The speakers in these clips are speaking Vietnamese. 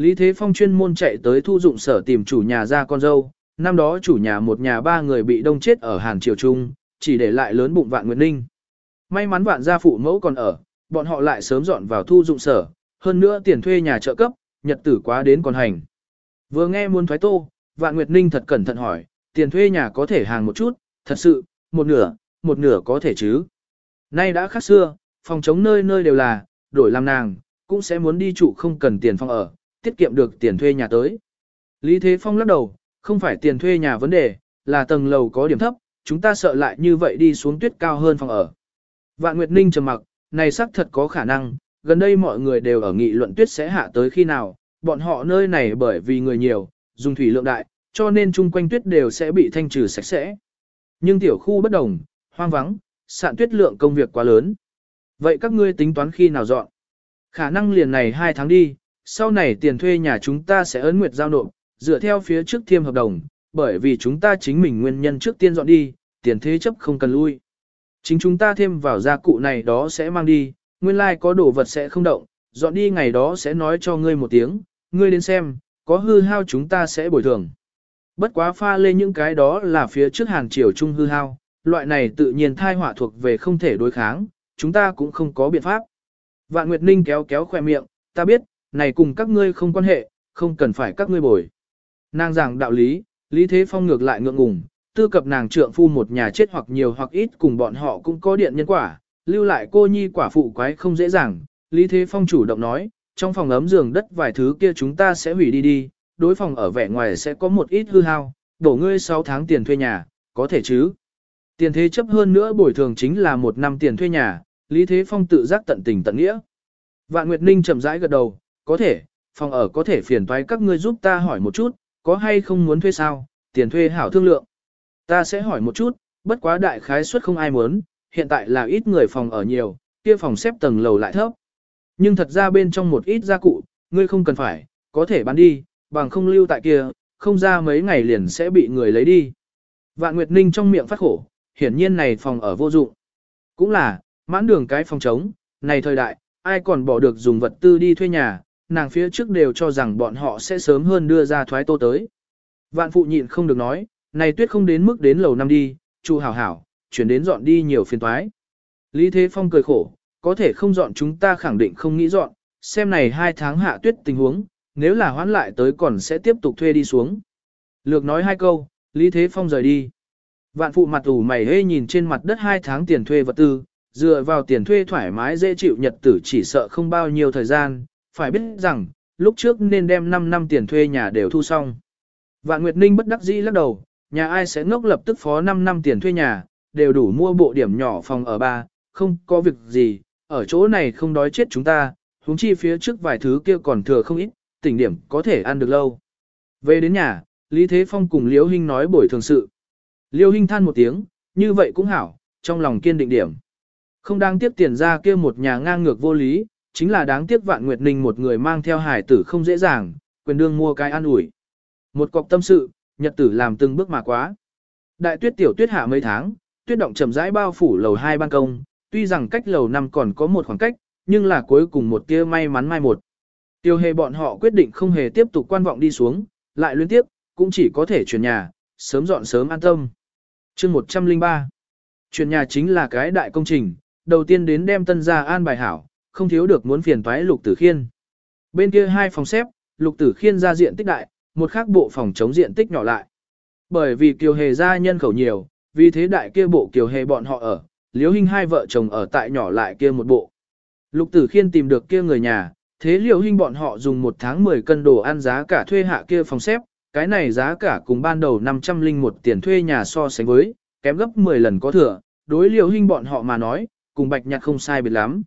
Lý Thế Phong chuyên môn chạy tới thu dụng sở tìm chủ nhà ra con dâu, năm đó chủ nhà một nhà ba người bị đông chết ở Hàn Triều Trung, chỉ để lại lớn bụng vạn Nguyệt Ninh. May mắn vạn gia phụ mẫu còn ở, bọn họ lại sớm dọn vào thu dụng sở, hơn nữa tiền thuê nhà trợ cấp, nhật tử quá đến còn hành. Vừa nghe muốn thoái tô, vạn Nguyệt Ninh thật cẩn thận hỏi, tiền thuê nhà có thể hàng một chút, thật sự, một nửa, một nửa có thể chứ. Nay đã khác xưa, phòng chống nơi nơi đều là, đổi làm nàng, cũng sẽ muốn đi trụ không cần tiền phòng ở, tiết kiệm được tiền thuê nhà tới. Lý Thế Phong lắc đầu, không phải tiền thuê nhà vấn đề, là tầng lầu có điểm thấp, chúng ta sợ lại như vậy đi xuống tuyết cao hơn phòng ở. Vạn Nguyệt Ninh trầm mặc, này xác thật có khả năng, gần đây mọi người đều ở nghị luận tuyết sẽ hạ tới khi nào, bọn họ nơi này bởi vì người nhiều, dùng thủy lượng đại, cho nên chung quanh tuyết đều sẽ bị thanh trừ sạch sẽ. Nhưng tiểu khu bất đồng, hoang vắng, sạn tuyết lượng công việc quá lớn. Vậy các ngươi tính toán khi nào dọn? Khả năng liền này 2 tháng đi, sau này tiền thuê nhà chúng ta sẽ ấn nguyệt giao nộp, dựa theo phía trước thiêm hợp đồng, bởi vì chúng ta chính mình nguyên nhân trước tiên dọn đi, tiền thế chấp không cần lui. Chính chúng ta thêm vào gia cụ này đó sẽ mang đi, nguyên lai like có đồ vật sẽ không động, dọn đi ngày đó sẽ nói cho ngươi một tiếng, ngươi đến xem, có hư hao chúng ta sẽ bồi thường. Bất quá pha lên những cái đó là phía trước hàng triều trung hư hao, loại này tự nhiên thai họa thuộc về không thể đối kháng, chúng ta cũng không có biện pháp. Vạn Nguyệt Ninh kéo kéo khoe miệng, ta biết, này cùng các ngươi không quan hệ, không cần phải các ngươi bồi. Nàng giảng đạo lý, Lý Thế Phong ngược lại ngượng ngùng, tư cập nàng trượng phu một nhà chết hoặc nhiều hoặc ít cùng bọn họ cũng có điện nhân quả, lưu lại cô nhi quả phụ quái không dễ dàng. Lý Thế Phong chủ động nói, trong phòng ấm giường đất vài thứ kia chúng ta sẽ hủy đi đi, đối phòng ở vẻ ngoài sẽ có một ít hư hao, đổ ngươi 6 tháng tiền thuê nhà, có thể chứ. Tiền thế chấp hơn nữa bồi thường chính là một năm tiền thuê nhà, Lý Thế Phong tự giác tận tình tận nghĩa. Vạn Nguyệt Ninh chậm rãi gật đầu, có thể, phòng ở có thể phiền toái các ngươi giúp ta hỏi một chút, có hay không muốn thuê sao, tiền thuê hảo thương lượng. Ta sẽ hỏi một chút, bất quá đại khái suất không ai muốn, hiện tại là ít người phòng ở nhiều, kia phòng xếp tầng lầu lại thấp. Nhưng thật ra bên trong một ít gia cụ, ngươi không cần phải, có thể bán đi, bằng không lưu tại kia, không ra mấy ngày liền sẽ bị người lấy đi. Vạn Nguyệt Ninh trong miệng phát khổ, hiển nhiên này phòng ở vô dụng. Cũng là, mãn đường cái phòng trống, này thời đại, ai còn bỏ được dùng vật tư đi thuê nhà, nàng phía trước đều cho rằng bọn họ sẽ sớm hơn đưa ra thoái tô tới. Vạn phụ nhịn không được nói, này tuyết không đến mức đến lầu năm đi, chu hảo hảo, chuyển đến dọn đi nhiều phiền toái. Lý Thế Phong cười khổ, có thể không dọn chúng ta khẳng định không nghĩ dọn, xem này hai tháng hạ tuyết tình huống, nếu là hoán lại tới còn sẽ tiếp tục thuê đi xuống. Lược nói hai câu, Lý Thế Phong rời đi. Vạn phụ mặt ủ mày hê nhìn trên mặt đất hai tháng tiền thuê vật tư, dựa vào tiền thuê thoải mái dễ chịu nhật tử chỉ sợ không bao nhiêu thời gian, phải biết rằng, lúc trước nên đem 5 năm tiền thuê nhà đều thu xong. Vạn Nguyệt Ninh bất đắc dĩ lắc đầu, nhà ai sẽ ngốc lập tức phó 5 năm tiền thuê nhà, đều đủ mua bộ điểm nhỏ phòng ở ba, không có việc gì, ở chỗ này không đói chết chúng ta, huống chi phía trước vài thứ kia còn thừa không ít, tỉnh điểm có thể ăn được lâu. Về đến nhà, Lý Thế Phong cùng Liễu Hinh nói buổi thường sự. Liễu Hinh than một tiếng, như vậy cũng hảo, trong lòng kiên định điểm. Không đang tiếp tiền ra kia một nhà ngang ngược vô lý, chính là đáng tiếc Vạn Nguyệt Ninh một người mang theo hải tử không dễ dàng, quyền đương mua cái ăn ủi. Một cọc tâm sự, nhật tử làm từng bước mà quá. Đại tuyết tiểu tuyết hạ mấy tháng, tuyết động chậm rãi bao phủ lầu hai ban công, tuy rằng cách lầu năm còn có một khoảng cách, nhưng là cuối cùng một tia may mắn mai một. Tiêu hề bọn họ quyết định không hề tiếp tục quan vọng đi xuống, lại liên tiếp, cũng chỉ có thể chuyển nhà, sớm dọn sớm an tâm. chương 103 Chuyển nhà chính là cái đại công trình, đầu tiên đến đem tân gia an bài hảo, không thiếu được muốn phiền toái lục tử khiên. Bên kia hai phòng xếp, lục tử khiên ra diện tích đại, một khác bộ phòng chống diện tích nhỏ lại. Bởi vì kiều hề gia nhân khẩu nhiều, vì thế đại kia bộ kiều hề bọn họ ở, liếu hình hai vợ chồng ở tại nhỏ lại kia một bộ. Lục tử khiên tìm được kia người nhà, thế liều hình bọn họ dùng một tháng 10 cân đồ ăn giá cả thuê hạ kia phòng xếp, cái này giá cả cùng ban đầu 500 linh một tiền thuê nhà so sánh với, kém gấp 10 lần có thừa, đối liều hình bọn họ mà nói, cùng bạch nhạc không sai biệt lắm.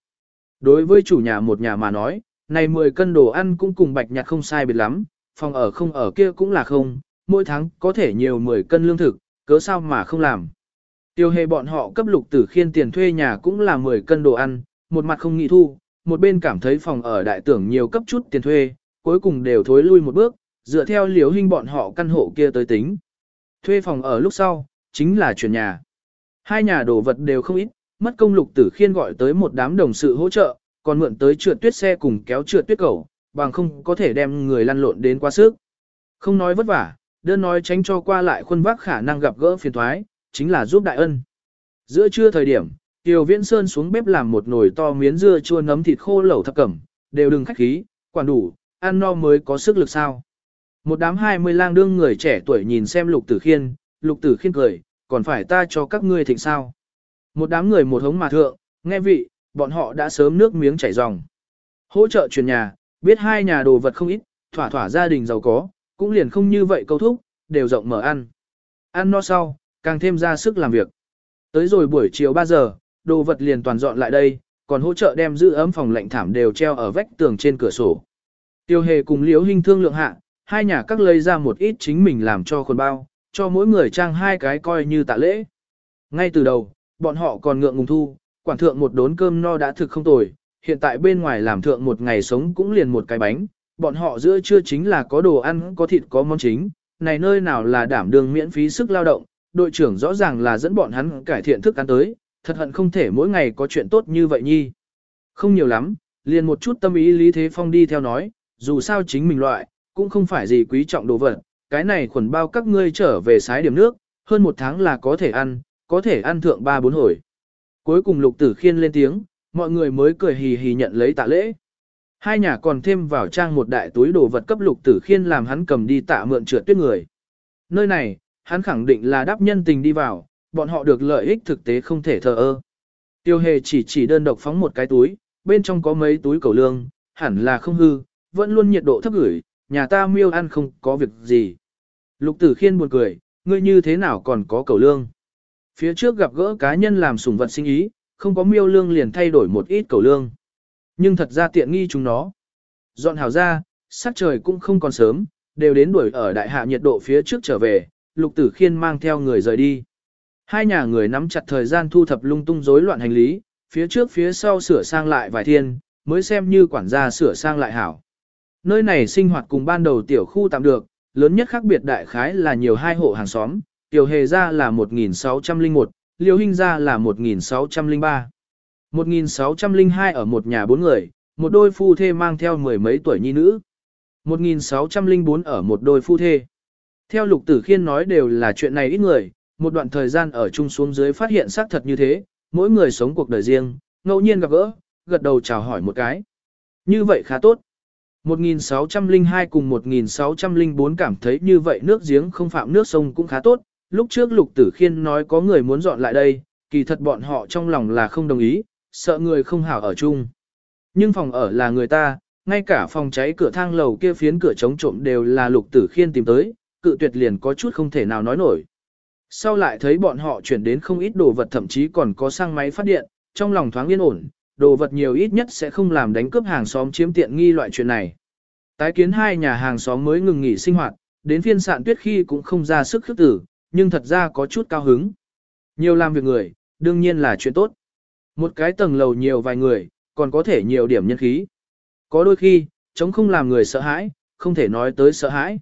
Đối với chủ nhà một nhà mà nói, này 10 cân đồ ăn cũng cùng bạch nhạc không sai biệt lắm, phòng ở không ở kia cũng là không, mỗi tháng có thể nhiều 10 cân lương thực, cớ sao mà không làm. Tiêu hề bọn họ cấp lục tử khiên tiền thuê nhà cũng là 10 cân đồ ăn, một mặt không nghĩ thu, một bên cảm thấy phòng ở đại tưởng nhiều cấp chút tiền thuê, cuối cùng đều thối lui một bước, dựa theo liều hình bọn họ căn hộ kia tới tính. Thuê phòng ở lúc sau, chính là chuyển nhà. Hai nhà đồ vật đều không ít, mất công lục tử khiên gọi tới một đám đồng sự hỗ trợ, còn mượn tới trượt tuyết xe cùng kéo trượt tuyết cầu, bằng không có thể đem người lăn lộn đến quá sức. Không nói vất vả, đơn nói tránh cho qua lại khuôn vác khả năng gặp gỡ phiền thoái, chính là giúp đại ân. Giữa trưa thời điểm, Tiêu Viễn Sơn xuống bếp làm một nồi to miến dưa chua nấm thịt khô lẩu thập cẩm, đều đừng khách khí, quản đủ, ăn no mới có sức lực sao. Một đám hai mươi lang đương người trẻ tuổi nhìn xem lục tử khiên, lục tử khiên cười, còn phải ta cho các ngươi thịnh sao. Một đám người một hống mà thượng, nghe vị, bọn họ đã sớm nước miếng chảy ròng. Hỗ trợ chuyển nhà, biết hai nhà đồ vật không ít, thỏa thỏa gia đình giàu có, cũng liền không như vậy câu thúc, đều rộng mở ăn. Ăn no sau, càng thêm ra sức làm việc. Tới rồi buổi chiều 3 giờ, đồ vật liền toàn dọn lại đây, còn hỗ trợ đem giữ ấm phòng lạnh thảm đều treo ở vách tường trên cửa sổ. Tiêu hề cùng liếu hình thương lượng hạ, hai nhà các lấy ra một ít chính mình làm cho khuôn bao, cho mỗi người trang hai cái coi như tạ lễ. Ngay từ đầu, bọn họ còn ngượng ngùng thu, quản thượng một đốn cơm no đã thực không tồi, hiện tại bên ngoài làm thượng một ngày sống cũng liền một cái bánh, bọn họ giữa trưa chính là có đồ ăn, có thịt, có món chính, này nơi nào là đảm đường miễn phí sức lao động, đội trưởng rõ ràng là dẫn bọn hắn cải thiện thức ăn tới, thật hận không thể mỗi ngày có chuyện tốt như vậy nhi. Không nhiều lắm, liền một chút tâm ý Lý Thế Phong đi theo nói, dù sao chính mình loại, cũng không phải gì quý trọng đồ vật, cái này khuẩn bao các ngươi trở về sái điểm nước, hơn một tháng là có thể ăn, có thể ăn thượng ba bốn hồi. Cuối cùng lục tử khiên lên tiếng, mọi người mới cười hì hì nhận lấy tạ lễ. Hai nhà còn thêm vào trang một đại túi đồ vật cấp lục tử khiên làm hắn cầm đi tạ mượn trượt tuyết người. Nơi này, hắn khẳng định là đáp nhân tình đi vào, bọn họ được lợi ích thực tế không thể thờ ơ. Tiêu hề chỉ chỉ đơn độc phóng một cái túi, bên trong có mấy túi cầu lương, hẳn là không hư, vẫn luôn nhiệt độ thấp gửi, nhà ta miêu ăn không có việc gì. Lục tử khiên buồn cười, ngươi như thế nào còn có cầu lương. Phía trước gặp gỡ cá nhân làm sủng vật sinh ý, không có miêu lương liền thay đổi một ít cầu lương. Nhưng thật ra tiện nghi chúng nó. Dọn hào ra, sắc trời cũng không còn sớm, đều đến đuổi ở đại hạ nhiệt độ phía trước trở về, lục tử khiên mang theo người rời đi. Hai nhà người nắm chặt thời gian thu thập lung tung rối loạn hành lý, phía trước phía sau sửa sang lại vài thiên, mới xem như quản gia sửa sang lại hảo. Nơi này sinh hoạt cùng ban đầu tiểu khu tạm được, lớn nhất khác biệt đại khái là nhiều hai hộ hàng xóm, tiểu hề ra là 1601, liêu Hinh ra là 1603. 1602 ở một nhà bốn người, một đôi phu thê mang theo mười mấy tuổi nhi nữ. 1604 ở một đôi phu thê. Theo lục tử khiên nói đều là chuyện này ít người, một đoạn thời gian ở chung xuống dưới phát hiện xác thật như thế, mỗi người sống cuộc đời riêng, ngẫu nhiên gặp gỡ, gật đầu chào hỏi một cái. Như vậy khá tốt. 1602 cùng 1604 cảm thấy như vậy nước giếng không phạm nước sông cũng khá tốt, lúc trước lục tử khiên nói có người muốn dọn lại đây, kỳ thật bọn họ trong lòng là không đồng ý, sợ người không hảo ở chung. Nhưng phòng ở là người ta, ngay cả phòng cháy cửa thang lầu kia phiến cửa chống trộm đều là lục tử khiên tìm tới, cự tuyệt liền có chút không thể nào nói nổi. Sau lại thấy bọn họ chuyển đến không ít đồ vật thậm chí còn có sang máy phát điện, trong lòng thoáng yên ổn, đồ vật nhiều ít nhất sẽ không làm đánh cướp hàng xóm chiếm tiện nghi loại chuyện này. Tái kiến hai nhà hàng xóm mới ngừng nghỉ sinh hoạt, đến phiên sạn tuyết khi cũng không ra sức khước tử, nhưng thật ra có chút cao hứng. Nhiều làm việc người, đương nhiên là chuyện tốt. Một cái tầng lầu nhiều vài người, còn có thể nhiều điểm nhân khí. Có đôi khi, chống không làm người sợ hãi, không thể nói tới sợ hãi.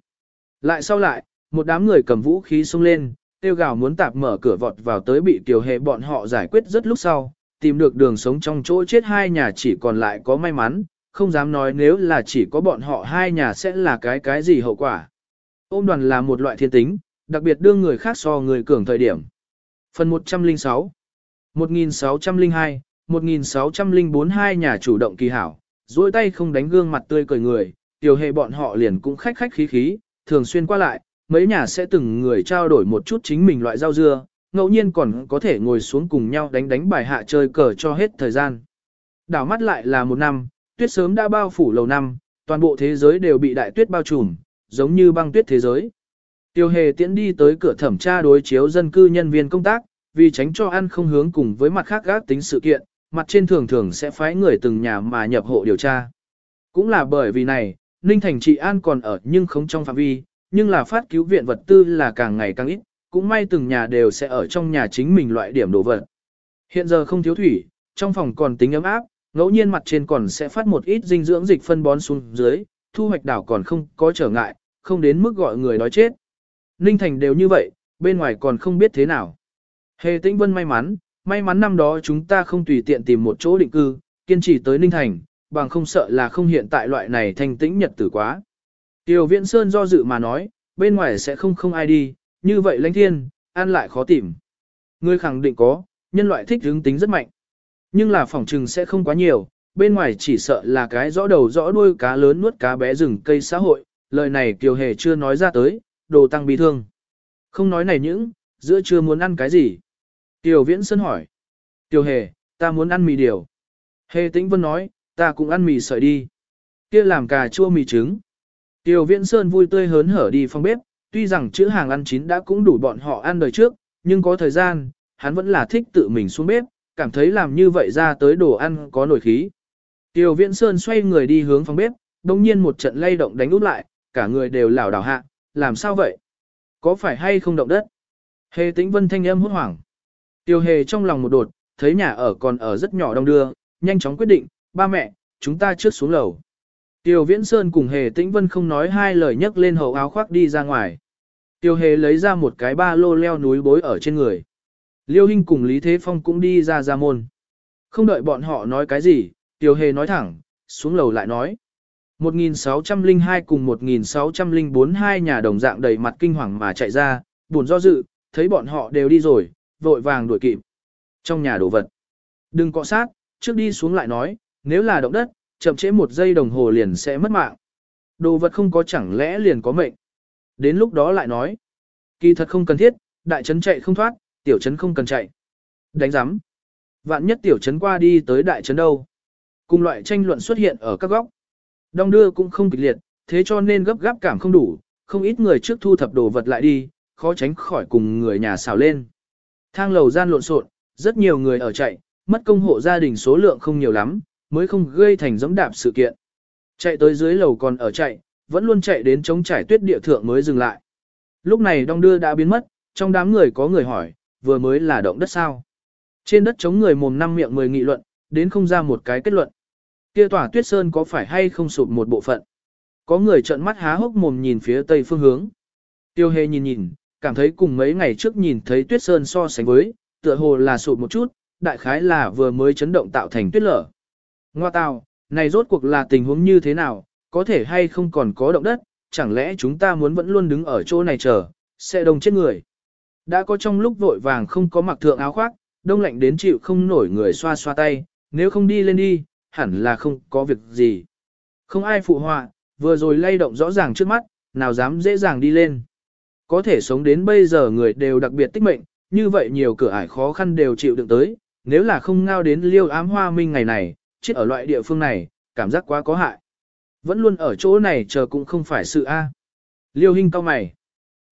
Lại sau lại, một đám người cầm vũ khí xông lên, tiêu gào muốn tạp mở cửa vọt vào tới bị tiểu hệ bọn họ giải quyết rất lúc sau, tìm được đường sống trong chỗ chết hai nhà chỉ còn lại có may mắn, không dám nói nếu là chỉ có bọn họ hai nhà sẽ là cái cái gì hậu quả. Ôm đoàn là một loại thiên tính, đặc biệt đương người khác so người cường thời điểm. Phần 106 1602, 1604 hai nhà chủ động kỳ hảo, duỗi tay không đánh gương mặt tươi cười người, tiểu hệ bọn họ liền cũng khách khách khí khí, thường xuyên qua lại, mấy nhà sẽ từng người trao đổi một chút chính mình loại rau dưa, ngẫu nhiên còn có thể ngồi xuống cùng nhau đánh đánh bài hạ chơi cờ cho hết thời gian. Đảo mắt lại là một năm, tuyết sớm đã bao phủ lầu năm, toàn bộ thế giới đều bị đại tuyết bao trùm, giống như băng tuyết thế giới. Tiêu hề tiễn đi tới cửa thẩm tra đối chiếu dân cư nhân viên công tác, vì tránh cho ăn không hướng cùng với mặt khác gác tính sự kiện, mặt trên thường thường sẽ phái người từng nhà mà nhập hộ điều tra. Cũng là bởi vì này, Ninh Thành trị an còn ở nhưng không trong phạm vi, nhưng là phát cứu viện vật tư là càng ngày càng ít, cũng may từng nhà đều sẽ ở trong nhà chính mình loại điểm đồ vật. Hiện giờ không thiếu thủy, trong phòng còn tính ấm áp, ngẫu nhiên mặt trên còn sẽ phát một ít dinh dưỡng dịch phân bón xuống dưới, thu hoạch đảo còn không có trở ngại, không đến mức gọi người đói chết. Ninh Thành đều như vậy, bên ngoài còn không biết thế nào. Hề Tĩnh Vân may mắn, may mắn năm đó chúng ta không tùy tiện tìm một chỗ định cư, kiên trì tới Ninh Thành, bằng không sợ là không hiện tại loại này thanh tĩnh nhật tử quá. Tiêu Viễn Sơn do dự mà nói, bên ngoài sẽ không không ai đi, như vậy lãnh thiên, an lại khó tìm. Ngươi khẳng định có, nhân loại thích hướng tính rất mạnh. Nhưng là phỏng trừng sẽ không quá nhiều, bên ngoài chỉ sợ là cái rõ đầu rõ đuôi cá lớn nuốt cá bé rừng cây xã hội, lời này Kiều Hề chưa nói ra tới, đồ tăng bị thương. Không nói này những, giữa trưa muốn ăn cái gì. Tiểu Viễn Sơn hỏi. Tiểu Hề, ta muốn ăn mì điều. Hề Tĩnh Vân nói, ta cũng ăn mì sợi đi. kia làm cà chua mì trứng. Tiểu Viễn Sơn vui tươi hớn hở đi phòng bếp, tuy rằng chữ hàng ăn chín đã cũng đủ bọn họ ăn đời trước, nhưng có thời gian, hắn vẫn là thích tự mình xuống bếp, cảm thấy làm như vậy ra tới đồ ăn có nổi khí. Tiêu Viễn Sơn xoay người đi hướng phòng bếp, đồng nhiên một trận lay động đánh úp lại, cả người đều lảo đảo hạ, làm sao vậy? Có phải hay không động đất? Hề tĩnh vân thanh âm hốt hoảng. Tiêu hề trong lòng một đột, thấy nhà ở còn ở rất nhỏ đông đưa, nhanh chóng quyết định, ba mẹ, chúng ta trước xuống lầu. Tiêu Viễn Sơn cùng Hề Tĩnh Vân không nói hai lời nhấc lên hậu áo khoác đi ra ngoài. Tiêu Hề lấy ra một cái ba lô leo núi bối ở trên người. Liêu Hinh cùng Lý Thế Phong cũng đi ra ra môn. Không đợi bọn họ nói cái gì, Tiêu Hề nói thẳng, xuống lầu lại nói. 1602 cùng 1604 hai nhà đồng dạng đầy mặt kinh hoàng mà chạy ra, buồn do dự, thấy bọn họ đều đi rồi, vội vàng đuổi kịp. Trong nhà đồ vật. Đừng cọ sát, trước đi xuống lại nói, nếu là động đất, chậm trễ một giây đồng hồ liền sẽ mất mạng. Đồ vật không có chẳng lẽ liền có mệnh. Đến lúc đó lại nói. Kỳ thật không cần thiết, đại trấn chạy không thoát, tiểu trấn không cần chạy. Đánh giám. Vạn nhất tiểu trấn qua đi tới đại trấn đâu. Cùng loại tranh luận xuất hiện ở các góc. Đong đưa cũng không kịch liệt, thế cho nên gấp gáp cảm không đủ, không ít người trước thu thập đồ vật lại đi, khó tránh khỏi cùng người nhà xào lên. Thang lầu gian lộn xộn, rất nhiều người ở chạy, mất công hộ gia đình số lượng không nhiều lắm, mới không gây thành giống đạp sự kiện. Chạy tới dưới lầu còn ở chạy, vẫn luôn chạy đến chống trải tuyết địa thượng mới dừng lại. Lúc này đong đưa đã biến mất, trong đám người có người hỏi, vừa mới là động đất sao. Trên đất chống người mồm năm miệng mười nghị luận, đến không ra một cái kết luận. Kia tỏa tuyết sơn có phải hay không sụp một bộ phận? Có người trợn mắt há hốc mồm nhìn phía tây phương hướng. Tiêu hề nhìn nhìn, cảm thấy cùng mấy ngày trước nhìn thấy tuyết sơn so sánh với, tựa hồ là sụp một chút, đại khái là vừa mới chấn động tạo thành tuyết lở. Ngoa tào, này rốt cuộc là tình huống như thế nào, có thể hay không còn có động đất, chẳng lẽ chúng ta muốn vẫn luôn đứng ở chỗ này chờ, sẽ đông chết người. Đã có trong lúc vội vàng không có mặc thượng áo khoác, đông lạnh đến chịu không nổi người xoa xoa tay, nếu không đi lên đi, hẳn là không có việc gì. Không ai phụ họa, vừa rồi lay động rõ ràng trước mắt, nào dám dễ dàng đi lên. Có thể sống đến bây giờ người đều đặc biệt tích mệnh, như vậy nhiều cửa ải khó khăn đều chịu đựng tới, nếu là không ngao đến liêu ám hoa minh ngày này, chết ở loại địa phương này, cảm giác quá có hại. Vẫn luôn ở chỗ này chờ cũng không phải sự A. Liêu Hinh cao mày.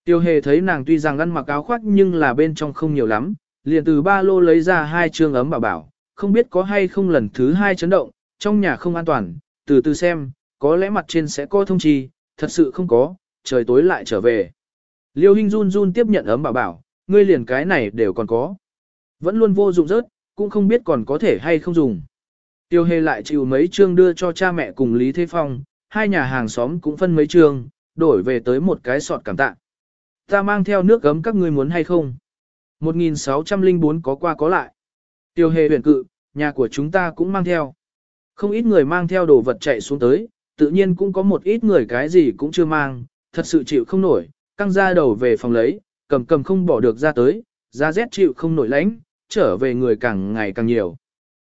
Tiêu hề thấy nàng tuy rằng ăn mặc áo khoác nhưng là bên trong không nhiều lắm, liền từ ba lô lấy ra hai trương ấm bảo bảo, không biết có hay không lần thứ hai chấn động, trong nhà không an toàn, từ từ xem, có lẽ mặt trên sẽ có thông chi, thật sự không có, trời tối lại trở về. Liêu Hinh run run tiếp nhận ấm bảo bảo, ngươi liền cái này đều còn có. Vẫn luôn vô dụng rớt, cũng không biết còn có thể hay không dùng. Tiêu hề lại chịu mấy chương đưa cho cha mẹ cùng Lý Thế Phong, hai nhà hàng xóm cũng phân mấy chương, đổi về tới một cái sọt cảm tạ. Ta mang theo nước gấm các ngươi muốn hay không? 1604 có qua có lại. Tiêu hề huyện cự, nhà của chúng ta cũng mang theo. Không ít người mang theo đồ vật chạy xuống tới, tự nhiên cũng có một ít người cái gì cũng chưa mang, thật sự chịu không nổi, căng ra đầu về phòng lấy, cầm cầm không bỏ được ra tới, ra rét chịu không nổi lánh, trở về người càng ngày càng nhiều.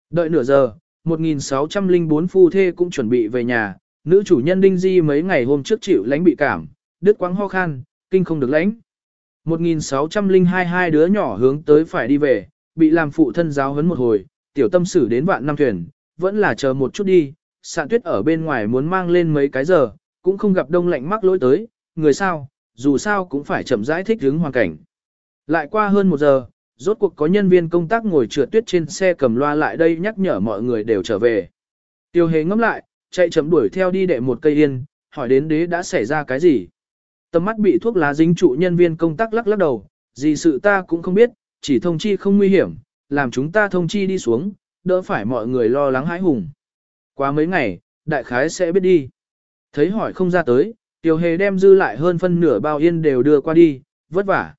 Đợi nửa giờ, 1604 phu thê cũng chuẩn bị về nhà, nữ chủ nhân Đinh Di mấy ngày hôm trước chịu lánh bị cảm, đứt quãng ho khan, kinh không được lánh. 1602 hai đứa nhỏ hướng tới phải đi về, bị làm phụ thân giáo huấn một hồi, tiểu tâm xử đến vạn năm thuyền, vẫn là chờ một chút đi, sạn tuyết ở bên ngoài muốn mang lên mấy cái giờ, cũng không gặp đông lạnh mắc lỗi tới, người sao, dù sao cũng phải chậm rãi thích ứng hoàn cảnh. Lại qua hơn một giờ, rốt cuộc có nhân viên công tác ngồi trượt tuyết trên xe cầm loa lại đây nhắc nhở mọi người đều trở về. Tiêu hề ngắm lại, chạy chậm đuổi theo đi đệ một cây yên, hỏi đến đế đã xảy ra cái gì. Tầm mắt bị thuốc lá dính trụ nhân viên công tác lắc lắc đầu, gì sự ta cũng không biết, chỉ thông chi không nguy hiểm, làm chúng ta thông chi đi xuống, đỡ phải mọi người lo lắng hãi hùng. Qua mấy ngày, đại khái sẽ biết đi. Thấy hỏi không ra tới, tiểu hề đem dư lại hơn phân nửa bao yên đều đưa qua đi, vất vả.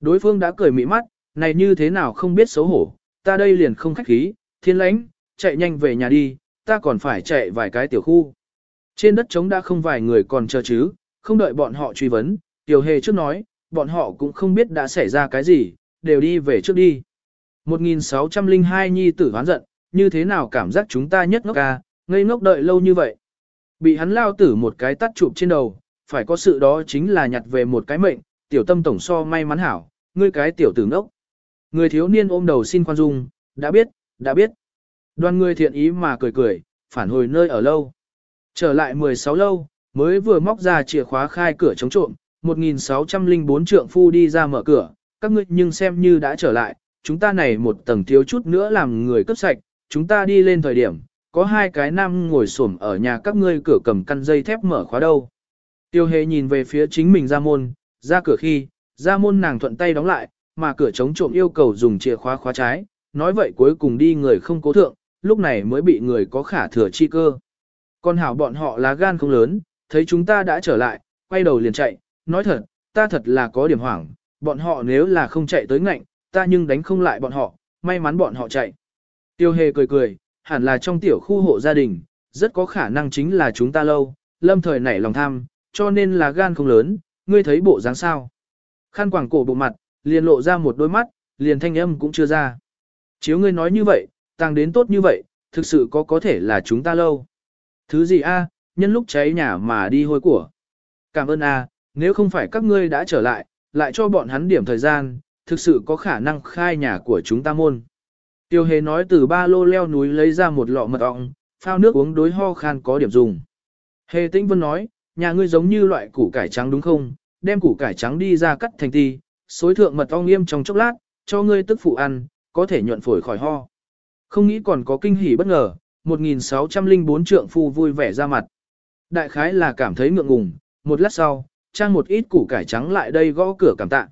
Đối phương đã cười mị mắt, này như thế nào không biết xấu hổ, ta đây liền không khách khí, thiên lãnh, chạy nhanh về nhà đi, ta còn phải chạy vài cái tiểu khu. Trên đất trống đã không vài người còn chờ chứ, không đợi bọn họ truy vấn, Tiểu Hề trước nói, bọn họ cũng không biết đã xảy ra cái gì, đều đi về trước đi. 1602 nhi tử hoán giận, như thế nào cảm giác chúng ta nhất ngốc ca, ngây ngốc đợi lâu như vậy. Bị hắn lao tử một cái tắt chụp trên đầu, phải có sự đó chính là nhặt về một cái mệnh, tiểu tâm tổng so may mắn hảo, ngươi cái tiểu tử ngốc. Người thiếu niên ôm đầu xin khoan dung, đã biết, đã biết. Đoàn người thiện ý mà cười cười, phản hồi nơi ở lâu. Trở lại 16 lâu, mới vừa móc ra chìa khóa khai cửa chống trộm, 1604 trượng phu đi ra mở cửa, các ngươi nhưng xem như đã trở lại, chúng ta này một tầng thiếu chút nữa làm người cấp sạch, chúng ta đi lên thời điểm, có hai cái nam ngồi xổm ở nhà các ngươi cửa cầm căn dây thép mở khóa đâu. Tiêu hề nhìn về phía chính mình ra môn, ra cửa khi, ra môn nàng thuận tay đóng lại, mà cửa chống trộm yêu cầu dùng chìa khóa khóa trái, nói vậy cuối cùng đi người không cố thượng, lúc này mới bị người có khả thừa chi cơ. con hảo bọn họ lá gan không lớn, thấy chúng ta đã trở lại, quay đầu liền chạy, nói thật, ta thật là có điểm hoảng, bọn họ nếu là không chạy tới ngạnh, ta nhưng đánh không lại bọn họ, may mắn bọn họ chạy. Tiêu hề cười cười, hẳn là trong tiểu khu hộ gia đình, rất có khả năng chính là chúng ta lâu, lâm thời nảy lòng tham, cho nên là gan không lớn, ngươi thấy bộ dáng sao. Khăn quàng cổ bộ mặt, liền lộ ra một đôi mắt, liền thanh âm cũng chưa ra. Chiếu ngươi nói như vậy, tăng đến tốt như vậy, thực sự có có thể là chúng ta lâu. Thứ gì a? nhân lúc cháy nhà mà đi hôi của. Cảm ơn a, nếu không phải các ngươi đã trở lại, lại cho bọn hắn điểm thời gian, thực sự có khả năng khai nhà của chúng ta môn. Tiêu hề nói từ ba lô leo núi lấy ra một lọ mật ong, phao nước uống đối ho khan có điểm dùng. Hề tĩnh vân nói, nhà ngươi giống như loại củ cải trắng đúng không, đem củ cải trắng đi ra cắt thành ti, xối thượng mật ong nghiêm trong chốc lát, cho ngươi tức phụ ăn, có thể nhuận phổi khỏi ho. Không nghĩ còn có kinh hỉ bất ngờ, 1604 trượng phu vui vẻ ra mặt. Đại khái là cảm thấy ngượng ngùng, một lát sau, trang một ít củ cải trắng lại đây gõ cửa cảm tạ.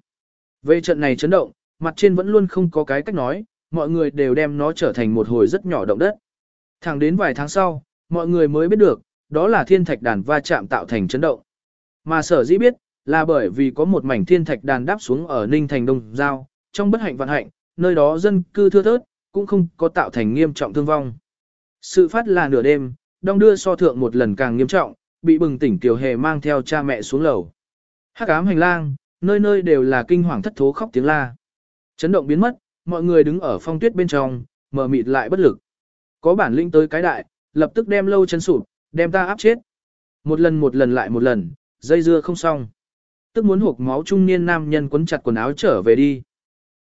Về trận này chấn động, mặt trên vẫn luôn không có cái cách nói, mọi người đều đem nó trở thành một hồi rất nhỏ động đất. Thẳng đến vài tháng sau, mọi người mới biết được, đó là thiên thạch đàn va chạm tạo thành chấn động. Mà sở dĩ biết, là bởi vì có một mảnh thiên thạch đàn đáp xuống ở Ninh Thành Đông Giao, trong bất hạnh vận hạnh, nơi đó dân cư thưa thớt, cũng không có tạo thành nghiêm trọng thương vong. Sự phát là nửa đêm, đông đưa so thượng một lần càng nghiêm trọng, bị bừng tỉnh tiểu hề mang theo cha mẹ xuống lầu. Hắc ám hành lang, nơi nơi đều là kinh hoàng thất thố khóc tiếng la. Chấn động biến mất, mọi người đứng ở phong tuyết bên trong, mờ mịt lại bất lực. Có bản lĩnh tới cái đại, lập tức đem lâu chân sụp, đem ta áp chết. Một lần một lần lại một lần, dây dưa không xong. Tức muốn hộp máu trung niên nam nhân quấn chặt quần áo trở về đi.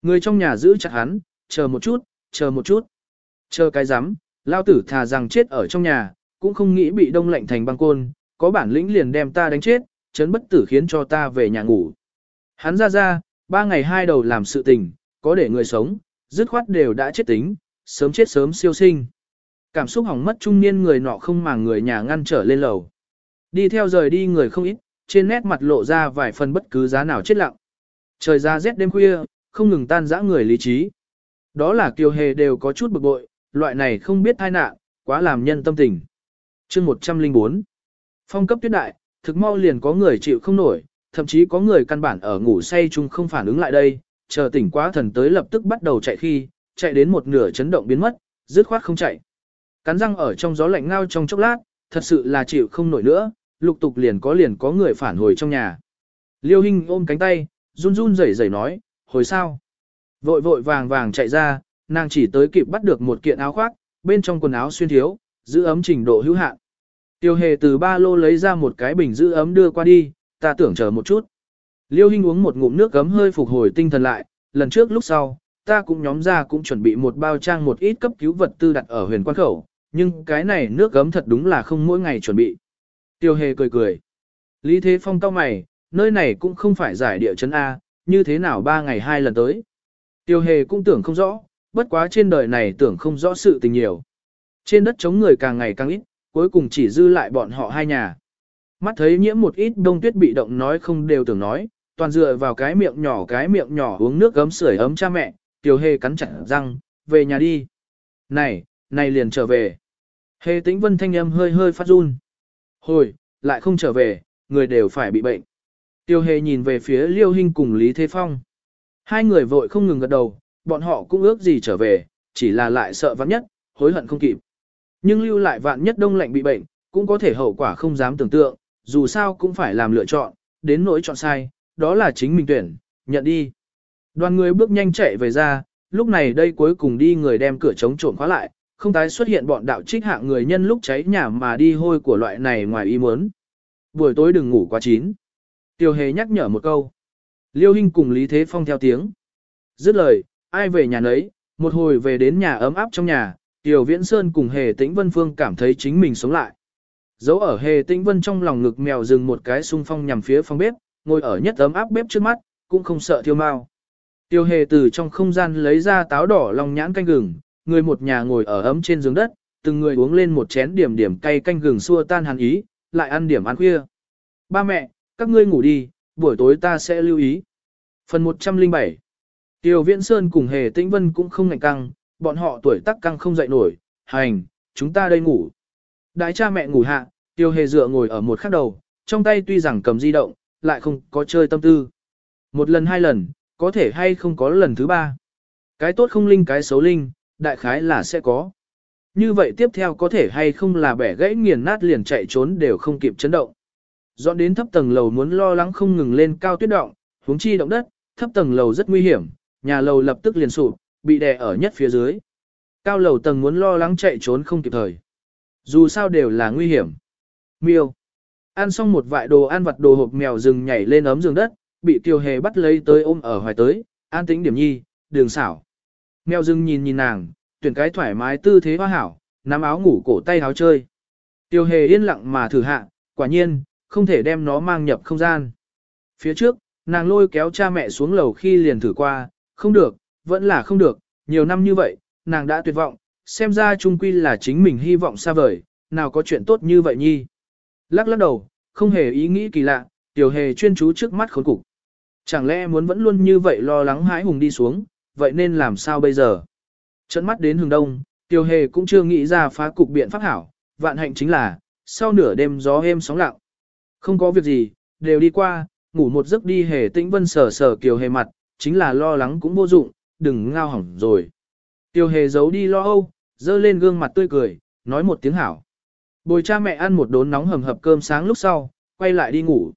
Người trong nhà giữ chặt hắn, chờ một chút, chờ một chút. Chờ cái rắm lao tử thà rằng chết ở trong nhà, cũng không nghĩ bị đông lạnh thành băng côn, có bản lĩnh liền đem ta đánh chết, chấn bất tử khiến cho ta về nhà ngủ. Hắn ra ra, ba ngày hai đầu làm sự tình, có để người sống, dứt khoát đều đã chết tính, sớm chết sớm siêu sinh. Cảm xúc hỏng mất trung niên người nọ không mà người nhà ngăn trở lên lầu. Đi theo rời đi người không ít, trên nét mặt lộ ra vài phần bất cứ giá nào chết lặng. Trời ra rét đêm khuya, không ngừng tan dã người lý trí. Đó là kiều hề đều có chút bực bội, loại này không biết thai nạn, quá làm nhân tâm tình. chương 104 Phong cấp tuyết đại, thực mau liền có người chịu không nổi, thậm chí có người căn bản ở ngủ say chung không phản ứng lại đây, chờ tỉnh quá thần tới lập tức bắt đầu chạy khi, chạy đến một nửa chấn động biến mất, dứt khoát không chạy. Cắn răng ở trong gió lạnh ngao trong chốc lát, thật sự là chịu không nổi nữa, lục tục liền có liền có người phản hồi trong nhà. Liêu Hinh ôm cánh tay, run run rẩy rẩy nói, hồi sao? Vội vội vàng vàng chạy ra, nàng chỉ tới kịp bắt được một kiện áo khoác, bên trong quần áo xuyên thiếu, giữ ấm trình độ hữu hạn. Tiêu hề từ ba lô lấy ra một cái bình giữ ấm đưa qua đi, ta tưởng chờ một chút. Liêu Hinh uống một ngụm nước gấm hơi phục hồi tinh thần lại, lần trước lúc sau, ta cũng nhóm ra cũng chuẩn bị một bao trang một ít cấp cứu vật tư đặt ở huyền quan khẩu, nhưng cái này nước gấm thật đúng là không mỗi ngày chuẩn bị. Tiêu hề cười cười. Lý Thế Phong cao mày, nơi này cũng không phải giải địa chấn A, như thế nào ba ngày hai lần tới. Tiêu hề cũng tưởng không rõ, bất quá trên đời này tưởng không rõ sự tình nhiều. Trên đất chống người càng ngày càng ít, cuối cùng chỉ dư lại bọn họ hai nhà. Mắt thấy nhiễm một ít đông tuyết bị động nói không đều tưởng nói, toàn dựa vào cái miệng nhỏ cái miệng nhỏ uống nước gấm sưởi ấm cha mẹ, tiểu hề cắn chặt răng, về nhà đi. Này, này liền trở về. Hề tĩnh vân thanh âm hơi hơi phát run. Hồi, lại không trở về, người đều phải bị bệnh. Tiêu hề nhìn về phía liêu Hinh cùng Lý Thế Phong. Hai người vội không ngừng gật đầu, bọn họ cũng ước gì trở về, chỉ là lại sợ vắng nhất, hối hận không kịp. Nhưng lưu lại vạn nhất đông lạnh bị bệnh, cũng có thể hậu quả không dám tưởng tượng, dù sao cũng phải làm lựa chọn, đến nỗi chọn sai, đó là chính mình tuyển, nhận đi. Đoàn người bước nhanh chạy về ra, lúc này đây cuối cùng đi người đem cửa chống trộn khóa lại, không tái xuất hiện bọn đạo trích hạng người nhân lúc cháy nhà mà đi hôi của loại này ngoài ý muốn. Buổi tối đừng ngủ quá chín. Tiêu hề nhắc nhở một câu. Liêu Hinh cùng Lý Thế Phong theo tiếng. Dứt lời, ai về nhà nấy, một hồi về đến nhà ấm áp trong nhà, Tiểu Viễn Sơn cùng Hề Tĩnh Vân Phương cảm thấy chính mình sống lại. Dấu ở Hề Tĩnh Vân trong lòng ngực mèo dừng một cái xung phong nhằm phía phòng bếp, ngồi ở nhất ấm áp bếp trước mắt, cũng không sợ thiêu mau. Tiêu Hề từ trong không gian lấy ra táo đỏ lòng nhãn canh gừng, người một nhà ngồi ở ấm trên giường đất, từng người uống lên một chén điểm điểm cay canh gừng xua tan hàn ý, lại ăn điểm ăn khuya. Ba mẹ, các ngươi ngủ đi, buổi tối ta sẽ lưu ý. Phần 107 Tiêu Viễn Sơn cùng Hề Tĩnh Vân cũng không ngạnh căng, bọn họ tuổi tác căng không dậy nổi, hành, chúng ta đây ngủ. Đại cha mẹ ngủ hạ, Tiêu Hề dựa ngồi ở một khắc đầu, trong tay tuy rằng cầm di động, lại không có chơi tâm tư. Một lần hai lần, có thể hay không có lần thứ ba. Cái tốt không linh cái xấu linh, đại khái là sẽ có. Như vậy tiếp theo có thể hay không là bẻ gãy nghiền nát liền chạy trốn đều không kịp chấn động. Dọn đến thấp tầng lầu muốn lo lắng không ngừng lên cao tuyết động, huống chi động đất, thấp tầng lầu rất nguy hiểm, nhà lầu lập tức liền sụp, bị đè ở nhất phía dưới. Cao lầu tầng muốn lo lắng chạy trốn không kịp thời. Dù sao đều là nguy hiểm. Miêu. Ăn xong một vại đồ ăn vặt đồ hộp mèo rừng nhảy lên ấm giường đất, bị Tiêu Hề bắt lấy tới ôm ở hoài tới, an tĩnh điểm nhi, đường xảo. Mèo rừng nhìn nhìn nàng, tuyển cái thoải mái tư thế hoa hảo, nắm áo ngủ cổ tay áo chơi. Tiêu Hề yên lặng mà thử hạ, quả nhiên, không thể đem nó mang nhập không gian. Phía trước, nàng lôi kéo cha mẹ xuống lầu khi liền thử qua, không được, vẫn là không được, nhiều năm như vậy, nàng đã tuyệt vọng, xem ra chung quy là chính mình hy vọng xa vời, nào có chuyện tốt như vậy nhi. Lắc lắc đầu, không hề ý nghĩ kỳ lạ, tiểu hề chuyên chú trước mắt khốn cục. Chẳng lẽ muốn vẫn luôn như vậy lo lắng hãi hùng đi xuống, vậy nên làm sao bây giờ? Trận mắt đến hướng đông, tiểu hề cũng chưa nghĩ ra phá cục biện pháp hảo, vạn hạnh chính là, sau nửa đêm gió êm sóng lặng. Không có việc gì, đều đi qua, ngủ một giấc đi hề tĩnh vân sờ sờ kiều hề mặt, chính là lo lắng cũng vô dụng, đừng ngao hỏng rồi. Tiêu hề giấu đi lo âu, dơ lên gương mặt tươi cười, nói một tiếng hảo. Bồi cha mẹ ăn một đốn nóng hầm hập cơm sáng lúc sau, quay lại đi ngủ.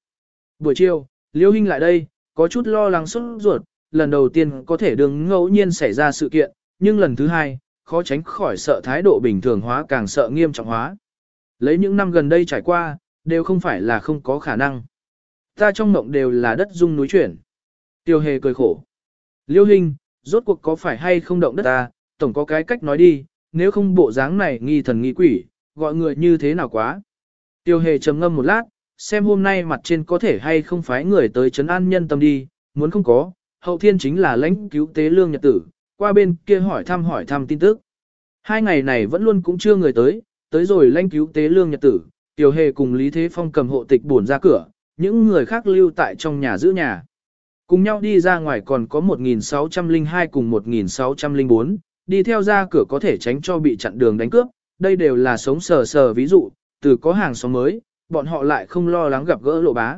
Buổi chiều, Liêu Hinh lại đây, có chút lo lắng sốt ruột, lần đầu tiên có thể đừng ngẫu nhiên xảy ra sự kiện, nhưng lần thứ hai, khó tránh khỏi sợ thái độ bình thường hóa càng sợ nghiêm trọng hóa. Lấy những năm gần đây trải qua, đều không phải là không có khả năng. Ta trong mộng đều là đất dung núi chuyển. Tiêu hề cười khổ. Liêu Hinh, rốt cuộc có phải hay không động đất ta, tổng có cái cách nói đi, nếu không bộ dáng này nghi thần nghi quỷ, gọi người như thế nào quá. Tiêu hề trầm ngâm một lát, xem hôm nay mặt trên có thể hay không phái người tới chấn an nhân tâm đi, muốn không có, hậu thiên chính là lãnh cứu tế lương nhật tử, qua bên kia hỏi thăm hỏi thăm tin tức. Hai ngày này vẫn luôn cũng chưa người tới, tới rồi lãnh cứu tế lương nhật tử, Tiêu hề cùng Lý Thế Phong cầm hộ tịch buồn ra cửa, những người khác lưu tại trong nhà giữ nhà. Cùng nhau đi ra ngoài còn có 1602 cùng 1604, đi theo ra cửa có thể tránh cho bị chặn đường đánh cướp, đây đều là sống sờ sờ ví dụ, từ có hàng xóm mới, bọn họ lại không lo lắng gặp gỡ lộ bá.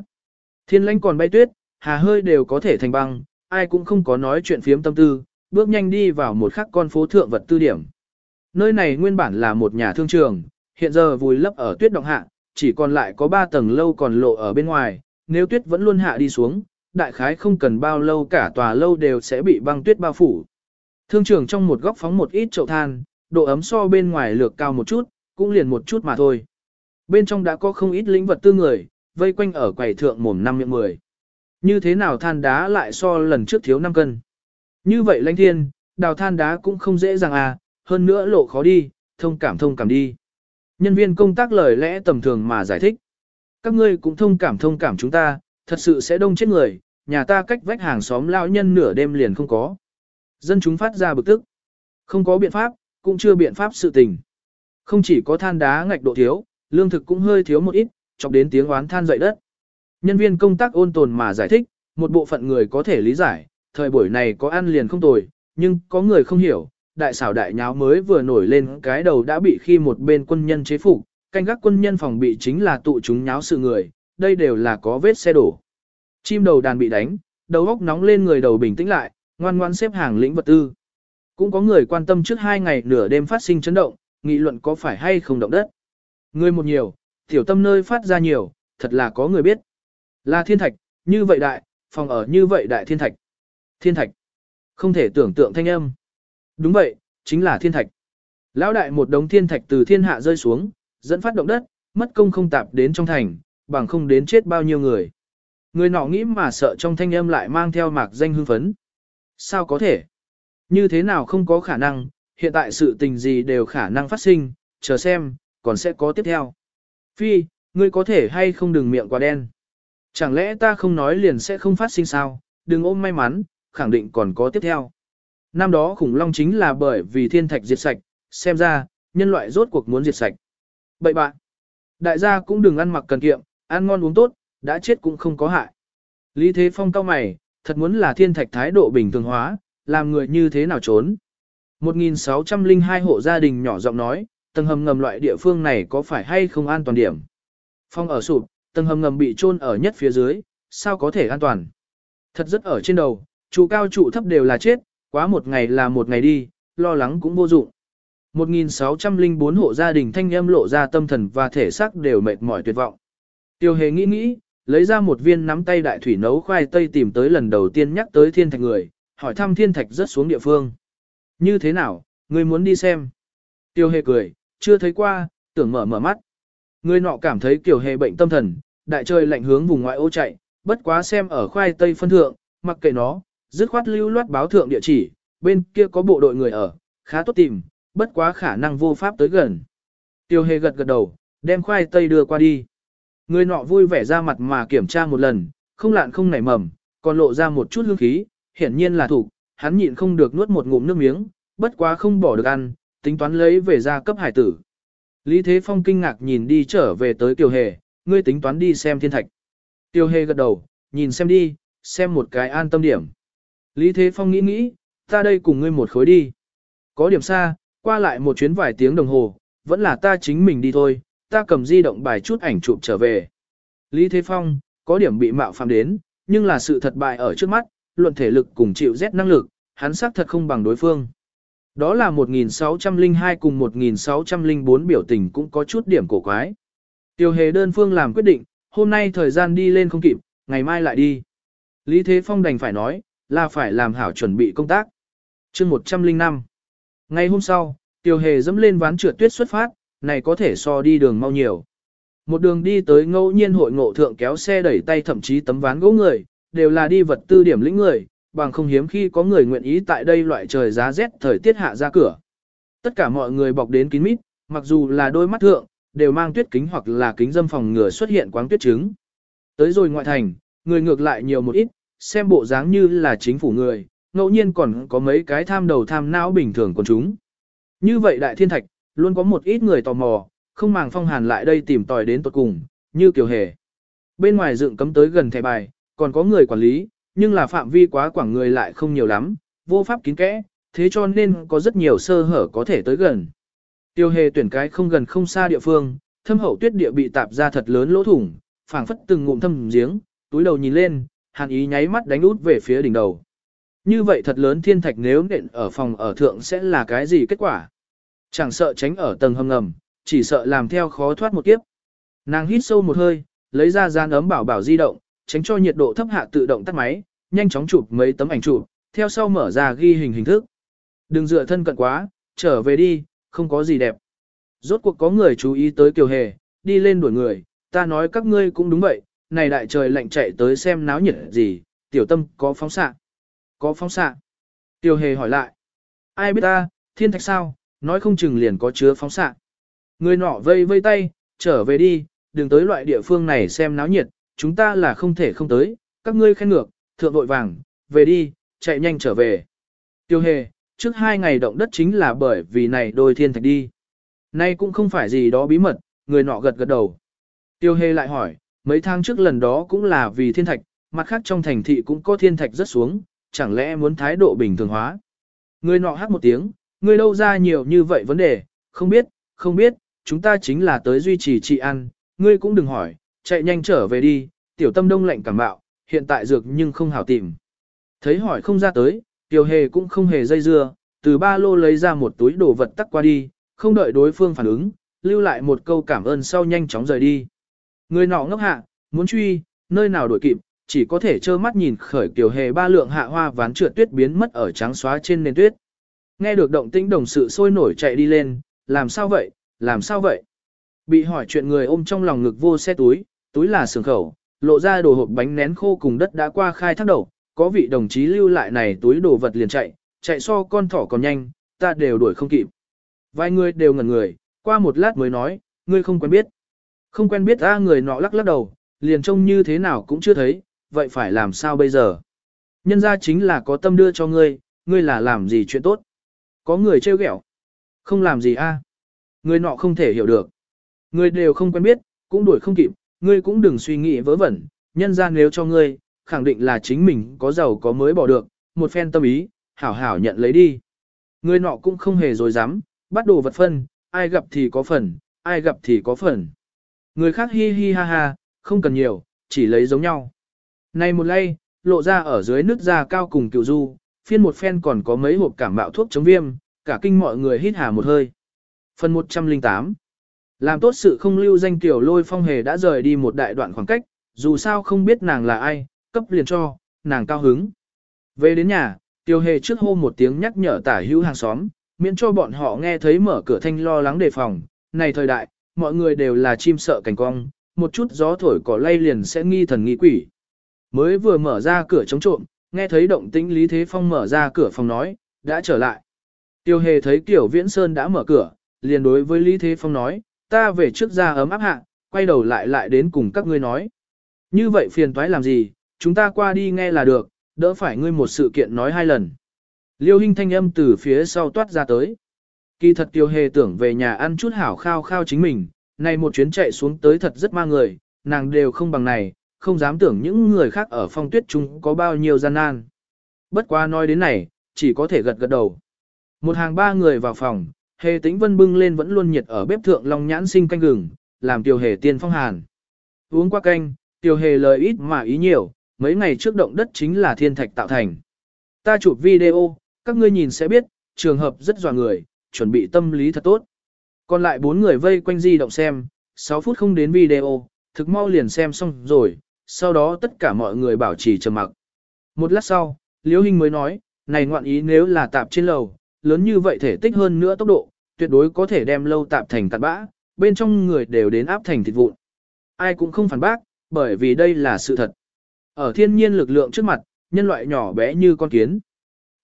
Thiên lãnh còn bay tuyết, hà hơi đều có thể thành băng, ai cũng không có nói chuyện phiếm tâm tư, bước nhanh đi vào một khắc con phố thượng vật tư điểm. Nơi này nguyên bản là một nhà thương trường, hiện giờ vùi lấp ở tuyết động hạ, chỉ còn lại có 3 tầng lâu còn lộ ở bên ngoài, nếu tuyết vẫn luôn hạ đi xuống, đại khái không cần bao lâu cả tòa lâu đều sẽ bị băng tuyết bao phủ. Thương trường trong một góc phóng một ít chậu than, độ ấm so bên ngoài lược cao một chút, cũng liền một chút mà thôi. Bên trong đã có không ít lĩnh vật tư người, vây quanh ở quầy thượng mồm năm miệng mười. Như thế nào than đá lại so lần trước thiếu 5 cân. Như vậy lãnh thiên, đào than đá cũng không dễ dàng à, hơn nữa lộ khó đi, thông cảm thông cảm đi. Nhân viên công tác lời lẽ tầm thường mà giải thích. Các ngươi cũng thông cảm thông cảm chúng ta, thật sự sẽ đông chết người, nhà ta cách vách hàng xóm lão nhân nửa đêm liền không có. Dân chúng phát ra bực tức. Không có biện pháp, cũng chưa biện pháp sự tình. Không chỉ có than đá ngạch độ thiếu, lương thực cũng hơi thiếu một ít, chọc đến tiếng oán than dậy đất. Nhân viên công tác ôn tồn mà giải thích, một bộ phận người có thể lý giải, thời buổi này có ăn liền không tồi, nhưng có người không hiểu, đại xảo đại nháo mới vừa nổi lên cái đầu đã bị khi một bên quân nhân chế phục, canh gác quân nhân phòng bị chính là tụ chúng nháo sự người, đây đều là có vết xe đổ. Chim đầu đàn bị đánh, đầu óc nóng lên người đầu bình tĩnh lại, ngoan ngoan xếp hàng lĩnh vật tư. Cũng có người quan tâm trước hai ngày nửa đêm phát sinh chấn động, nghị luận có phải hay không động đất. Người một nhiều, tiểu tâm nơi phát ra nhiều, thật là có người biết. Là thiên thạch, như vậy đại, phòng ở như vậy đại thiên thạch. Thiên thạch. Không thể tưởng tượng thanh âm. Đúng vậy, chính là thiên thạch. Lão đại một đống thiên thạch từ thiên hạ rơi xuống, dẫn phát động đất, mất công không tạp đến trong thành, bằng không đến chết bao nhiêu người. Người nọ nghĩ mà sợ trong thanh âm lại mang theo mạc danh hưng phấn. Sao có thể? Như thế nào không có khả năng, hiện tại sự tình gì đều khả năng phát sinh, chờ xem, còn sẽ có tiếp theo. Phi, ngươi có thể hay không đừng miệng quá đen. Chẳng lẽ ta không nói liền sẽ không phát sinh sao, đừng ôm may mắn, khẳng định còn có tiếp theo. Năm đó khủng long chính là bởi vì thiên thạch diệt sạch, xem ra, nhân loại rốt cuộc muốn diệt sạch. Bậy bạn, đại gia cũng đừng ăn mặc cần kiệm, ăn ngon uống tốt, đã chết cũng không có hại. Lý Thế Phong cao mày, thật muốn là thiên thạch thái độ bình thường hóa, làm người như thế nào trốn. 1602 hộ gia đình nhỏ giọng nói, tầng hầm ngầm loại địa phương này có phải hay không an toàn điểm. Phong ở sụp, tầng hầm ngầm bị chôn ở nhất phía dưới, sao có thể an toàn. Thật rất ở trên đầu, trụ cao trụ thấp đều là chết, quá một ngày là một ngày đi, lo lắng cũng vô dụng. 1604 hộ gia đình thanh âm lộ ra tâm thần và thể xác đều mệt mỏi tuyệt vọng. Tiêu hề nghĩ nghĩ, lấy ra một viên nắm tay đại thủy nấu khoai tây tìm tới lần đầu tiên nhắc tới thiên thạch người, hỏi thăm thiên thạch rất xuống địa phương. Như thế nào, người muốn đi xem? Tiêu hề cười, chưa thấy qua, tưởng mở mở mắt. Người nọ cảm thấy kiểu hề bệnh tâm thần, đại trời lạnh hướng vùng ngoại ô chạy, bất quá xem ở khoai tây phân thượng, mặc kệ nó, dứt khoát lưu loát báo thượng địa chỉ, bên kia có bộ đội người ở, khá tốt tìm, bất quá khả năng vô pháp tới gần. Tiêu hề gật gật đầu, đem khoai tây đưa qua đi. Người nọ vui vẻ ra mặt mà kiểm tra một lần, không lạn không nảy mầm, còn lộ ra một chút hương khí, hiển nhiên là thủ, hắn nhịn không được nuốt một ngụm nước miếng, bất quá không bỏ được ăn, tính toán lấy về ra cấp hải tử. Lý Thế Phong kinh ngạc nhìn đi trở về tới Tiêu Hề, ngươi tính toán đi xem thiên thạch. Tiêu Hề gật đầu, nhìn xem đi, xem một cái an tâm điểm. Lý Thế Phong nghĩ nghĩ, ta đây cùng ngươi một khối đi. Có điểm xa, qua lại một chuyến vài tiếng đồng hồ, vẫn là ta chính mình đi thôi, ta cầm di động bài chút ảnh chụp trở về. Lý Thế Phong, có điểm bị mạo phạm đến, nhưng là sự thật bại ở trước mắt, luận thể lực cùng chịu rét năng lực, hắn xác thật không bằng đối phương. Đó là 1602 cùng 1604 biểu tình cũng có chút điểm cổ quái. Tiêu hề đơn phương làm quyết định, hôm nay thời gian đi lên không kịp, ngày mai lại đi. Lý Thế Phong đành phải nói, là phải làm hảo chuẩn bị công tác. chương 105 Ngày hôm sau, Tiêu hề dẫm lên ván trượt tuyết xuất phát, này có thể so đi đường mau nhiều. Một đường đi tới ngẫu nhiên hội ngộ thượng kéo xe đẩy tay thậm chí tấm ván gỗ người, đều là đi vật tư điểm lĩnh người, bằng không hiếm khi có người nguyện ý tại đây loại trời giá rét thời tiết hạ ra cửa. Tất cả mọi người bọc đến kín mít, mặc dù là đôi mắt thượng, đều mang tuyết kính hoặc là kính dâm phòng ngừa xuất hiện quáng tuyết trứng. Tới rồi ngoại thành, người ngược lại nhiều một ít, xem bộ dáng như là chính phủ người, ngẫu nhiên còn có mấy cái tham đầu tham não bình thường của chúng. Như vậy đại thiên thạch, luôn có một ít người tò mò, không màng phong hàn lại đây tìm tòi đến tuột cùng, như kiểu hề. Bên ngoài dựng cấm tới gần thẻ bài, còn có người quản lý, nhưng là phạm vi quá quảng người lại không nhiều lắm, vô pháp kín kẽ, thế cho nên có rất nhiều sơ hở có thể tới gần. Tiêu hề tuyển cái không gần không xa địa phương, thâm hậu tuyết địa bị tạp ra thật lớn lỗ thủng, phảng phất từng ngụm thâm giếng, túi đầu nhìn lên, hàn ý nháy mắt đánh út về phía đỉnh đầu. Như vậy thật lớn thiên thạch nếu nện ở phòng ở thượng sẽ là cái gì kết quả? Chẳng sợ tránh ở tầng hầm ngầm, chỉ sợ làm theo khó thoát một kiếp. Nàng hít sâu một hơi, lấy ra gian ấm bảo bảo di động, tránh cho nhiệt độ thấp hạ tự động tắt máy, nhanh chóng chụp mấy tấm ảnh chụp, theo sau mở ra ghi hình hình thức. Đừng dựa thân cận quá, trở về đi, không có gì đẹp. Rốt cuộc có người chú ý tới Kiều Hề, đi lên đuổi người, ta nói các ngươi cũng đúng vậy, này đại trời lạnh chạy tới xem náo nhiệt gì, tiểu tâm có phóng xạ. Có phóng xạ. Kiều Hề hỏi lại. Ai biết ta, thiên thạch sao, nói không chừng liền có chứa phóng xạ. Người nọ vây vây tay, trở về đi, đừng tới loại địa phương này xem náo nhiệt, chúng ta là không thể không tới, các ngươi khen ngược, thượng vội vàng, về đi, chạy nhanh trở về. Tiêu hề, trước hai ngày động đất chính là bởi vì này đôi thiên thạch đi. Nay cũng không phải gì đó bí mật, người nọ gật gật đầu. Tiêu hề lại hỏi, mấy tháng trước lần đó cũng là vì thiên thạch, mặt khác trong thành thị cũng có thiên thạch rất xuống, chẳng lẽ muốn thái độ bình thường hóa. Người nọ hát một tiếng, Ngươi đâu ra nhiều như vậy vấn đề, không biết, không biết, chúng ta chính là tới duy trì trị ăn, ngươi cũng đừng hỏi, chạy nhanh trở về đi, tiểu tâm đông lạnh cảm bạo, hiện tại dược nhưng không hảo tìm. Thấy hỏi không ra tới, tiểu hề cũng không hề dây dưa, từ ba lô lấy ra một túi đồ vật tắc qua đi, không đợi đối phương phản ứng, lưu lại một câu cảm ơn sau nhanh chóng rời đi. Người nọ ngốc hạ, muốn truy, nơi nào đổi kịp, chỉ có thể trơ mắt nhìn khởi kiểu hề ba lượng hạ hoa ván trượt tuyết biến mất ở trắng xóa trên nền tuyết. Nghe được động tĩnh đồng sự sôi nổi chạy đi lên, làm sao vậy, làm sao vậy? Bị hỏi chuyện người ôm trong lòng ngực vô xe túi, túi là sườn khẩu, lộ ra đồ hộp bánh nén khô cùng đất đã qua khai thác đầu, có vị đồng chí lưu lại này túi đồ vật liền chạy, chạy so con thỏ còn nhanh, ta đều đuổi không kịp. Vài người đều ngẩn người, qua một lát mới nói, ngươi không quen biết. Không quen biết ra người nọ lắc lắc đầu, liền trông như thế nào cũng chưa thấy, vậy phải làm sao bây giờ? Nhân ra chính là có tâm đưa cho ngươi, ngươi là làm gì chuyện tốt? Có người trêu ghẹo, không làm gì a? Người nọ không thể hiểu được. Người đều không quen biết, cũng đuổi không kịp, ngươi cũng đừng suy nghĩ vớ vẩn, nhân ra nếu cho ngươi, khẳng định là chính mình có giàu có mới bỏ được, một phen tâm ý, hảo hảo nhận lấy đi. Người nọ cũng không hề dối dám, bắt đồ vật phân, ai gặp thì có phần, ai gặp thì có phần. Người khác hi hi ha ha, không cần nhiều, chỉ lấy giống nhau. Này một lay, lộ ra ở dưới nước da cao cùng cựu du, phiên một phen còn có mấy hộp cảm bạo thuốc chống viêm, cả kinh mọi người hít hà một hơi. Phần 108 Làm tốt sự không lưu danh tiểu lôi phong hề đã rời đi một đại đoạn khoảng cách, dù sao không biết nàng là ai, cấp liền cho, nàng cao hứng. Về đến nhà, tiểu hề trước hô một tiếng nhắc nhở tả hữu hàng xóm, miễn cho bọn họ nghe thấy mở cửa thanh lo lắng đề phòng. Này thời đại, mọi người đều là chim sợ cảnh cong, một chút gió thổi cỏ lay liền sẽ nghi thần nghi quỷ. Mới vừa mở ra cửa chống trộm, nghe thấy động tĩnh Lý Thế Phong mở ra cửa phòng nói, đã trở lại. Tiêu hề thấy Tiểu Viễn Sơn đã mở cửa, liền đối với Lý Thế Phong nói, ta về trước ra ấm áp hạ, quay đầu lại lại đến cùng các ngươi nói. Như vậy phiền toái làm gì, chúng ta qua đi nghe là được, đỡ phải ngươi một sự kiện nói hai lần. Liêu Hinh thanh âm từ phía sau toát ra tới. Kỳ thật Tiêu Hề tưởng về nhà ăn chút hảo khao khao chính mình, này một chuyến chạy xuống tới thật rất ma người, nàng đều không bằng này, không dám tưởng những người khác ở phong tuyết chúng có bao nhiêu gian nan. Bất quá nói đến này, chỉ có thể gật gật đầu. Một hàng ba người vào phòng, hề tĩnh vân bưng lên vẫn luôn nhiệt ở bếp thượng long nhãn sinh canh gừng, làm tiểu hề tiên phong hàn. Uống qua canh, tiểu hề lời ít mà ý nhiều, mấy ngày trước động đất chính là thiên thạch tạo thành. Ta chụp video, các ngươi nhìn sẽ biết, trường hợp rất dọa người, chuẩn bị tâm lý thật tốt. Còn lại bốn người vây quanh di động xem, 6 phút không đến video, thực mau liền xem xong rồi, sau đó tất cả mọi người bảo trì trầm mặc. Một lát sau, Liễu Hinh mới nói, này ngoạn ý nếu là tạp trên lầu, lớn như vậy thể tích hơn nữa tốc độ, tuyệt đối có thể đem lâu tạp thành cặn bã, bên trong người đều đến áp thành thịt vụn. Ai cũng không phản bác, bởi vì đây là sự thật. Ở thiên nhiên lực lượng trước mặt, nhân loại nhỏ bé như con kiến.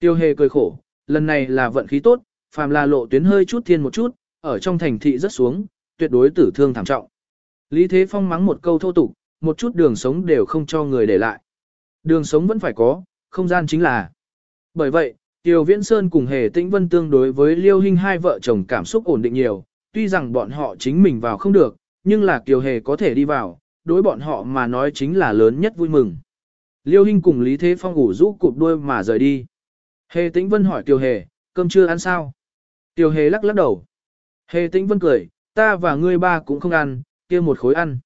Tiêu hề cười khổ, lần này là vận khí tốt, phàm là lộ tuyến hơi chút thiên một chút, ở trong thành thị rất xuống, tuyệt đối tử thương thảm trọng. Lý Thế Phong mắng một câu thô tục, một chút đường sống đều không cho người để lại. Đường sống vẫn phải có, không gian chính là. Bởi vậy, Tiêu Viễn Sơn cùng Hề Tĩnh Vân tương đối với Liêu Hinh hai vợ chồng cảm xúc ổn định nhiều, tuy rằng bọn họ chính mình vào không được, nhưng là Kiều Hề có thể đi vào, đối bọn họ mà nói chính là lớn nhất vui mừng. Liêu Hinh cùng Lý Thế Phong ngủ rũ cụp đuôi mà rời đi. Hề Tĩnh Vân hỏi Kiều Hề, cơm chưa ăn sao? Kiều Hề lắc lắc đầu. Hề Tĩnh Vân cười, ta và ngươi ba cũng không ăn, kia một khối ăn.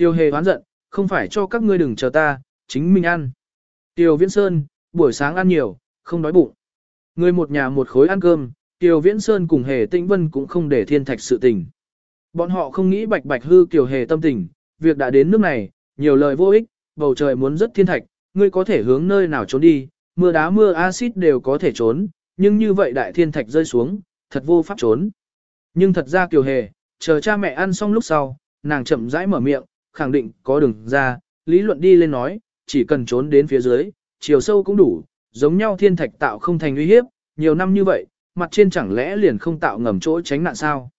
Tiêu hề hoán giận, không phải cho các ngươi đừng chờ ta, chính mình ăn. Tiêu Viễn Sơn, buổi sáng ăn nhiều, không đói bụng. Người một nhà một khối ăn cơm, Tiêu Viễn Sơn cùng Hề Tĩnh Vân cũng không để thiên thạch sự tình. Bọn họ không nghĩ bạch bạch hư Kiều Hề tâm tình, việc đã đến nước này, nhiều lời vô ích, bầu trời muốn rất thiên thạch, ngươi có thể hướng nơi nào trốn đi, mưa đá mưa axit đều có thể trốn, nhưng như vậy đại thiên thạch rơi xuống, thật vô pháp trốn. Nhưng thật ra Kiều Hề, chờ cha mẹ ăn xong lúc sau, nàng chậm rãi mở miệng, khẳng định có đường ra, lý luận đi lên nói, chỉ cần trốn đến phía dưới, chiều sâu cũng đủ, giống nhau thiên thạch tạo không thành uy hiếp, nhiều năm như vậy, mặt trên chẳng lẽ liền không tạo ngầm chỗ tránh nạn sao.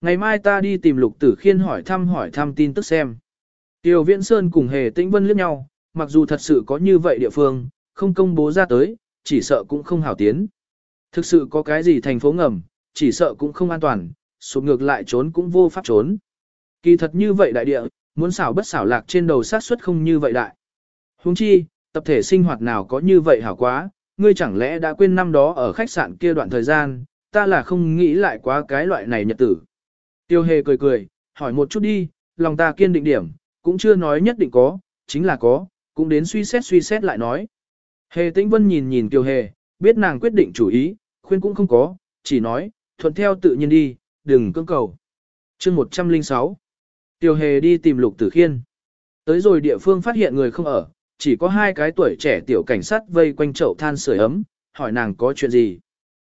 Ngày mai ta đi tìm lục tử khiên hỏi thăm hỏi thăm tin tức xem. Tiêu Viễn Sơn cùng Hề Tĩnh Vân liếc nhau, mặc dù thật sự có như vậy địa phương, không công bố ra tới, chỉ sợ cũng không hảo tiến. Thực sự có cái gì thành phố ngầm, chỉ sợ cũng không an toàn, sụp ngược lại trốn cũng vô pháp trốn. Kỳ thật như vậy đại địa, muốn xảo bất xảo lạc trên đầu sát suất không như vậy đại. Huống chi, tập thể sinh hoạt nào có như vậy hảo quá, ngươi chẳng lẽ đã quên năm đó ở khách sạn kia đoạn thời gian, ta là không nghĩ lại quá cái loại này nhật tử. Tiêu hề cười cười, hỏi một chút đi, lòng ta kiên định điểm, cũng chưa nói nhất định có, chính là có, cũng đến suy xét suy xét lại nói. Hề tĩnh vân nhìn nhìn tiêu hề, biết nàng quyết định chủ ý, khuyên cũng không có, chỉ nói, thuận theo tự nhiên đi, đừng cưỡng cầu. chương 106 Tiêu hề đi tìm lục tử khiên. Tới rồi địa phương phát hiện người không ở, chỉ có hai cái tuổi trẻ tiểu cảnh sát vây quanh chậu than sưởi ấm, hỏi nàng có chuyện gì.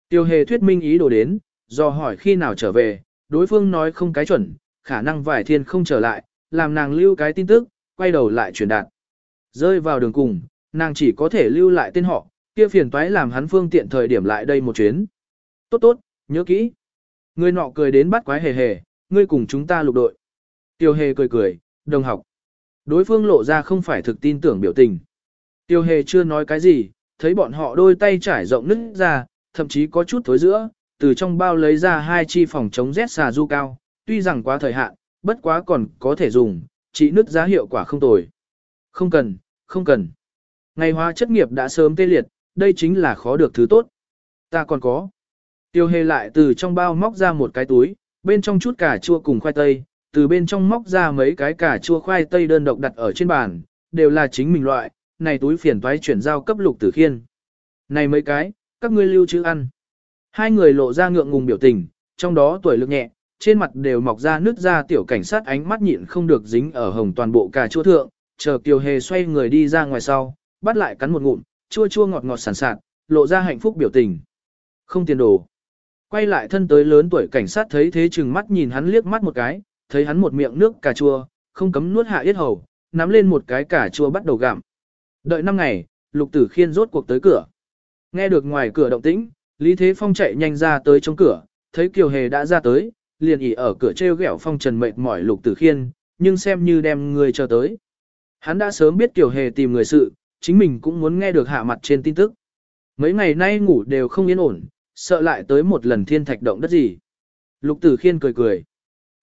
Tiêu hề thuyết minh ý đồ đến, do hỏi khi nào trở về, đối phương nói không cái chuẩn, khả năng vài thiên không trở lại, làm nàng lưu cái tin tức, quay đầu lại truyền đạt. Rơi vào đường cùng, nàng chỉ có thể lưu lại tên họ, kia phiền toái làm hắn phương tiện thời điểm lại đây một chuyến. Tốt tốt, nhớ kỹ. Người nọ cười đến bắt quái hề hề, ngươi cùng chúng ta lục đội. Tiêu hề cười cười, đồng học. Đối phương lộ ra không phải thực tin tưởng biểu tình. Tiêu hề chưa nói cái gì, thấy bọn họ đôi tay trải rộng nứt ra, thậm chí có chút thối giữa, từ trong bao lấy ra hai chi phòng chống rét xà du cao, tuy rằng quá thời hạn, bất quá còn có thể dùng, chỉ nứt giá hiệu quả không tồi. Không cần, không cần. Ngày hóa chất nghiệp đã sớm tê liệt, đây chính là khó được thứ tốt. Ta còn có. Tiêu hề lại từ trong bao móc ra một cái túi, bên trong chút cà chua cùng khoai tây, từ bên trong móc ra mấy cái cà chua khoai tây đơn độc đặt ở trên bàn, đều là chính mình loại, này túi phiền toái chuyển giao cấp lục tử khiên. Này mấy cái, các ngươi lưu trữ ăn. Hai người lộ ra ngượng ngùng biểu tình, trong đó tuổi lực nhẹ, trên mặt đều mọc ra nước ra tiểu cảnh sát ánh mắt nhịn không được dính ở hồng toàn bộ cà chua thượng, chờ Kiều Hề xoay người đi ra ngoài sau, bắt lại cắn một ngụm, chua chua ngọt ngọt sản sạt, lộ ra hạnh phúc biểu tình. Không tiền đồ. Quay lại thân tới lớn tuổi cảnh sát thấy thế chừng mắt nhìn hắn liếc mắt một cái, thấy hắn một miệng nước cà chua, không cấm nuốt hạ yết hầu, nắm lên một cái cà chua bắt đầu gặm. Đợi năm ngày, lục tử khiên rốt cuộc tới cửa. Nghe được ngoài cửa động tĩnh, Lý Thế Phong chạy nhanh ra tới trong cửa, thấy Kiều Hề đã ra tới, liền ỉ ở cửa treo ghẹo Phong Trần mệt mỏi lục tử khiên, nhưng xem như đem người chờ tới. Hắn đã sớm biết Kiều Hề tìm người sự, chính mình cũng muốn nghe được hạ mặt trên tin tức. Mấy ngày nay ngủ đều không yên ổn, sợ lại tới một lần thiên thạch động đất gì. Lục tử khiên cười cười.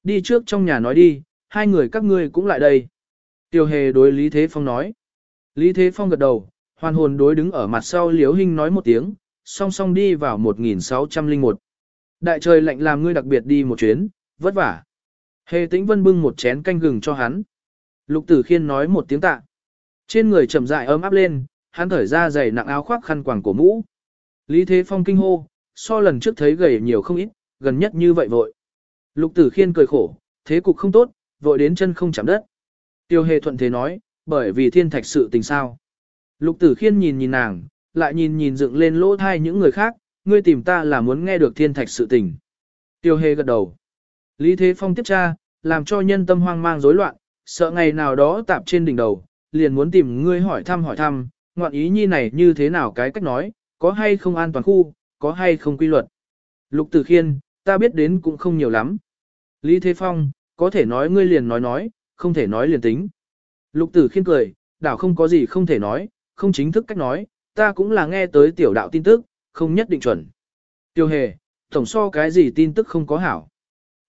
Đi trước trong nhà nói đi, hai người các ngươi cũng lại đây. Tiêu hề đối Lý Thế Phong nói. Lý Thế Phong gật đầu, hoàn hồn đối đứng ở mặt sau Liễu Hinh nói một tiếng, song song đi vào 1601. Đại trời lạnh làm ngươi đặc biệt đi một chuyến, vất vả. Hề tĩnh vân bưng một chén canh gừng cho hắn. Lục tử khiên nói một tiếng tạ. Trên người chậm dại ấm áp lên, hắn thở ra dày nặng áo khoác khăn quàng cổ mũ. Lý Thế Phong kinh hô, so lần trước thấy gầy nhiều không ít, gần nhất như vậy vội. Lục tử khiên cười khổ, thế cục không tốt, vội đến chân không chạm đất. Tiêu hề thuận thế nói, bởi vì thiên thạch sự tình sao. Lục tử khiên nhìn nhìn nàng, lại nhìn nhìn dựng lên lỗ thai những người khác, ngươi tìm ta là muốn nghe được thiên thạch sự tình. Tiêu hề gật đầu. Lý Thế Phong tiếp tra, làm cho nhân tâm hoang mang rối loạn, sợ ngày nào đó tạp trên đỉnh đầu, liền muốn tìm ngươi hỏi thăm hỏi thăm, ngoạn ý nhi này như thế nào cái cách nói, có hay không an toàn khu, có hay không quy luật. Lục Tử Khiên, ta biết đến cũng không nhiều lắm. Lý Thế Phong, có thể nói ngươi liền nói nói, không thể nói liền tính. Lục Tử Khiên cười, đảo không có gì không thể nói, không chính thức cách nói, ta cũng là nghe tới tiểu đạo tin tức, không nhất định chuẩn. Tiêu hề, tổng so cái gì tin tức không có hảo.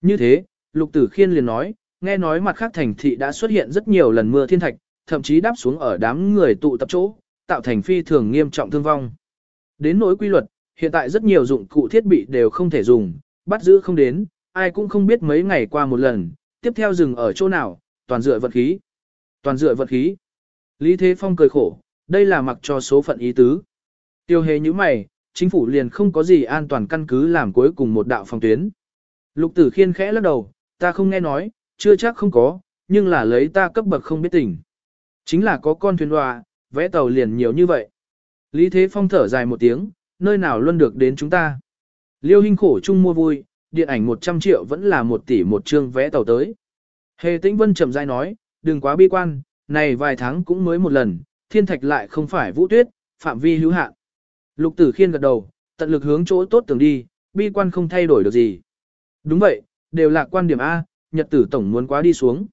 Như thế, Lục Tử Khiên liền nói, nghe nói mặt khác thành thị đã xuất hiện rất nhiều lần mưa thiên thạch, thậm chí đáp xuống ở đám người tụ tập chỗ, tạo thành phi thường nghiêm trọng thương vong. Đến nỗi quy luật, hiện tại rất nhiều dụng cụ thiết bị đều không thể dùng, bắt giữ không đến, ai cũng không biết mấy ngày qua một lần, tiếp theo dừng ở chỗ nào, toàn dựa vật khí. Toàn dựa vật khí. Lý Thế Phong cười khổ, đây là mặc cho số phận ý tứ. Tiêu hề như mày, chính phủ liền không có gì an toàn căn cứ làm cuối cùng một đạo phòng tuyến. Lục tử khiên khẽ lắc đầu, ta không nghe nói, chưa chắc không có, nhưng là lấy ta cấp bậc không biết tình. Chính là có con thuyền đoà, vẽ tàu liền nhiều như vậy. Lý Thế Phong thở dài một tiếng, nơi nào luôn được đến chúng ta. Liêu Hinh khổ chung mua vui, điện ảnh 100 triệu vẫn là 1 tỷ một chương vé tàu tới. Hề Tĩnh Vân chậm rãi nói, đừng quá bi quan, này vài tháng cũng mới một lần, thiên thạch lại không phải vũ tuyết, phạm vi hữu hạn. Lục Tử Khiên gật đầu, tận lực hướng chỗ tốt tưởng đi, bi quan không thay đổi được gì. Đúng vậy, đều là quan điểm A, nhật tử tổng muốn quá đi xuống.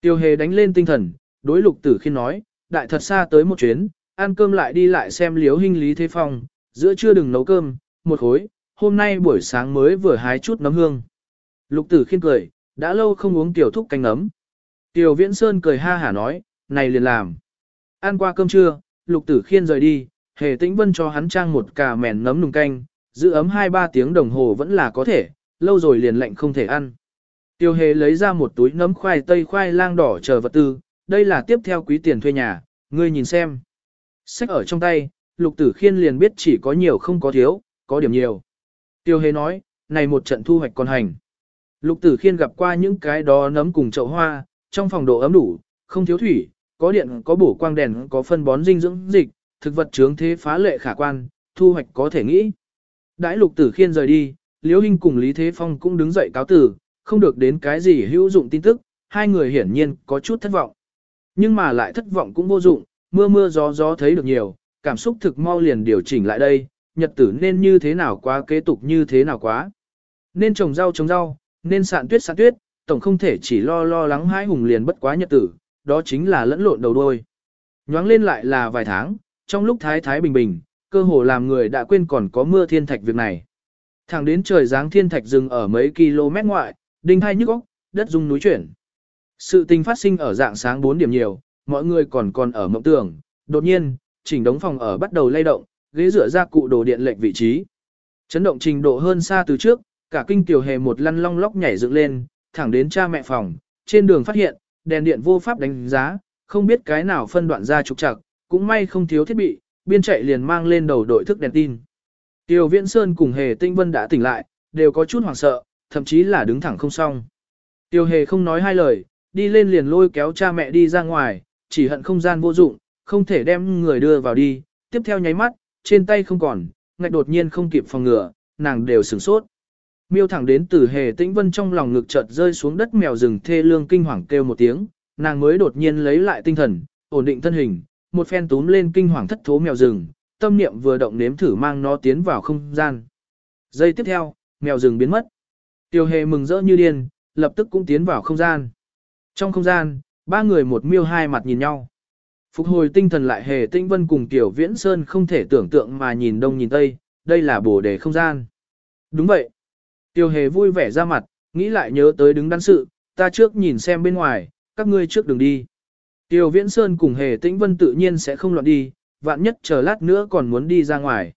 Tiêu hề đánh lên tinh thần, đối lục tử khiên nói, đại thật xa tới một chuyến, ăn cơm lại đi lại xem liếu hình lý thế phong, giữa trưa đừng nấu cơm, một khối, hôm nay buổi sáng mới vừa hái chút nấm hương. Lục tử khiên cười, đã lâu không uống tiểu thúc canh nấm. Tiểu viễn sơn cười ha hả nói, này liền làm. Ăn qua cơm trưa, lục tử khiên rời đi, hề tĩnh vân cho hắn trang một cà mèn nấm nùng canh, giữ ấm 2-3 tiếng đồng hồ vẫn là có thể, lâu rồi liền lạnh không thể ăn. Tiêu hề lấy ra một túi nấm khoai tây khoai lang đỏ chờ vật tư, đây là tiếp theo quý tiền thuê nhà, ngươi nhìn xem. Sách ở trong tay, lục tử khiên liền biết chỉ có nhiều không có thiếu, có điểm nhiều. Tiêu hề nói, này một trận thu hoạch còn hành. Lục tử khiên gặp qua những cái đó nấm cùng chậu hoa, trong phòng độ ấm đủ, không thiếu thủy, có điện có bổ quang đèn có phân bón dinh dưỡng dịch, thực vật trướng thế phá lệ khả quan, thu hoạch có thể nghĩ. Đãi lục tử khiên rời đi, Liễu Hinh cùng Lý Thế Phong cũng đứng dậy cáo tử, không được đến cái gì hữu dụng tin tức, hai người hiển nhiên có chút thất vọng. Nhưng mà lại thất vọng cũng vô dụng, mưa mưa gió gió thấy được nhiều, cảm xúc thực mau liền điều chỉnh lại đây, nhật tử nên như thế nào quá kế tục như thế nào quá. Nên trồng rau trồng rau, nên sạn tuyết sạn tuyết, tổng không thể chỉ lo lo lắng hai hùng liền bất quá nhật tử, đó chính là lẫn lộn đầu đôi. Nhoáng lên lại là vài tháng, trong lúc thái thái bình bình, cơ hồ làm người đã quên còn có mưa thiên thạch việc này. Thẳng đến trời giáng thiên thạch dừng ở mấy km ngoại, đinh hai nhức óc, đất rung núi chuyển. Sự tình phát sinh ở dạng sáng 4 điểm nhiều, mọi người còn còn ở mộng tưởng, đột nhiên, chỉnh đống phòng ở bắt đầu lay động, ghế rửa ra cụ đồ điện lệnh vị trí. Chấn động trình độ hơn xa từ trước, cả kinh tiểu hề một lăn long lóc nhảy dựng lên, thẳng đến cha mẹ phòng, trên đường phát hiện, đèn điện vô pháp đánh giá, không biết cái nào phân đoạn ra trục trặc, cũng may không thiếu thiết bị, biên chạy liền mang lên đầu đội thức đèn tin. Tiểu Viễn Sơn cùng Hề Tinh Vân đã tỉnh lại, đều có chút hoảng sợ, thậm chí là đứng thẳng không xong. Tiểu Hề không nói hai lời, đi lên liền lôi kéo cha mẹ đi ra ngoài, chỉ hận không gian vô dụng, không thể đem người đưa vào đi, tiếp theo nháy mắt, trên tay không còn, ngạch đột nhiên không kịp phòng ngừa, nàng đều sửng sốt. Miêu thẳng đến từ hề tĩnh vân trong lòng ngực chợt rơi xuống đất mèo rừng thê lương kinh hoàng kêu một tiếng, nàng mới đột nhiên lấy lại tinh thần, ổn định thân hình, một phen túm lên kinh hoàng thất thố mèo rừng, tâm niệm vừa động nếm thử mang nó tiến vào không gian. Giây tiếp theo, mèo rừng biến mất. Tiêu hề mừng rỡ như điên, lập tức cũng tiến vào không gian. Trong không gian, ba người một miêu hai mặt nhìn nhau. Phục hồi tinh thần lại hề tinh vân cùng Tiểu Viễn Sơn không thể tưởng tượng mà nhìn đông nhìn tây, đây là bổ đề không gian. Đúng vậy. Tiêu hề vui vẻ ra mặt, nghĩ lại nhớ tới đứng đắn sự, ta trước nhìn xem bên ngoài, các ngươi trước đừng đi. Tiêu Viễn Sơn cùng hề tĩnh vân tự nhiên sẽ không loạn đi, vạn nhất chờ lát nữa còn muốn đi ra ngoài.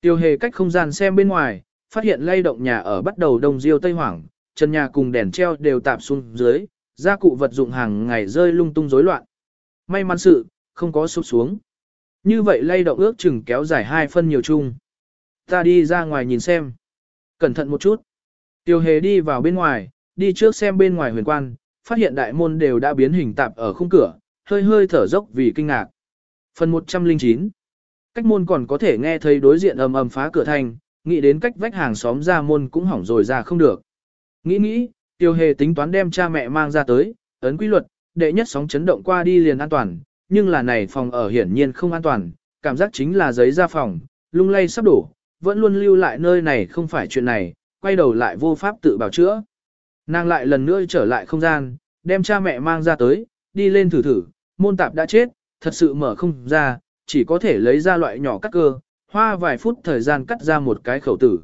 Tiêu hề cách không gian xem bên ngoài, phát hiện lay động nhà ở bắt đầu đông diêu tây hoảng, chân nhà cùng đèn treo đều tạp xuống dưới, gia cụ vật dụng hàng ngày rơi lung tung rối loạn. May mắn sự, không có sụp xuống. Như vậy lay động ước chừng kéo dài hai phân nhiều chung. Ta đi ra ngoài nhìn xem. Cẩn thận một chút. Tiêu hề đi vào bên ngoài, đi trước xem bên ngoài huyền quan, phát hiện đại môn đều đã biến hình tạp ở khung cửa, hơi hơi thở dốc vì kinh ngạc. Phần 109 Cách môn còn có thể nghe thấy đối diện ầm ầm phá cửa thành, nghĩ đến cách vách hàng xóm ra môn cũng hỏng rồi ra không được. Nghĩ nghĩ, tiêu hề tính toán đem cha mẹ mang ra tới, ấn quy luật, đệ nhất sóng chấn động qua đi liền an toàn, nhưng là này phòng ở hiển nhiên không an toàn, cảm giác chính là giấy ra phòng, lung lay sắp đổ, vẫn luôn lưu lại nơi này không phải chuyện này, quay đầu lại vô pháp tự bảo chữa. Nàng lại lần nữa trở lại không gian, đem cha mẹ mang ra tới, đi lên thử thử, môn tạp đã chết, thật sự mở không ra, chỉ có thể lấy ra loại nhỏ cắt cơ, hoa vài phút thời gian cắt ra một cái khẩu tử.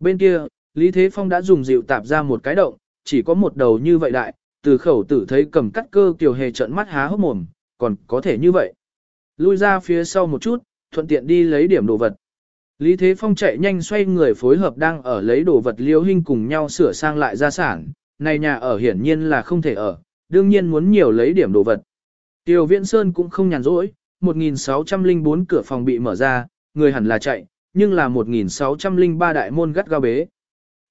Bên kia, Lý Thế Phong đã dùng dịu tạp ra một cái động, chỉ có một đầu như vậy đại, từ khẩu tử thấy cầm cắt cơ kiều hề trợn mắt há hốc mồm, còn có thể như vậy. Lui ra phía sau một chút, thuận tiện đi lấy điểm đồ vật. Lý Thế Phong chạy nhanh xoay người phối hợp đang ở lấy đồ vật liêu hình cùng nhau sửa sang lại gia sản, này nhà ở hiển nhiên là không thể ở, đương nhiên muốn nhiều lấy điểm đồ vật. Tiêu Viễn Sơn cũng không nhàn rỗi, 1604 cửa phòng bị mở ra, người hẳn là chạy, nhưng là 1603 đại môn gắt gao bế.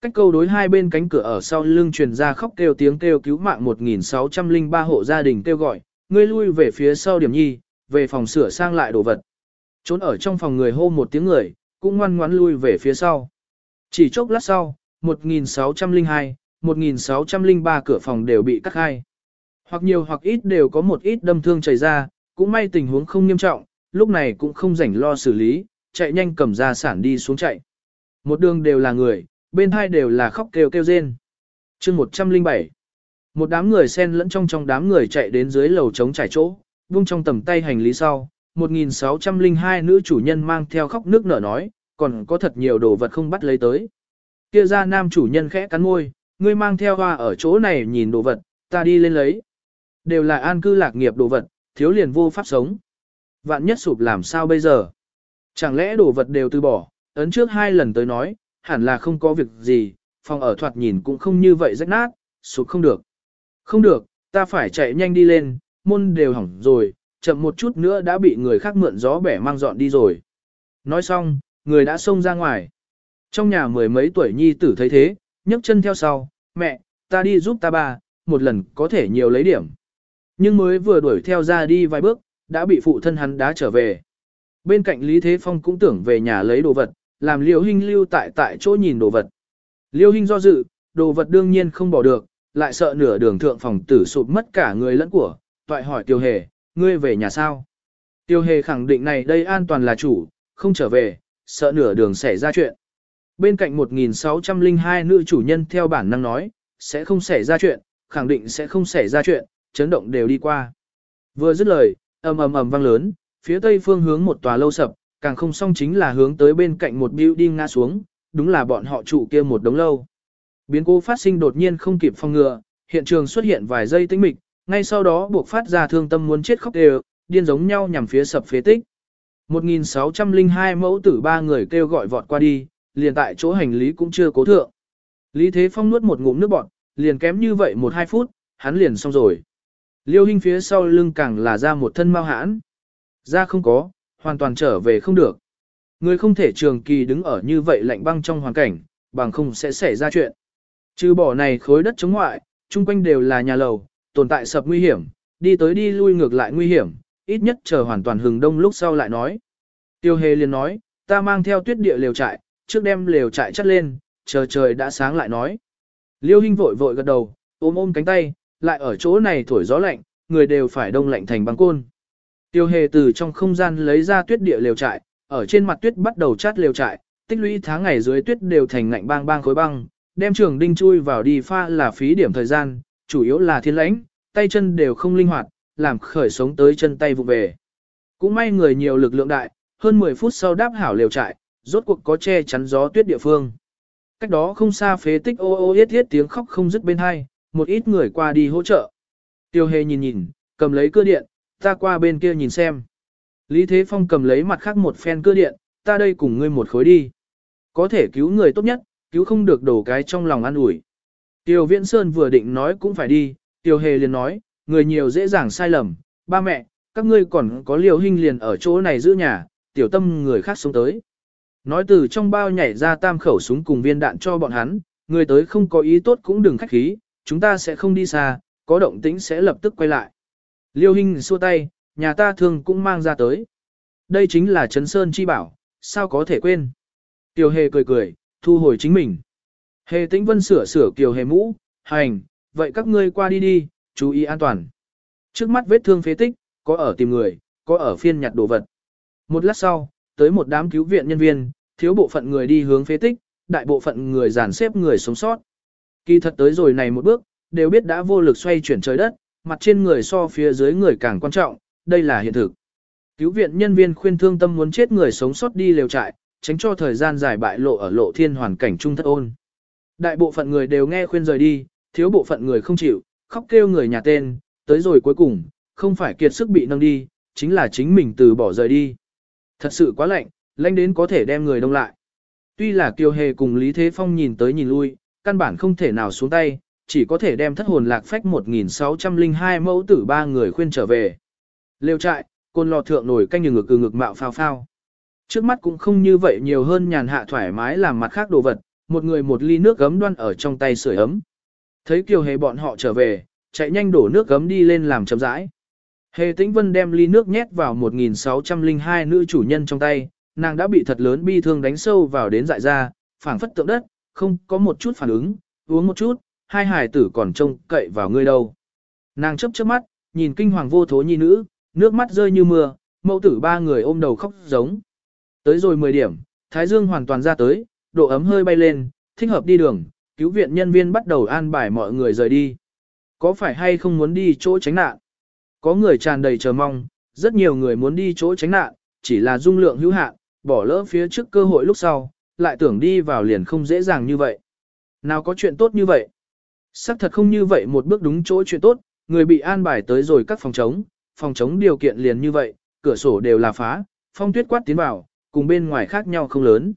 Cách câu đối hai bên cánh cửa ở sau lưng truyền ra khóc kêu tiếng kêu cứu mạng 1603 hộ gia đình kêu gọi, ngươi lui về phía sau điểm nhi, về phòng sửa sang lại đồ vật. Trốn ở trong phòng người hô một tiếng người, cũng ngoan ngoãn lui về phía sau. Chỉ chốc lát sau, 1602, 1603 cửa phòng đều bị cắt khai. Hoặc nhiều hoặc ít đều có một ít đâm thương chảy ra, cũng may tình huống không nghiêm trọng, lúc này cũng không rảnh lo xử lý, chạy nhanh cầm ra sản đi xuống chạy. Một đường đều là người, bên hai đều là khóc kêu kêu rên. chương 107 Một đám người xen lẫn trong trong đám người chạy đến dưới lầu trống trải chỗ, vung trong tầm tay hành lý sau, 1602 nữ chủ nhân mang theo khóc nước nở nói, còn có thật nhiều đồ vật không bắt lấy tới. Kia ra nam chủ nhân khẽ cắn môi, ngươi mang theo hoa ở chỗ này nhìn đồ vật, ta đi lên lấy. Đều là an cư lạc nghiệp đồ vật, thiếu liền vô pháp sống. Vạn nhất sụp làm sao bây giờ? Chẳng lẽ đồ vật đều từ bỏ, ấn trước hai lần tới nói, hẳn là không có việc gì, phòng ở thoạt nhìn cũng không như vậy rách nát, sụp không được. Không được, ta phải chạy nhanh đi lên, môn đều hỏng rồi, chậm một chút nữa đã bị người khác mượn gió bẻ mang dọn đi rồi. Nói xong, người đã xông ra ngoài. Trong nhà mười mấy tuổi nhi tử thấy thế, nhấc chân theo sau, mẹ, ta đi giúp ta ba, một lần có thể nhiều lấy điểm. Nhưng mới vừa đuổi theo ra đi vài bước, đã bị phụ thân hắn đá trở về. Bên cạnh Lý Thế Phong cũng tưởng về nhà lấy đồ vật, làm Liêu hình lưu tại tại chỗ nhìn đồ vật. Liêu hình do dự, đồ vật đương nhiên không bỏ được, lại sợ nửa đường thượng phòng tử sụp mất cả người lẫn của, toại hỏi Tiêu Hề, ngươi về nhà sao? Tiêu Hề khẳng định này đây an toàn là chủ, không trở về, sợ nửa đường xảy ra chuyện. Bên cạnh 1602 nữ chủ nhân theo bản năng nói, sẽ không xảy ra chuyện, khẳng định sẽ không xảy ra chuyện, chấn động đều đi qua. Vừa dứt lời, ầm ầm ầm vang lớn, phía tây phương hướng một tòa lâu sập, càng không xong chính là hướng tới bên cạnh một building ngã xuống, đúng là bọn họ trụ kia một đống lâu. Biến cố phát sinh đột nhiên không kịp phòng ngừa, hiện trường xuất hiện vài giây tĩnh mịch, ngay sau đó buộc phát ra thương tâm muốn chết khóc đều, điên giống nhau nhằm phía sập phế tích. 1602 mẫu tử ba người kêu gọi vọt qua đi, liền tại chỗ hành lý cũng chưa cố thượng. Lý Thế Phong nuốt một ngụm nước bọt, liền kém như vậy một hai phút, hắn liền xong rồi. Liêu Hinh phía sau lưng càng là ra một thân mau hãn. Ra không có, hoàn toàn trở về không được. Người không thể trường kỳ đứng ở như vậy lạnh băng trong hoàn cảnh, bằng không sẽ xảy ra chuyện. Trừ bỏ này khối đất chống ngoại, chung quanh đều là nhà lầu, tồn tại sập nguy hiểm, đi tới đi lui ngược lại nguy hiểm, ít nhất chờ hoàn toàn hừng đông lúc sau lại nói. Tiêu hề liền nói, ta mang theo tuyết địa lều trại, trước đem lều trại chất lên, chờ trời đã sáng lại nói. Liêu Hinh vội vội gật đầu, ôm ôm cánh tay, lại ở chỗ này thổi gió lạnh, người đều phải đông lạnh thành băng côn. Tiêu hề từ trong không gian lấy ra tuyết địa lều trại, ở trên mặt tuyết bắt đầu chát lều trại, tích lũy tháng ngày dưới tuyết đều thành ngạnh bang bang khối băng, đem trường đinh chui vào đi pha là phí điểm thời gian, chủ yếu là thiên lãnh, tay chân đều không linh hoạt, làm khởi sống tới chân tay vụ về. Cũng may người nhiều lực lượng đại, hơn 10 phút sau đáp hảo lều trại, rốt cuộc có che chắn gió tuyết địa phương. Cách đó không xa phế tích ô ô yết yết tiếng khóc không dứt bên hai, một ít người qua đi hỗ trợ. Tiêu hề nhìn nhìn, cầm lấy cơ điện, ta qua bên kia nhìn xem. Lý Thế Phong cầm lấy mặt khác một phen cơ điện, ta đây cùng ngươi một khối đi. Có thể cứu người tốt nhất, cứu không được đổ cái trong lòng an ủi. Tiêu Viễn Sơn vừa định nói cũng phải đi, Tiêu Hề liền nói, người nhiều dễ dàng sai lầm, ba mẹ, các ngươi còn có liều hình liền ở chỗ này giữ nhà, tiểu tâm người khác xuống tới. Nói từ trong bao nhảy ra tam khẩu súng cùng viên đạn cho bọn hắn, người tới không có ý tốt cũng đừng khách khí, chúng ta sẽ không đi xa, có động tĩnh sẽ lập tức quay lại. Liêu Hinh xua tay, nhà ta thường cũng mang ra tới. Đây chính là Trấn Sơn chi bảo, sao có thể quên. Kiều Hề cười cười, thu hồi chính mình. Hề Tĩnh Vân sửa sửa Kiều Hề mũ, hành, vậy các ngươi qua đi đi, chú ý an toàn. Trước mắt vết thương phế tích, có ở tìm người, có ở phiên nhặt đồ vật. Một lát sau, tới một đám cứu viện nhân viên, thiếu bộ phận người đi hướng phế tích, đại bộ phận người dàn xếp người sống sót. Kỳ thật tới rồi này một bước, đều biết đã vô lực xoay chuyển trời đất, mặt trên người so phía dưới người càng quan trọng, đây là hiện thực. Cứu viện nhân viên khuyên thương tâm muốn chết người sống sót đi lều trại, tránh cho thời gian dài bại lộ ở lộ thiên hoàn cảnh trung thất ôn. Đại bộ phận người đều nghe khuyên rời đi, thiếu bộ phận người không chịu, khóc kêu người nhà tên, tới rồi cuối cùng, không phải kiệt sức bị nâng đi, chính là chính mình từ bỏ rời đi. Thật sự quá lạnh, lạnh đến có thể đem người đông lại. Tuy là Kiều Hề cùng Lý Thế Phong nhìn tới nhìn lui, căn bản không thể nào xuống tay, chỉ có thể đem thất hồn lạc phách 1602 mẫu tử ba người khuyên trở về. Lêu trại, côn lò thượng nổi canh như ngực ừ ngực mạo phao phao. Trước mắt cũng không như vậy nhiều hơn nhàn hạ thoải mái làm mặt khác đồ vật, một người một ly nước gấm đoan ở trong tay sưởi ấm. Thấy kiều hề bọn họ trở về, chạy nhanh đổ nước gấm đi lên làm chậm rãi. Hề tĩnh vân đem ly nước nhét vào 1602 nữ chủ nhân trong tay, nàng đã bị thật lớn bi thương đánh sâu vào đến dại ra, phảng phất tượng đất, không có một chút phản ứng, uống một chút, hai hải tử còn trông cậy vào ngươi đâu. Nàng chấp chớp mắt, nhìn kinh hoàng vô thố nhi nữ, nước mắt rơi như mưa, mẫu tử ba người ôm đầu khóc giống. Tới rồi 10 điểm, thái dương hoàn toàn ra tới, độ ấm hơi bay lên, thích hợp đi đường, cứu viện nhân viên bắt đầu an bài mọi người rời đi. Có phải hay không muốn đi chỗ tránh nạn? Có người tràn đầy chờ mong, rất nhiều người muốn đi chỗ tránh nạn, chỉ là dung lượng hữu hạn, bỏ lỡ phía trước cơ hội lúc sau, lại tưởng đi vào liền không dễ dàng như vậy. Nào có chuyện tốt như vậy? Sắc thật không như vậy một bước đúng chỗ chuyện tốt, người bị an bài tới rồi các phòng chống, phòng chống điều kiện liền như vậy, cửa sổ đều là phá, phong tuyết quát tiến vào, cùng bên ngoài khác nhau không lớn.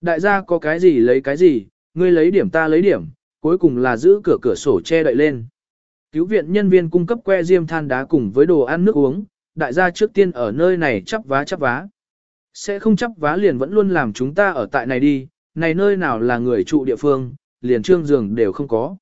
Đại gia có cái gì lấy cái gì, ngươi lấy điểm ta lấy điểm, cuối cùng là giữ cửa cửa sổ che đậy lên. Cứu viện nhân viên cung cấp que diêm than đá cùng với đồ ăn nước uống, đại gia trước tiên ở nơi này chắp vá chắp vá. Sẽ không chắp vá liền vẫn luôn làm chúng ta ở tại này đi, này nơi nào là người trụ địa phương, liền trương giường đều không có.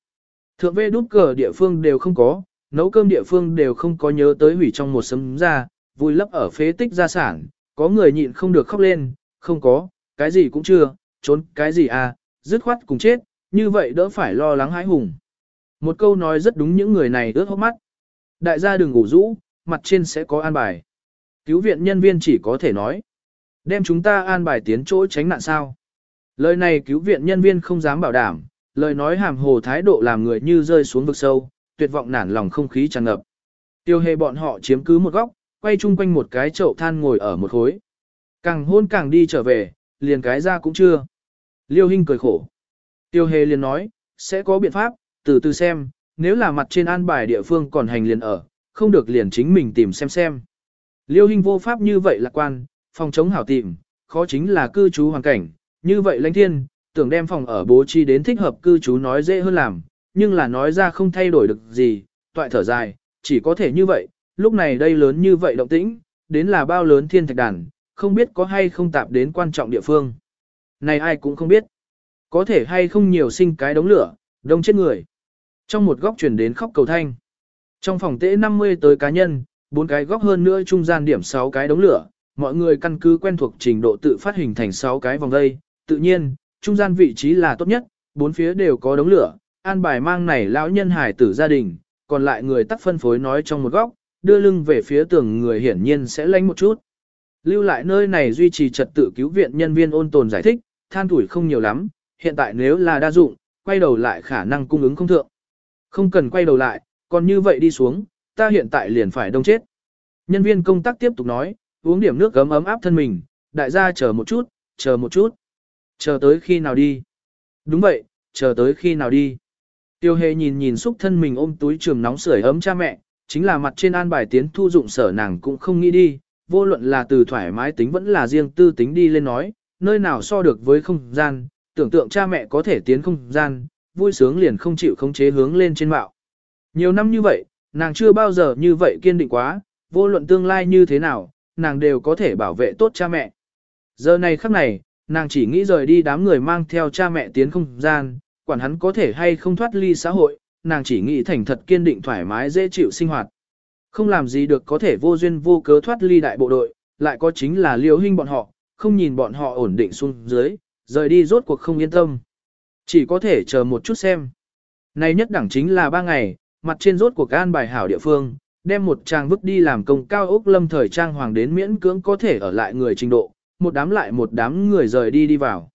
Thượng vê đút cờ địa phương đều không có, nấu cơm địa phương đều không có nhớ tới hủy trong một sấm ra, vui lấp ở phế tích gia sản, có người nhịn không được khóc lên, không có, cái gì cũng chưa, trốn cái gì à, dứt khoát cùng chết, như vậy đỡ phải lo lắng hãi hùng. Một câu nói rất đúng những người này ướt hốc mắt. Đại gia đừng ngủ rũ, mặt trên sẽ có an bài. Cứu viện nhân viên chỉ có thể nói. Đem chúng ta an bài tiến chỗ tránh nạn sao. Lời này cứu viện nhân viên không dám bảo đảm, lời nói hàm hồ thái độ làm người như rơi xuống vực sâu, tuyệt vọng nản lòng không khí tràn ngập. Tiêu hề bọn họ chiếm cứ một góc, quay chung quanh một cái chậu than ngồi ở một khối. Càng hôn càng đi trở về, liền cái ra cũng chưa. Liêu Hinh cười khổ. Tiêu hề liền nói, sẽ có biện pháp, từ từ xem, nếu là mặt trên an bài địa phương còn hành liền ở, không được liền chính mình tìm xem xem. Liêu Hinh vô pháp như vậy lạc quan, phòng chống hảo tìm, khó chính là cư trú hoàn cảnh, như vậy lãnh thiên, tưởng đem phòng ở bố trí đến thích hợp cư trú nói dễ hơn làm, nhưng là nói ra không thay đổi được gì, toại thở dài, chỉ có thể như vậy, lúc này đây lớn như vậy động tĩnh, đến là bao lớn thiên thạch đàn, không biết có hay không tạp đến quan trọng địa phương. Này ai cũng không biết, có thể hay không nhiều sinh cái đống lửa, đông chết người. Trong một góc chuyển đến khóc cầu thanh. Trong phòng tễ 50 tới cá nhân, bốn cái góc hơn nữa trung gian điểm 6 cái đống lửa, mọi người căn cứ quen thuộc trình độ tự phát hình thành 6 cái vòng dây, tự nhiên, trung gian vị trí là tốt nhất, bốn phía đều có đống lửa, an bài mang này lão nhân hải tử gia đình, còn lại người tắt phân phối nói trong một góc, đưa lưng về phía tường người hiển nhiên sẽ lánh một chút. Lưu lại nơi này duy trì trật tự cứu viện nhân viên ôn tồn giải thích, than tuổi không nhiều lắm, hiện tại nếu là đa dụng, quay đầu lại khả năng cung ứng không thượng. Không cần quay đầu lại, còn như vậy đi xuống, ta hiện tại liền phải đông chết. Nhân viên công tác tiếp tục nói, uống điểm nước gấm ấm áp thân mình, đại gia chờ một chút, chờ một chút. Chờ tới khi nào đi? Đúng vậy, chờ tới khi nào đi? Tiêu hề nhìn nhìn xúc thân mình ôm túi trường nóng sưởi ấm cha mẹ, chính là mặt trên an bài tiến thu dụng sở nàng cũng không nghĩ đi, vô luận là từ thoải mái tính vẫn là riêng tư tính đi lên nói, nơi nào so được với không gian, tưởng tượng cha mẹ có thể tiến không gian, vui sướng liền không chịu khống chế hướng lên trên mạo. Nhiều năm như vậy, nàng chưa bao giờ như vậy kiên định quá, vô luận tương lai như thế nào, nàng đều có thể bảo vệ tốt cha mẹ. Giờ này khắc này, nàng chỉ nghĩ rời đi đám người mang theo cha mẹ tiến không gian, quản hắn có thể hay không thoát ly xã hội, nàng chỉ nghĩ thành thật kiên định thoải mái dễ chịu sinh hoạt. Không làm gì được có thể vô duyên vô cớ thoát ly đại bộ đội, lại có chính là liều hình bọn họ, không nhìn bọn họ ổn định xuống dưới, rời đi rốt cuộc không yên tâm. Chỉ có thể chờ một chút xem. Này nhất đẳng chính là ba ngày, mặt trên rốt cuộc an bài hảo địa phương, đem một chàng vứt đi làm công cao ốc lâm thời trang hoàng đến miễn cưỡng có thể ở lại người trình độ, một đám lại một đám người rời đi đi vào.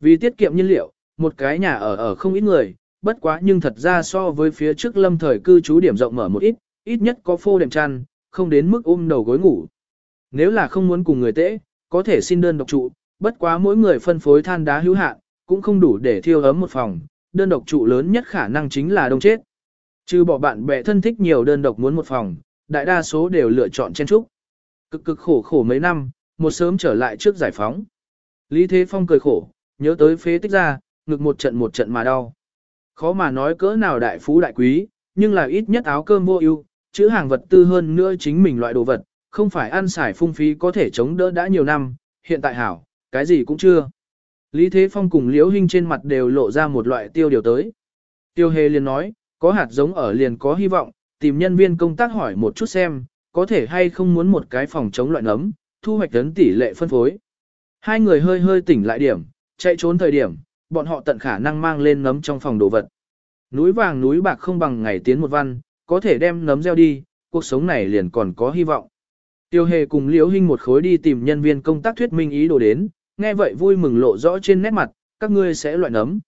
Vì tiết kiệm nhiên liệu, một cái nhà ở ở không ít người, bất quá nhưng thật ra so với phía trước lâm thời cư trú điểm rộng mở một ít, ít nhất có phô đệm chăn, không đến mức ôm đầu gối ngủ. Nếu là không muốn cùng người tễ, có thể xin đơn độc trụ, bất quá mỗi người phân phối than đá hữu hạn, cũng không đủ để thiêu ấm một phòng, đơn độc trụ lớn nhất khả năng chính là đông chết. Trừ bỏ bạn bè thân thích nhiều đơn độc muốn một phòng, đại đa số đều lựa chọn chen trúc. Cực cực khổ khổ mấy năm, một sớm trở lại trước giải phóng. Lý Thế Phong cười khổ, nhớ tới phế tích ra, ngực một trận một trận mà đau. Khó mà nói cỡ nào đại phú đại quý, nhưng là ít nhất áo cơm vô ưu, chữ hàng vật tư hơn nữa chính mình loại đồ vật, không phải ăn xài phung phí có thể chống đỡ đã nhiều năm, hiện tại hảo, cái gì cũng chưa. Lý Thế Phong cùng Liễu Hinh trên mặt đều lộ ra một loại tiêu điều tới. Tiêu Hề liền nói, có hạt giống ở liền có hy vọng, tìm nhân viên công tác hỏi một chút xem, có thể hay không muốn một cái phòng chống loại nấm, thu hoạch tấn tỷ lệ phân phối. Hai người hơi hơi tỉnh lại điểm, chạy trốn thời điểm, bọn họ tận khả năng mang lên nấm trong phòng đồ vật. Núi vàng núi bạc không bằng ngày tiến một văn, có thể đem nấm gieo đi, cuộc sống này liền còn có hy vọng. Tiêu hề cùng Liễu Hinh một khối đi tìm nhân viên công tác thuyết minh ý đồ đến, nghe vậy vui mừng lộ rõ trên nét mặt, các ngươi sẽ loại nấm.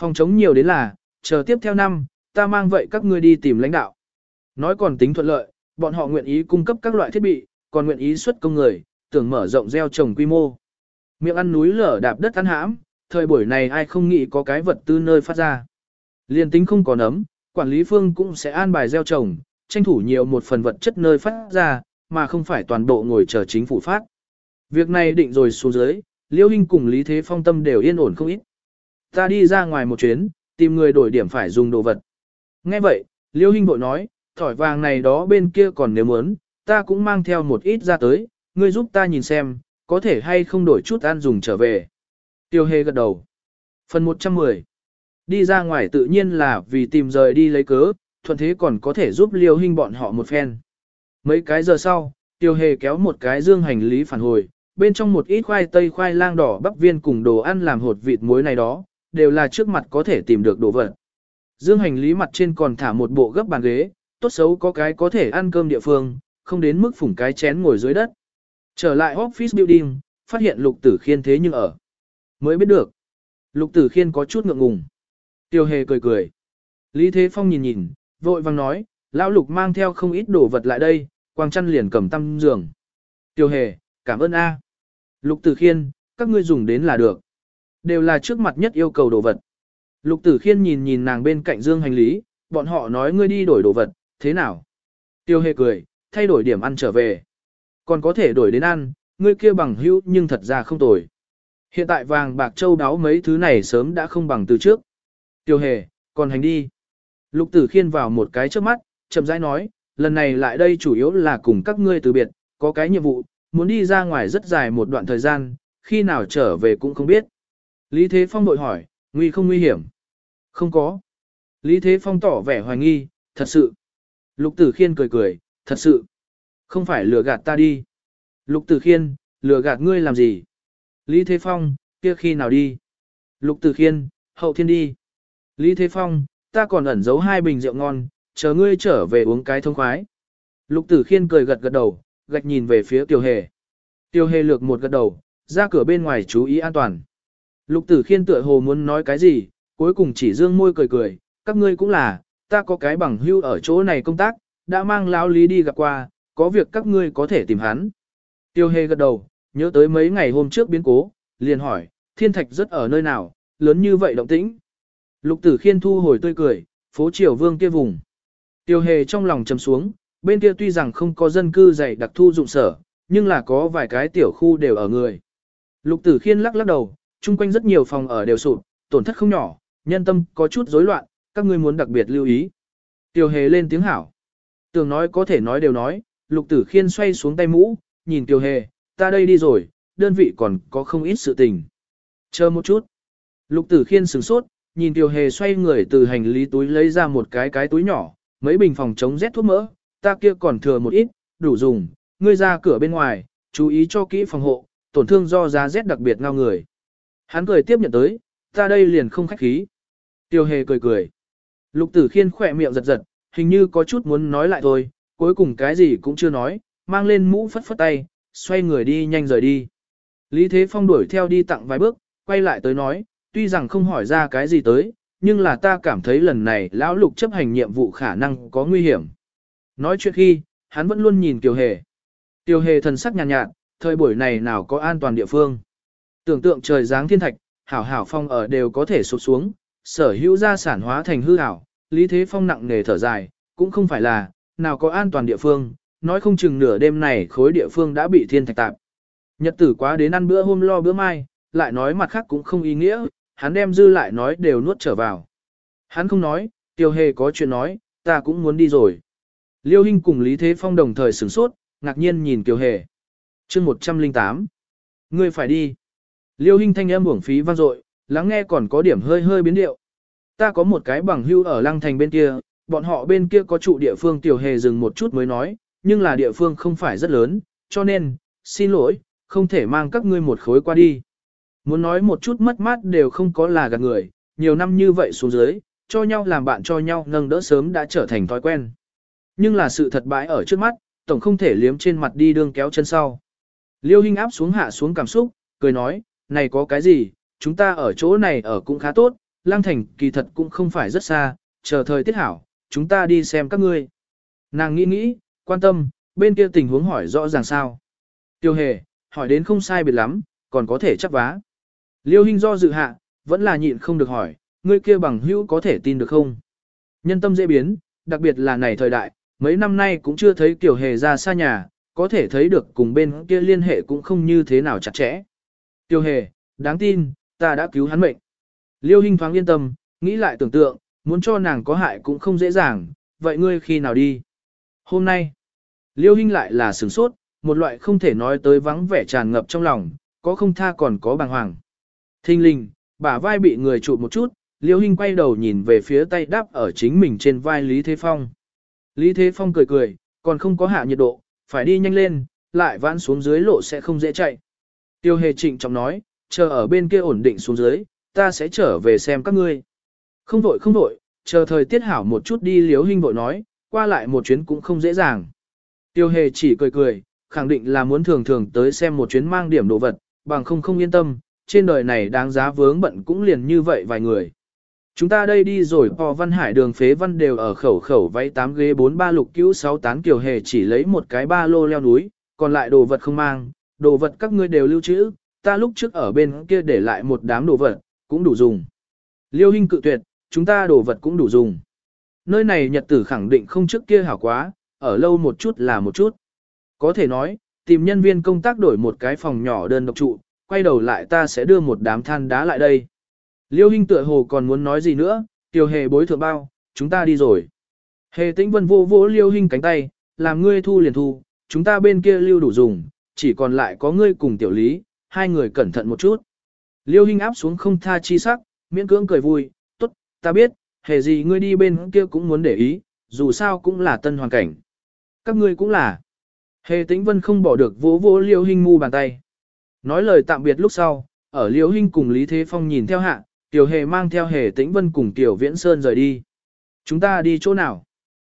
Phòng chống nhiều đến là, chờ tiếp theo năm, ta mang vậy các ngươi đi tìm lãnh đạo. Nói còn tính thuận lợi, bọn họ nguyện ý cung cấp các loại thiết bị, còn nguyện ý xuất công người, tưởng mở rộng gieo trồng quy mô. Miệng ăn núi lở đạp đất ăn hãm, thời buổi này ai không nghĩ có cái vật tư nơi phát ra. Liên tính không có nấm, quản lý phương cũng sẽ an bài gieo trồng, tranh thủ nhiều một phần vật chất nơi phát ra, mà không phải toàn bộ ngồi chờ chính phủ phát. Việc này định rồi xuống dưới, Liêu Hinh cùng Lý Thế Phong tâm đều yên ổn không ít. Ta đi ra ngoài một chuyến, tìm người đổi điểm phải dùng đồ vật. Nghe vậy, Liêu Hinh bội nói, thỏi vàng này đó bên kia còn nếu muốn, ta cũng mang theo một ít ra tới, ngươi giúp ta nhìn xem, có thể hay không đổi chút ăn dùng trở về. Tiêu Hề gật đầu. Phần 110 Đi ra ngoài tự nhiên là vì tìm rời đi lấy cớ, thuận thế còn có thể giúp liêu hình bọn họ một phen. Mấy cái giờ sau, tiêu hề kéo một cái dương hành lý phản hồi, bên trong một ít khoai tây khoai lang đỏ bắp viên cùng đồ ăn làm hột vịt muối này đó, đều là trước mặt có thể tìm được đồ vật. Dương hành lý mặt trên còn thả một bộ gấp bàn ghế, tốt xấu có cái có thể ăn cơm địa phương, không đến mức phủng cái chén ngồi dưới đất. Trở lại office building, phát hiện lục tử khiên thế nhưng ở. Mới biết được. Lục tử khiên có chút ngượng ngùng. Tiêu hề cười cười. Lý Thế Phong nhìn nhìn, vội vang nói, lão lục mang theo không ít đồ vật lại đây, quang chăn liền cầm tăm giường. Tiêu hề, cảm ơn A. Lục tử khiên, các ngươi dùng đến là được. Đều là trước mặt nhất yêu cầu đồ vật. Lục tử khiên nhìn nhìn nàng bên cạnh dương hành lý, bọn họ nói ngươi đi đổi đồ vật, thế nào? Tiêu hề cười, thay đổi điểm ăn trở về. Còn có thể đổi đến ăn, ngươi kia bằng hữu nhưng thật ra không tồi. Hiện tại vàng bạc châu đáo mấy thứ này sớm đã không bằng từ trước. Tiêu hề, còn hành đi. Lục tử khiên vào một cái trước mắt, chậm rãi nói, lần này lại đây chủ yếu là cùng các ngươi từ biệt, có cái nhiệm vụ, muốn đi ra ngoài rất dài một đoạn thời gian, khi nào trở về cũng không biết. Lý Thế Phong đội hỏi, nguy không nguy hiểm? Không có. Lý Thế Phong tỏ vẻ hoài nghi, thật sự. Lục Tử Khiên cười cười, thật sự. Không phải lừa gạt ta đi. Lục Tử Khiên, lừa gạt ngươi làm gì? Lý Thế Phong, kia khi nào đi? Lục Tử Khiên, hậu thiên đi. Lý Thế Phong, ta còn ẩn giấu hai bình rượu ngon, chờ ngươi trở về uống cái thông khoái. Lục Tử Khiên cười gật gật đầu, gạch nhìn về phía Tiêu Hề. Tiêu Hề lược một gật đầu, ra cửa bên ngoài chú ý an toàn. Lục Tử Khiên tựa hồ muốn nói cái gì, cuối cùng chỉ dương môi cười cười, các ngươi cũng là, ta có cái bằng hưu ở chỗ này công tác, đã mang lão lý đi gặp qua, có việc các ngươi có thể tìm hắn. Tiêu Hề gật đầu, nhớ tới mấy ngày hôm trước biến cố, liền hỏi, thiên thạch rất ở nơi nào, lớn như vậy động tĩnh. Lục tử khiên thu hồi tươi cười, phố triều vương kia vùng. Tiêu hề trong lòng trầm xuống, bên kia tuy rằng không có dân cư dày đặc thu dụng sở, nhưng là có vài cái tiểu khu đều ở người. Lục tử khiên lắc lắc đầu, chung quanh rất nhiều phòng ở đều sụp, tổn thất không nhỏ, nhân tâm có chút rối loạn, các ngươi muốn đặc biệt lưu ý. Tiêu hề lên tiếng hảo. Tường nói có thể nói đều nói, lục tử khiên xoay xuống tay mũ, nhìn tiêu hề, ta đây đi rồi, đơn vị còn có không ít sự tình. Chờ một chút. Lục tử khiên sửng sốt, nhìn Tiêu Hề xoay người từ hành lý túi lấy ra một cái cái túi nhỏ, mấy bình phòng chống rét thuốc mỡ, ta kia còn thừa một ít, đủ dùng, ngươi ra cửa bên ngoài, chú ý cho kỹ phòng hộ, tổn thương do giá rét đặc biệt ngao người. Hắn cười tiếp nhận tới, ta đây liền không khách khí. Tiêu Hề cười cười. Lục Tử Khiên khỏe miệng giật giật, hình như có chút muốn nói lại thôi, cuối cùng cái gì cũng chưa nói, mang lên mũ phất phất tay, xoay người đi nhanh rời đi. Lý Thế Phong đuổi theo đi tặng vài bước, quay lại tới nói, tuy rằng không hỏi ra cái gì tới, nhưng là ta cảm thấy lần này lão lục chấp hành nhiệm vụ khả năng có nguy hiểm. Nói chuyện khi, hắn vẫn luôn nhìn Kiều Hề. Kiều Hề thần sắc nhàn nhạt, nhạt, thời buổi này nào có an toàn địa phương. Tưởng tượng trời giáng thiên thạch, hảo hảo phong ở đều có thể sụp xuống, sở hữu gia sản hóa thành hư hảo, lý thế phong nặng nề thở dài, cũng không phải là, nào có an toàn địa phương, nói không chừng nửa đêm này khối địa phương đã bị thiên thạch tạp. Nhật tử quá đến ăn bữa hôm lo bữa mai, lại nói mặt khác cũng không ý nghĩa, hắn đem dư lại nói đều nuốt trở vào. Hắn không nói, tiêu hề có chuyện nói, ta cũng muốn đi rồi. Liêu Hinh cùng Lý Thế Phong đồng thời sửng sốt, ngạc nhiên nhìn tiêu hề. chương 108. Ngươi phải đi. Liêu Hinh thanh âm uổng phí vang dội, lắng nghe còn có điểm hơi hơi biến điệu. Ta có một cái bằng hưu ở lăng thành bên kia, bọn họ bên kia có trụ địa phương tiểu hề dừng một chút mới nói, nhưng là địa phương không phải rất lớn, cho nên, xin lỗi, không thể mang các ngươi một khối qua đi. Muốn nói một chút mất mát đều không có là gạt người, nhiều năm như vậy xuống dưới, cho nhau làm bạn cho nhau nâng đỡ sớm đã trở thành thói quen. Nhưng là sự thật bãi ở trước mắt, tổng không thể liếm trên mặt đi đương kéo chân sau. Liêu Hinh áp xuống hạ xuống cảm xúc, cười nói, này có cái gì, chúng ta ở chỗ này ở cũng khá tốt, lang thành kỳ thật cũng không phải rất xa, chờ thời tiết hảo, chúng ta đi xem các ngươi. Nàng nghĩ nghĩ, quan tâm, bên kia tình huống hỏi rõ ràng sao. Tiêu hề, hỏi đến không sai biệt lắm, còn có thể chấp vá. Liêu Hinh do dự hạ, vẫn là nhịn không được hỏi, ngươi kia bằng hữu có thể tin được không? Nhân tâm dễ biến, đặc biệt là này thời đại, mấy năm nay cũng chưa thấy Kiều hề ra xa nhà, có thể thấy được cùng bên kia liên hệ cũng không như thế nào chặt chẽ. Tiêu hề, đáng tin, ta đã cứu hắn mệnh. Liêu Hinh thoáng yên tâm, nghĩ lại tưởng tượng, muốn cho nàng có hại cũng không dễ dàng, vậy ngươi khi nào đi? Hôm nay, Liêu Hinh lại là sửng sốt, một loại không thể nói tới vắng vẻ tràn ngập trong lòng, có không tha còn có bàng hoàng. Thinh linh, bả vai bị người chụp một chút, Liêu Hinh quay đầu nhìn về phía tay đáp ở chính mình trên vai Lý Thế Phong. Lý Thế Phong cười cười, còn không có hạ nhiệt độ, phải đi nhanh lên, lại vãn xuống dưới lộ sẽ không dễ chạy. Tiêu hề trịnh trọng nói, chờ ở bên kia ổn định xuống dưới, ta sẽ trở về xem các ngươi. Không vội không vội, chờ thời tiết hảo một chút đi liếu Hinh vội nói, qua lại một chuyến cũng không dễ dàng. Tiêu hề chỉ cười cười, khẳng định là muốn thường thường tới xem một chuyến mang điểm đồ vật, bằng không không yên tâm, trên đời này đáng giá vướng bận cũng liền như vậy vài người. Chúng ta đây đi rồi Pò Văn Hải đường phế văn đều ở khẩu khẩu váy 8 ghế 4 ba lục cứu 6 tán kiều hề chỉ lấy một cái ba lô leo núi, còn lại đồ vật không mang, đồ vật các ngươi đều lưu trữ, ta lúc trước ở bên kia để lại một đám đồ vật, cũng đủ dùng. Liêu Hinh cự tuyệt, chúng ta đồ vật cũng đủ dùng. Nơi này nhật tử khẳng định không trước kia hảo quá, ở lâu một chút là một chút. Có thể nói, tìm nhân viên công tác đổi một cái phòng nhỏ đơn độc trụ, quay đầu lại ta sẽ đưa một đám than đá lại đây. Liêu Hinh tựa hồ còn muốn nói gì nữa, tiểu hề bối thượng bao, chúng ta đi rồi. Hề tĩnh vân vô vô Liêu Hinh cánh tay, làm ngươi thu liền thu, chúng ta bên kia lưu đủ dùng, chỉ còn lại có ngươi cùng tiểu lý, hai người cẩn thận một chút. Liêu Hinh áp xuống không tha chi sắc, miễn cưỡng cười vui, tốt, ta biết, hề gì ngươi đi bên kia cũng muốn để ý, dù sao cũng là tân hoàn cảnh. Các ngươi cũng là. Hề tĩnh vân không bỏ được vỗ vỗ Liêu Hinh mu bàn tay. Nói lời tạm biệt lúc sau, ở Liêu Hinh cùng Lý Thế Phong nhìn theo hạ, Tiểu Hề mang theo Hề Tĩnh Vân cùng Tiểu Viễn Sơn rời đi. Chúng ta đi chỗ nào?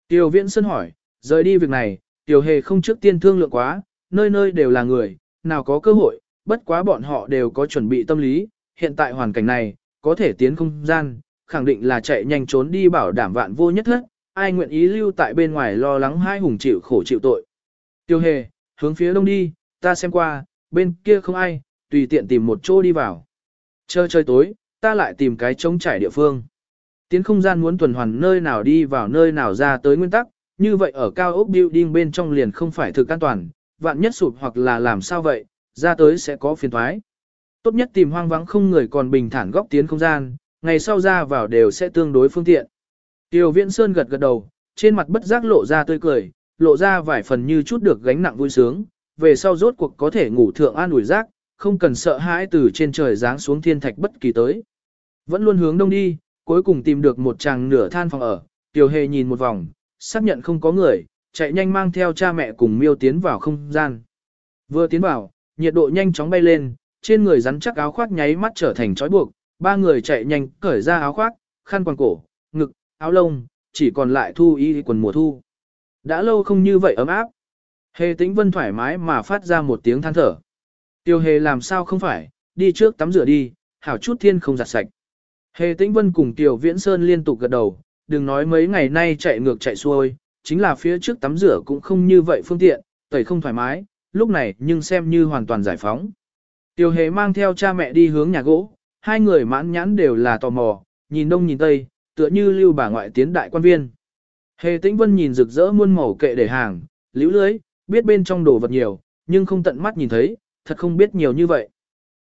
Tiểu Viễn Sơn hỏi, rời đi việc này, Tiểu Hề không trước tiên thương lượng quá, nơi nơi đều là người, nào có cơ hội, bất quá bọn họ đều có chuẩn bị tâm lý, hiện tại hoàn cảnh này, có thể tiến không gian, khẳng định là chạy nhanh trốn đi bảo đảm vạn vô nhất hết, ai nguyện ý lưu tại bên ngoài lo lắng hai hùng chịu khổ chịu tội. Tiêu hề, hướng phía đông đi, ta xem qua, bên kia không ai, tùy tiện tìm một chỗ đi vào. Chơi chơi tối, ta lại tìm cái trống trải địa phương. Tiến không gian muốn tuần hoàn nơi nào đi vào nơi nào ra tới nguyên tắc, như vậy ở cao ốc building bên trong liền không phải thực an toàn, vạn nhất sụp hoặc là làm sao vậy, ra tới sẽ có phiền thoái. Tốt nhất tìm hoang vắng không người còn bình thản góc tiến không gian, ngày sau ra vào đều sẽ tương đối phương tiện. Tiêu Viễn Sơn gật gật đầu, trên mặt bất giác lộ ra tươi cười, lộ ra vài phần như chút được gánh nặng vui sướng, về sau rốt cuộc có thể ngủ thượng an ủi giác, không cần sợ hãi từ trên trời giáng xuống thiên thạch bất kỳ tới. Vẫn luôn hướng đông đi, cuối cùng tìm được một chàng nửa than phòng ở, Tiểu Hề nhìn một vòng, xác nhận không có người, chạy nhanh mang theo cha mẹ cùng miêu tiến vào không gian. Vừa tiến vào, nhiệt độ nhanh chóng bay lên, trên người rắn chắc áo khoác nháy mắt trở thành trói buộc, ba người chạy nhanh cởi ra áo khoác, khăn quàng cổ, ngực, áo lông, chỉ còn lại thu y quần mùa thu. Đã lâu không như vậy ấm áp. Hề tĩnh vân thoải mái mà phát ra một tiếng than thở. Tiêu hề làm sao không phải, đi trước tắm rửa đi, hảo chút thiên không giặt sạch. Hề tĩnh vân cùng Tiêu viễn sơn liên tục gật đầu, đừng nói mấy ngày nay chạy ngược chạy xuôi, chính là phía trước tắm rửa cũng không như vậy phương tiện, tẩy không thoải mái, lúc này nhưng xem như hoàn toàn giải phóng. Tiểu hề mang theo cha mẹ đi hướng nhà gỗ, hai người mãn nhãn đều là tò mò, nhìn đông nhìn tây, tựa như lưu bà ngoại tiến đại quan viên. Hề tĩnh vân nhìn rực rỡ muôn màu kệ để hàng, liễu lưới, biết bên trong đồ vật nhiều, nhưng không tận mắt nhìn thấy, thật không biết nhiều như vậy.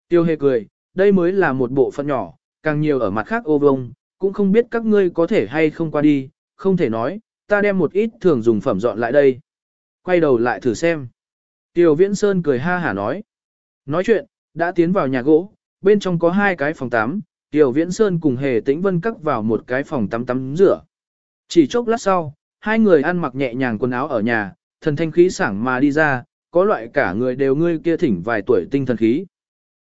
Tiêu hề cười, đây mới là một bộ phận nhỏ, càng nhiều ở mặt khác ô vông, cũng không biết các ngươi có thể hay không qua đi, không thể nói, ta đem một ít thường dùng phẩm dọn lại đây. Quay đầu lại thử xem. Tiểu Viễn Sơn cười ha hả nói. Nói chuyện, đã tiến vào nhà gỗ, bên trong có hai cái phòng tắm, Tiểu Viễn Sơn cùng Hề Tĩnh Vân cắt vào một cái phòng tắm tắm rửa. Chỉ chốc lát sau, hai người ăn mặc nhẹ nhàng quần áo ở nhà, thần thanh khí sảng mà đi ra, có loại cả người đều ngươi kia thỉnh vài tuổi tinh thần khí.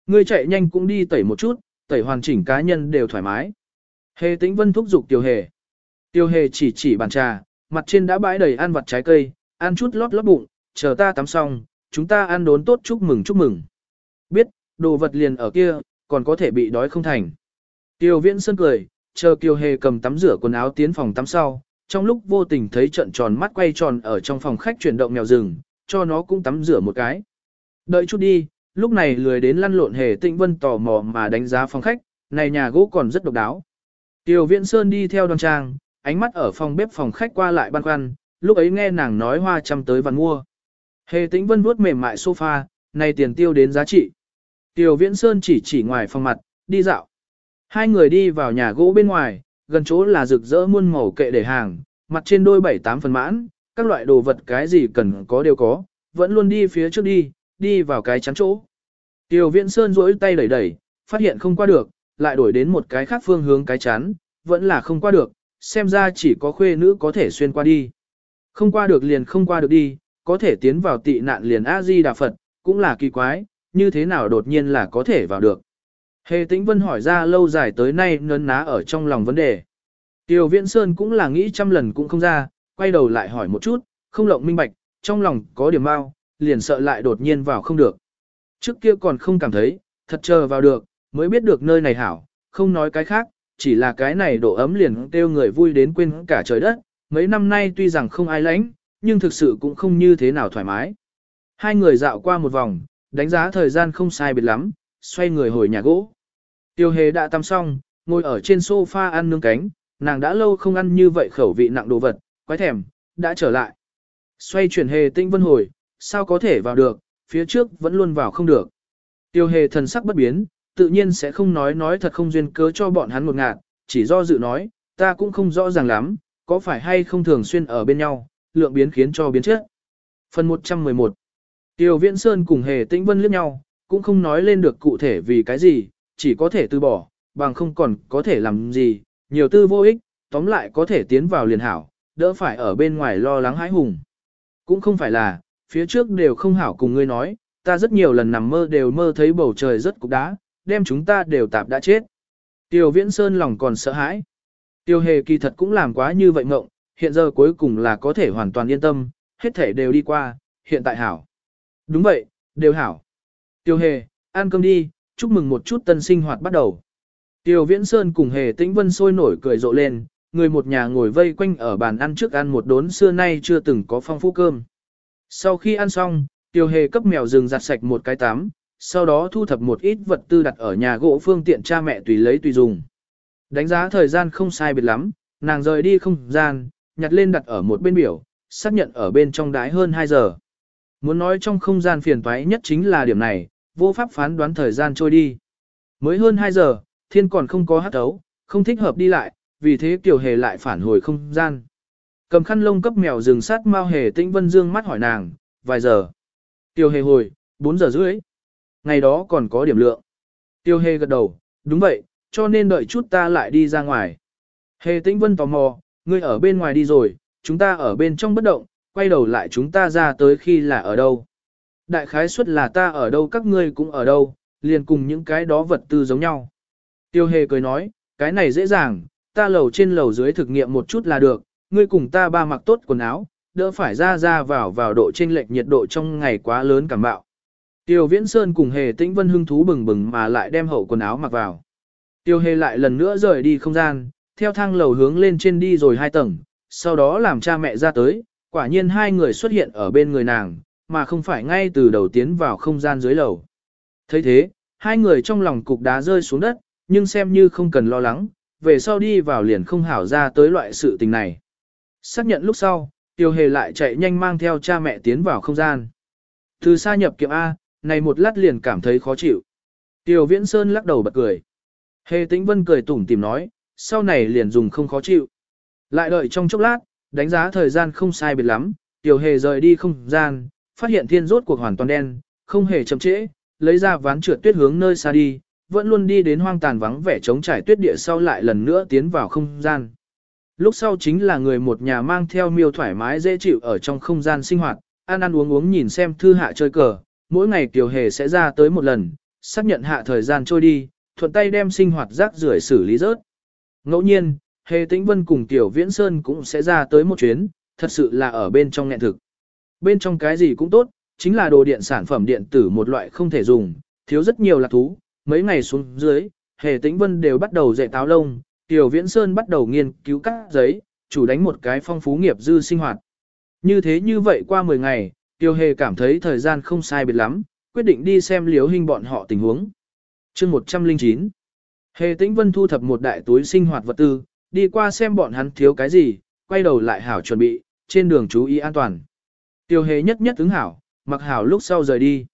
Ngươi chạy nhanh cũng đi tẩy một chút, tẩy hoàn chỉnh cá nhân đều thoải mái. Hề tĩnh vân thúc giục Tiểu hề. Tiểu hề chỉ chỉ bàn trà, mặt trên đã bãi đầy ăn vặt trái cây, ăn chút lót lót bụng, chờ ta tắm xong, chúng ta ăn đốn tốt chúc mừng chúc mừng. Biết, đồ vật liền ở kia, còn có thể bị đói không thành. Tiêu viễn sơn cười, chờ Kiều Hề cầm tắm rửa quần áo tiến phòng tắm sau, trong lúc vô tình thấy trận tròn mắt quay tròn ở trong phòng khách chuyển động mèo rừng, cho nó cũng tắm rửa một cái. Đợi chút đi, lúc này lười đến lăn lộn hề Tịnh vân tò mò mà đánh giá phòng khách, này nhà gỗ còn rất độc đáo. Tiêu Viễn Sơn đi theo đoàn trang, ánh mắt ở phòng bếp phòng khách qua lại băn khoăn, lúc ấy nghe nàng nói hoa chăm tới văn mua. Hề tĩnh vân vuốt mềm mại sofa, này tiền tiêu đến giá trị. Tiêu Viễn Sơn chỉ chỉ ngoài phòng mặt, đi dạo. Hai người đi vào nhà gỗ bên ngoài, gần chỗ là rực rỡ muôn màu kệ để hàng, mặt trên đôi bảy tám phần mãn, các loại đồ vật cái gì cần có đều có, vẫn luôn đi phía trước đi, đi vào cái chắn chỗ. Tiêu Viễn Sơn rỗi tay đẩy đẩy, phát hiện không qua được, lại đổi đến một cái khác phương hướng cái chắn, vẫn là không qua được, xem ra chỉ có khuê nữ có thể xuyên qua đi. Không qua được liền không qua được đi, có thể tiến vào tị nạn liền A-di Đà Phật, cũng là kỳ quái, như thế nào đột nhiên là có thể vào được. Hề tĩnh vân hỏi ra lâu dài tới nay nấn ná ở trong lòng vấn đề. Tiêu Viễn Sơn cũng là nghĩ trăm lần cũng không ra, quay đầu lại hỏi một chút, không lộng minh bạch, trong lòng có điểm mau, liền sợ lại đột nhiên vào không được. Trước kia còn không cảm thấy, thật chờ vào được, mới biết được nơi này hảo, không nói cái khác, chỉ là cái này độ ấm liền kêu người vui đến quên cả trời đất, mấy năm nay tuy rằng không ai lãnh, nhưng thực sự cũng không như thế nào thoải mái. Hai người dạo qua một vòng, đánh giá thời gian không sai biệt lắm, xoay người hồi nhà gỗ. Tiêu hề đã tắm xong, ngồi ở trên sofa ăn nướng cánh, nàng đã lâu không ăn như vậy khẩu vị nặng đồ vật, quái thèm, đã trở lại. Xoay chuyển hề tinh vân hồi, sao có thể vào được, phía trước vẫn luôn vào không được. Tiêu hề thần sắc bất biến, tự nhiên sẽ không nói nói thật không duyên cớ cho bọn hắn một ngạt, chỉ do dự nói, ta cũng không rõ ràng lắm, có phải hay không thường xuyên ở bên nhau, lượng biến khiến cho biến chất. Phần 111 Tiêu Viễn Sơn cùng Hề Tĩnh Vân liếc nhau, cũng không nói lên được cụ thể vì cái gì, chỉ có thể từ bỏ, bằng không còn có thể làm gì, nhiều tư vô ích, tóm lại có thể tiến vào liền hảo, đỡ phải ở bên ngoài lo lắng hãi hùng. Cũng không phải là, phía trước đều không hảo cùng ngươi nói, ta rất nhiều lần nằm mơ đều mơ thấy bầu trời rất cục đá, đem chúng ta đều tạp đã chết. Tiêu Viễn Sơn lòng còn sợ hãi. Tiêu Hề kỳ thật cũng làm quá như vậy ngộng, hiện giờ cuối cùng là có thể hoàn toàn yên tâm, hết thể đều đi qua, hiện tại hảo. Đúng vậy, đều hảo. Tiêu Hề, ăn cơm đi, chúc mừng một chút tân sinh hoạt bắt đầu. Tiêu Viễn Sơn cùng Hề Tĩnh Vân sôi nổi cười rộ lên, người một nhà ngồi vây quanh ở bàn ăn trước ăn một đốn xưa nay chưa từng có phong phú cơm. Sau khi ăn xong, Tiêu Hề cấp mèo rừng giặt sạch một cái tắm, sau đó thu thập một ít vật tư đặt ở nhà gỗ phương tiện cha mẹ tùy lấy tùy dùng. Đánh giá thời gian không sai biệt lắm, nàng rời đi không gian, nhặt lên đặt ở một bên biểu, xác nhận ở bên trong đái hơn 2 giờ. Muốn nói trong không gian phiền toái nhất chính là điểm này, vô pháp phán đoán thời gian trôi đi. Mới hơn 2 giờ, thiên còn không có hát ấu, không thích hợp đi lại, vì thế Kiều Hề lại phản hồi không gian. Cầm khăn lông cấp mèo rừng sát mau hề tĩnh vân dương mắt hỏi nàng, vài giờ. Kiều Hề hồi, 4 giờ rưỡi. Ngày đó còn có điểm lượng. Tiêu Hề gật đầu, đúng vậy, cho nên đợi chút ta lại đi ra ngoài. Hề tĩnh vân tò mò, ngươi ở bên ngoài đi rồi, chúng ta ở bên trong bất động, quay đầu lại chúng ta ra tới khi là ở đâu. Đại khái suất là ta ở đâu các ngươi cũng ở đâu, liền cùng những cái đó vật tư giống nhau. Tiêu hề cười nói, cái này dễ dàng, ta lầu trên lầu dưới thực nghiệm một chút là được, ngươi cùng ta ba mặc tốt quần áo, đỡ phải ra ra vào vào độ chênh lệch nhiệt độ trong ngày quá lớn cảm bạo. Tiêu Viễn Sơn cùng Hề Tĩnh Vân hưng thú bừng bừng mà lại đem hậu quần áo mặc vào. Tiêu Hề lại lần nữa rời đi không gian, theo thang lầu hướng lên trên đi rồi hai tầng, sau đó làm cha mẹ ra tới, quả nhiên hai người xuất hiện ở bên người nàng, mà không phải ngay từ đầu tiến vào không gian dưới lầu. thấy thế, hai người trong lòng cục đá rơi xuống đất, nhưng xem như không cần lo lắng, về sau đi vào liền không hảo ra tới loại sự tình này. Xác nhận lúc sau, Tiêu Hề lại chạy nhanh mang theo cha mẹ tiến vào không gian. Từ xa nhập kiệm A, này một lát liền cảm thấy khó chịu. Tiêu Viễn Sơn lắc đầu bật cười. Hề Tĩnh Vân cười tủm tìm nói, sau này liền dùng không khó chịu. Lại đợi trong chốc lát, đánh giá thời gian không sai biệt lắm, Tiểu Hề rời đi không gian, phát hiện thiên rốt cuộc hoàn toàn đen, không hề chậm trễ, lấy ra ván trượt tuyết hướng nơi xa đi, vẫn luôn đi đến hoang tàn vắng vẻ trống trải tuyết địa sau lại lần nữa tiến vào không gian. Lúc sau chính là người một nhà mang theo miêu thoải mái dễ chịu ở trong không gian sinh hoạt, ăn ăn uống uống nhìn xem thư hạ chơi cờ, mỗi ngày Tiểu Hề sẽ ra tới một lần, xác nhận hạ thời gian trôi đi, thuận tay đem sinh hoạt rác rưởi xử lý rớt. Ngẫu nhiên, Hề Tĩnh Vân cùng Tiểu Viễn Sơn cũng sẽ ra tới một chuyến, thật sự là ở bên trong nghẹn thực. Bên trong cái gì cũng tốt, chính là đồ điện sản phẩm điện tử một loại không thể dùng, thiếu rất nhiều lạc thú. Mấy ngày xuống dưới, Hề Tĩnh Vân đều bắt đầu dạy táo lông, Tiểu Viễn Sơn bắt đầu nghiên cứu các giấy, chủ đánh một cái phong phú nghiệp dư sinh hoạt. Như thế như vậy qua 10 ngày, Tiêu Hề cảm thấy thời gian không sai biệt lắm, quyết định đi xem liếu hình bọn họ tình huống. chương 109 Hề Tĩnh Vân thu thập một đại túi sinh hoạt vật tư, đi qua xem bọn hắn thiếu cái gì, quay đầu lại hảo chuẩn bị, trên đường chú ý an toàn. Tiêu hề nhất nhất ứng hảo, mặc hảo lúc sau rời đi.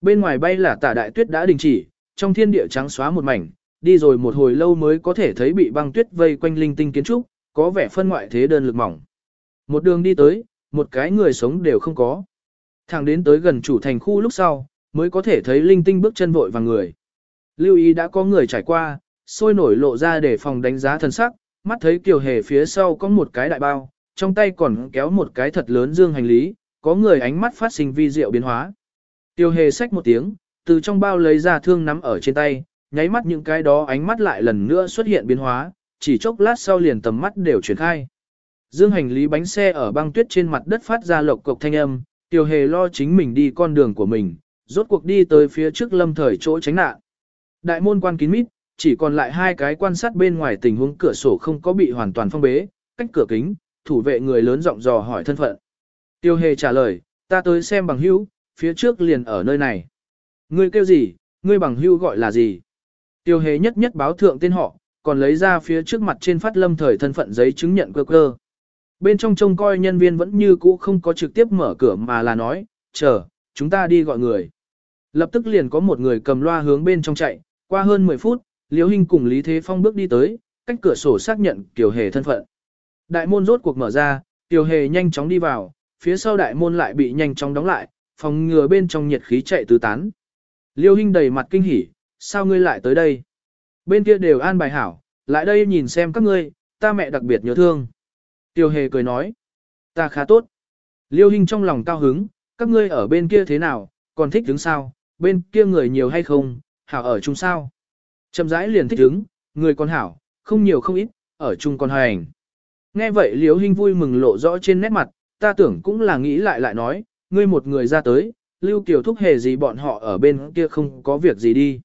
Bên ngoài bay là tả đại tuyết đã đình chỉ, trong thiên địa trắng xóa một mảnh, đi rồi một hồi lâu mới có thể thấy bị băng tuyết vây quanh linh tinh kiến trúc, có vẻ phân ngoại thế đơn lực mỏng. Một đường đi tới, một cái người sống đều không có. Thẳng đến tới gần chủ thành khu lúc sau, mới có thể thấy linh tinh bước chân vội và người. Lưu ý đã có người trải qua, sôi nổi lộ ra để phòng đánh giá thân sắc, mắt thấy Kiều Hề phía sau có một cái đại bao, trong tay còn kéo một cái thật lớn dương hành lý, có người ánh mắt phát sinh vi diệu biến hóa. Kiều Hề xách một tiếng, từ trong bao lấy ra thương nắm ở trên tay, nháy mắt những cái đó ánh mắt lại lần nữa xuất hiện biến hóa, chỉ chốc lát sau liền tầm mắt đều chuyển khai. Dương hành lý bánh xe ở băng tuyết trên mặt đất phát ra lộc cộc thanh âm, Tiêu Hề lo chính mình đi con đường của mình, rốt cuộc đi tới phía trước lâm thời chỗ tránh nạn. Đại môn quan kín mít, chỉ còn lại hai cái quan sát bên ngoài tình huống cửa sổ không có bị hoàn toàn phong bế, cách cửa kính, thủ vệ người lớn giọng dò hỏi thân phận. Tiêu Hề trả lời, ta tới xem bằng hữu, phía trước liền ở nơi này. Ngươi kêu gì, ngươi bằng hữu gọi là gì? Tiêu Hề nhất nhất báo thượng tên họ, còn lấy ra phía trước mặt trên phát lâm thời thân phận giấy chứng nhận cơ cơ. Bên trong trông coi nhân viên vẫn như cũ không có trực tiếp mở cửa mà là nói, chờ, chúng ta đi gọi người. Lập tức liền có một người cầm loa hướng bên trong chạy, qua hơn 10 phút, Liễu Hinh cùng Lý Thế Phong bước đi tới, cách cửa sổ xác nhận Kiều Hề thân phận. Đại môn rốt cuộc mở ra, Kiều Hề nhanh chóng đi vào, phía sau đại môn lại bị nhanh chóng đóng lại, phòng ngừa bên trong nhiệt khí chạy tứ tán. Liêu Hinh đầy mặt kinh hỉ, sao ngươi lại tới đây? Bên kia đều an bài hảo, lại đây nhìn xem các ngươi, ta mẹ đặc biệt nhớ thương. Tiêu hề cười nói, ta khá tốt. Liêu Hinh trong lòng cao hứng, các ngươi ở bên kia thế nào, còn thích đứng sao, bên kia người nhiều hay không, hảo ở chung sao. Chậm rãi liền thích đứng, người con hảo, không nhiều không ít, ở chung còn hành. Nghe vậy Liêu Hinh vui mừng lộ rõ trên nét mặt, ta tưởng cũng là nghĩ lại lại nói, ngươi một người ra tới, Lưu Kiều thúc hề gì bọn họ ở bên kia không có việc gì đi.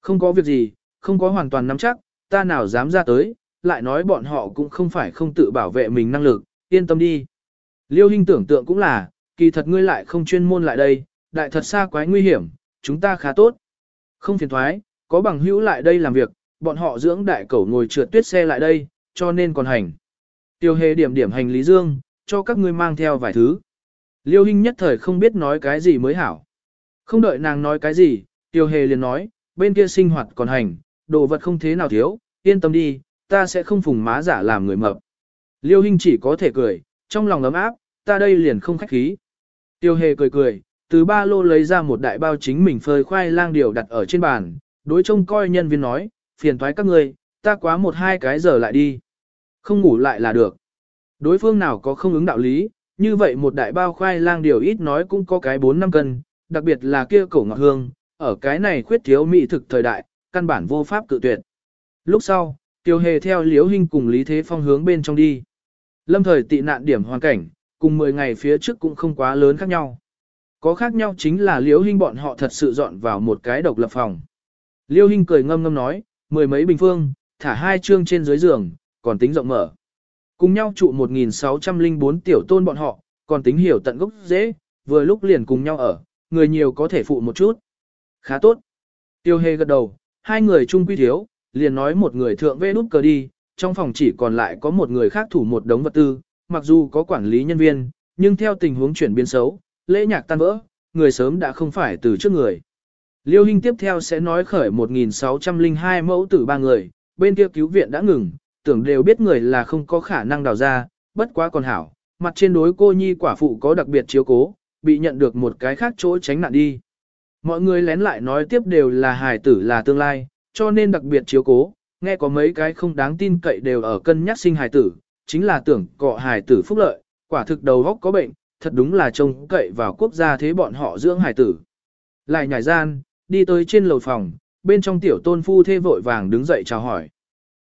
Không có việc gì, không có hoàn toàn nắm chắc, ta nào dám ra tới, lại nói bọn họ cũng không phải không tự bảo vệ mình năng lực, yên tâm đi. Liêu Hinh tưởng tượng cũng là, kỳ thật ngươi lại không chuyên môn lại đây, đại thật xa quái nguy hiểm, chúng ta khá tốt. Không phiền thoái, có bằng hữu lại đây làm việc, bọn họ dưỡng đại cẩu ngồi trượt tuyết xe lại đây, cho nên còn hành. Tiêu hề điểm điểm hành lý dương, cho các ngươi mang theo vài thứ. Liêu Hinh nhất thời không biết nói cái gì mới hảo. Không đợi nàng nói cái gì, Tiêu hề liền nói, bên kia sinh hoạt còn hành, đồ vật không thế nào thiếu, yên tâm đi, ta sẽ không phùng má giả làm người mập. Liêu Hinh chỉ có thể cười, trong lòng ấm áp, ta đây liền không khách khí. Tiêu hề cười cười, từ ba lô lấy ra một đại bao chính mình phơi khoai lang điều đặt ở trên bàn, đối trông coi nhân viên nói, phiền thoái các ngươi, ta quá một hai cái giờ lại đi. Không ngủ lại là được. Đối phương nào có không ứng đạo lý, như vậy một đại bao khoai lang điều ít nói cũng có cái 4 năm cân, đặc biệt là kia cổ ngọc hương, ở cái này khuyết thiếu mỹ thực thời đại, căn bản vô pháp cự tuyệt. Lúc sau, Tiêu Hề theo Liễu Hinh cùng Lý Thế Phong hướng bên trong đi. Lâm thời tị nạn điểm hoàn cảnh, cùng 10 ngày phía trước cũng không quá lớn khác nhau. Có khác nhau chính là Liễu Hinh bọn họ thật sự dọn vào một cái độc lập phòng. Liễu Hinh cười ngâm ngâm nói, mười mấy bình phương, thả hai chương trên dưới giường, còn tính rộng mở. Cùng nhau trụ 1604 tiểu tôn bọn họ, còn tính hiểu tận gốc dễ, vừa lúc liền cùng nhau ở, người nhiều có thể phụ một chút. Khá tốt. Tiêu hề gật đầu, hai người chung quy thiếu, liền nói một người thượng vê nút cờ đi, trong phòng chỉ còn lại có một người khác thủ một đống vật tư, mặc dù có quản lý nhân viên, nhưng theo tình huống chuyển biến xấu, lễ nhạc tan vỡ, người sớm đã không phải từ trước người. Liêu Hinh tiếp theo sẽ nói khởi 1602 mẫu tử ba người, bên kia cứu viện đã ngừng, tưởng đều biết người là không có khả năng đào ra, bất quá còn hảo, mặt trên đối cô nhi quả phụ có đặc biệt chiếu cố, bị nhận được một cái khác chỗ tránh nạn đi. Mọi người lén lại nói tiếp đều là hài tử là tương lai, cho nên đặc biệt chiếu cố, nghe có mấy cái không đáng tin cậy đều ở cân nhắc sinh hài tử, chính là tưởng cọ hài tử phúc lợi, quả thực đầu góc có bệnh, thật đúng là trông cậy vào quốc gia thế bọn họ dưỡng hải tử. Lại nhảy gian, đi tới trên lầu phòng, bên trong tiểu tôn phu thê vội vàng đứng dậy chào hỏi.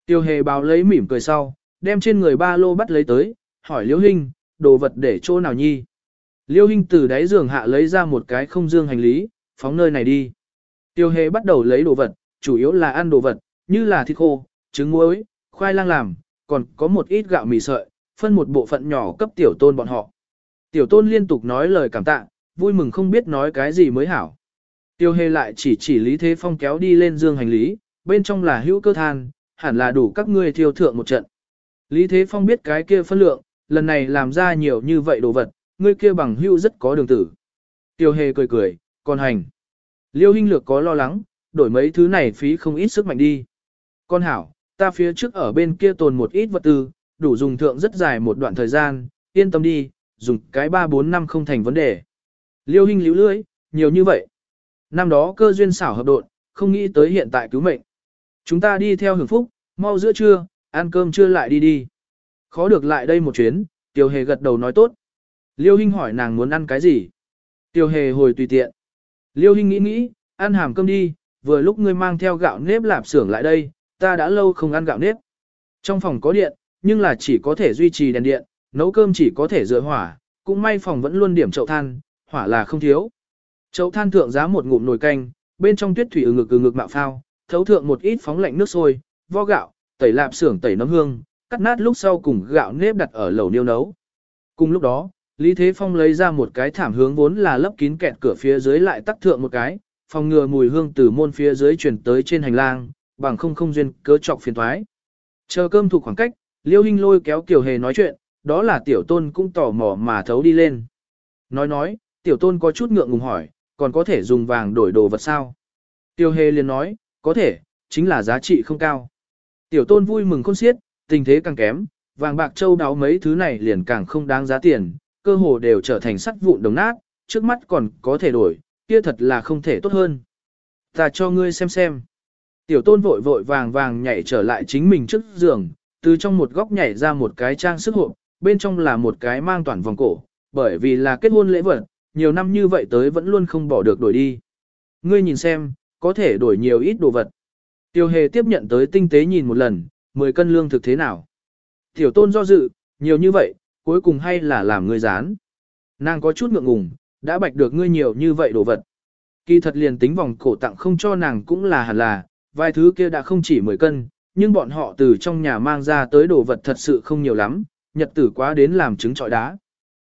Tiêu hề báo lấy mỉm cười sau, đem trên người ba lô bắt lấy tới, hỏi Liễu Hinh, đồ vật để chỗ nào nhi. Liêu Hinh từ đáy giường hạ lấy ra một cái không dương hành lý, phóng nơi này đi. Tiêu hề bắt đầu lấy đồ vật, chủ yếu là ăn đồ vật, như là thịt khô, trứng muối, khoai lang làm, còn có một ít gạo mì sợi, phân một bộ phận nhỏ cấp tiểu tôn bọn họ. Tiểu tôn liên tục nói lời cảm tạ, vui mừng không biết nói cái gì mới hảo. Tiêu hề lại chỉ chỉ Lý Thế Phong kéo đi lên dương hành lý, bên trong là hữu cơ than, hẳn là đủ các ngươi thiêu thượng một trận. Lý Thế Phong biết cái kia phân lượng, lần này làm ra nhiều như vậy đồ vật, ngươi kia bằng hữu rất có đường tử. Tiêu hề cười cười, còn hành. Liêu Hinh Lược có lo lắng, đổi mấy thứ này phí không ít sức mạnh đi. Con hảo, ta phía trước ở bên kia tồn một ít vật tư, đủ dùng thượng rất dài một đoạn thời gian, yên tâm đi, dùng cái 3-4 năm không thành vấn đề. Liêu Hinh liễu lưới, nhiều như vậy. Năm đó cơ duyên xảo hợp đột, không nghĩ tới hiện tại cứu mệnh. Chúng ta đi theo hưởng phúc, mau giữa trưa, ăn cơm trưa lại đi đi. Khó được lại đây một chuyến, Tiêu Hề gật đầu nói tốt. Liêu Hinh hỏi nàng muốn ăn cái gì. Tiêu Hề hồi tùy tiện. Liêu Hinh nghĩ nghĩ, ăn hàm cơm đi, vừa lúc ngươi mang theo gạo nếp lạp xưởng lại đây, ta đã lâu không ăn gạo nếp. Trong phòng có điện, nhưng là chỉ có thể duy trì đèn điện, nấu cơm chỉ có thể dựa hỏa, cũng may phòng vẫn luôn điểm chậu than, hỏa là không thiếu. Chậu than thượng giá một ngụm nồi canh, bên trong tuyết thủy ừ ngực ừ ngực mạo phao, thấu thượng một ít phóng lạnh nước sôi, vo gạo, tẩy lạp xưởng tẩy nấm hương, cắt nát lúc sau cùng gạo nếp đặt ở lẩu niêu nấu. Cùng lúc đó, Lý Thế Phong lấy ra một cái thảm hướng vốn là lấp kín kẹt cửa phía dưới lại tắt thượng một cái, phòng ngừa mùi hương từ môn phía dưới truyền tới trên hành lang, bằng không không duyên cớ trọc phiền thoái. Chờ cơm thuộc khoảng cách, Liêu Hinh lôi kéo Kiều Hề nói chuyện, đó là tiểu tôn cũng tò mò mà thấu đi lên. Nói nói, tiểu tôn có chút ngượng ngùng hỏi, còn có thể dùng vàng đổi đồ vật sao? Tiêu Hề liền nói, có thể, chính là giá trị không cao. Tiểu tôn vui mừng khôn xiết, tình thế càng kém, vàng bạc châu đáo mấy thứ này liền càng không đáng giá tiền, cơ hồ đều trở thành sắt vụn đồng nát, trước mắt còn có thể đổi, kia thật là không thể tốt hơn. Ta cho ngươi xem xem. Tiểu tôn vội vội vàng vàng nhảy trở lại chính mình trước giường, từ trong một góc nhảy ra một cái trang sức hộp, bên trong là một cái mang toàn vòng cổ, bởi vì là kết hôn lễ vật, nhiều năm như vậy tới vẫn luôn không bỏ được đổi đi. Ngươi nhìn xem, có thể đổi nhiều ít đồ vật. Tiêu hề tiếp nhận tới tinh tế nhìn một lần, 10 cân lương thực thế nào. Tiểu tôn do dự, nhiều như vậy, cuối cùng hay là làm ngươi dán. Nàng có chút ngượng ngùng, đã bạch được ngươi nhiều như vậy đồ vật. Kỳ thật liền tính vòng cổ tặng không cho nàng cũng là hẳn là, vài thứ kia đã không chỉ 10 cân, nhưng bọn họ từ trong nhà mang ra tới đồ vật thật sự không nhiều lắm, nhật tử quá đến làm trứng trọi đá.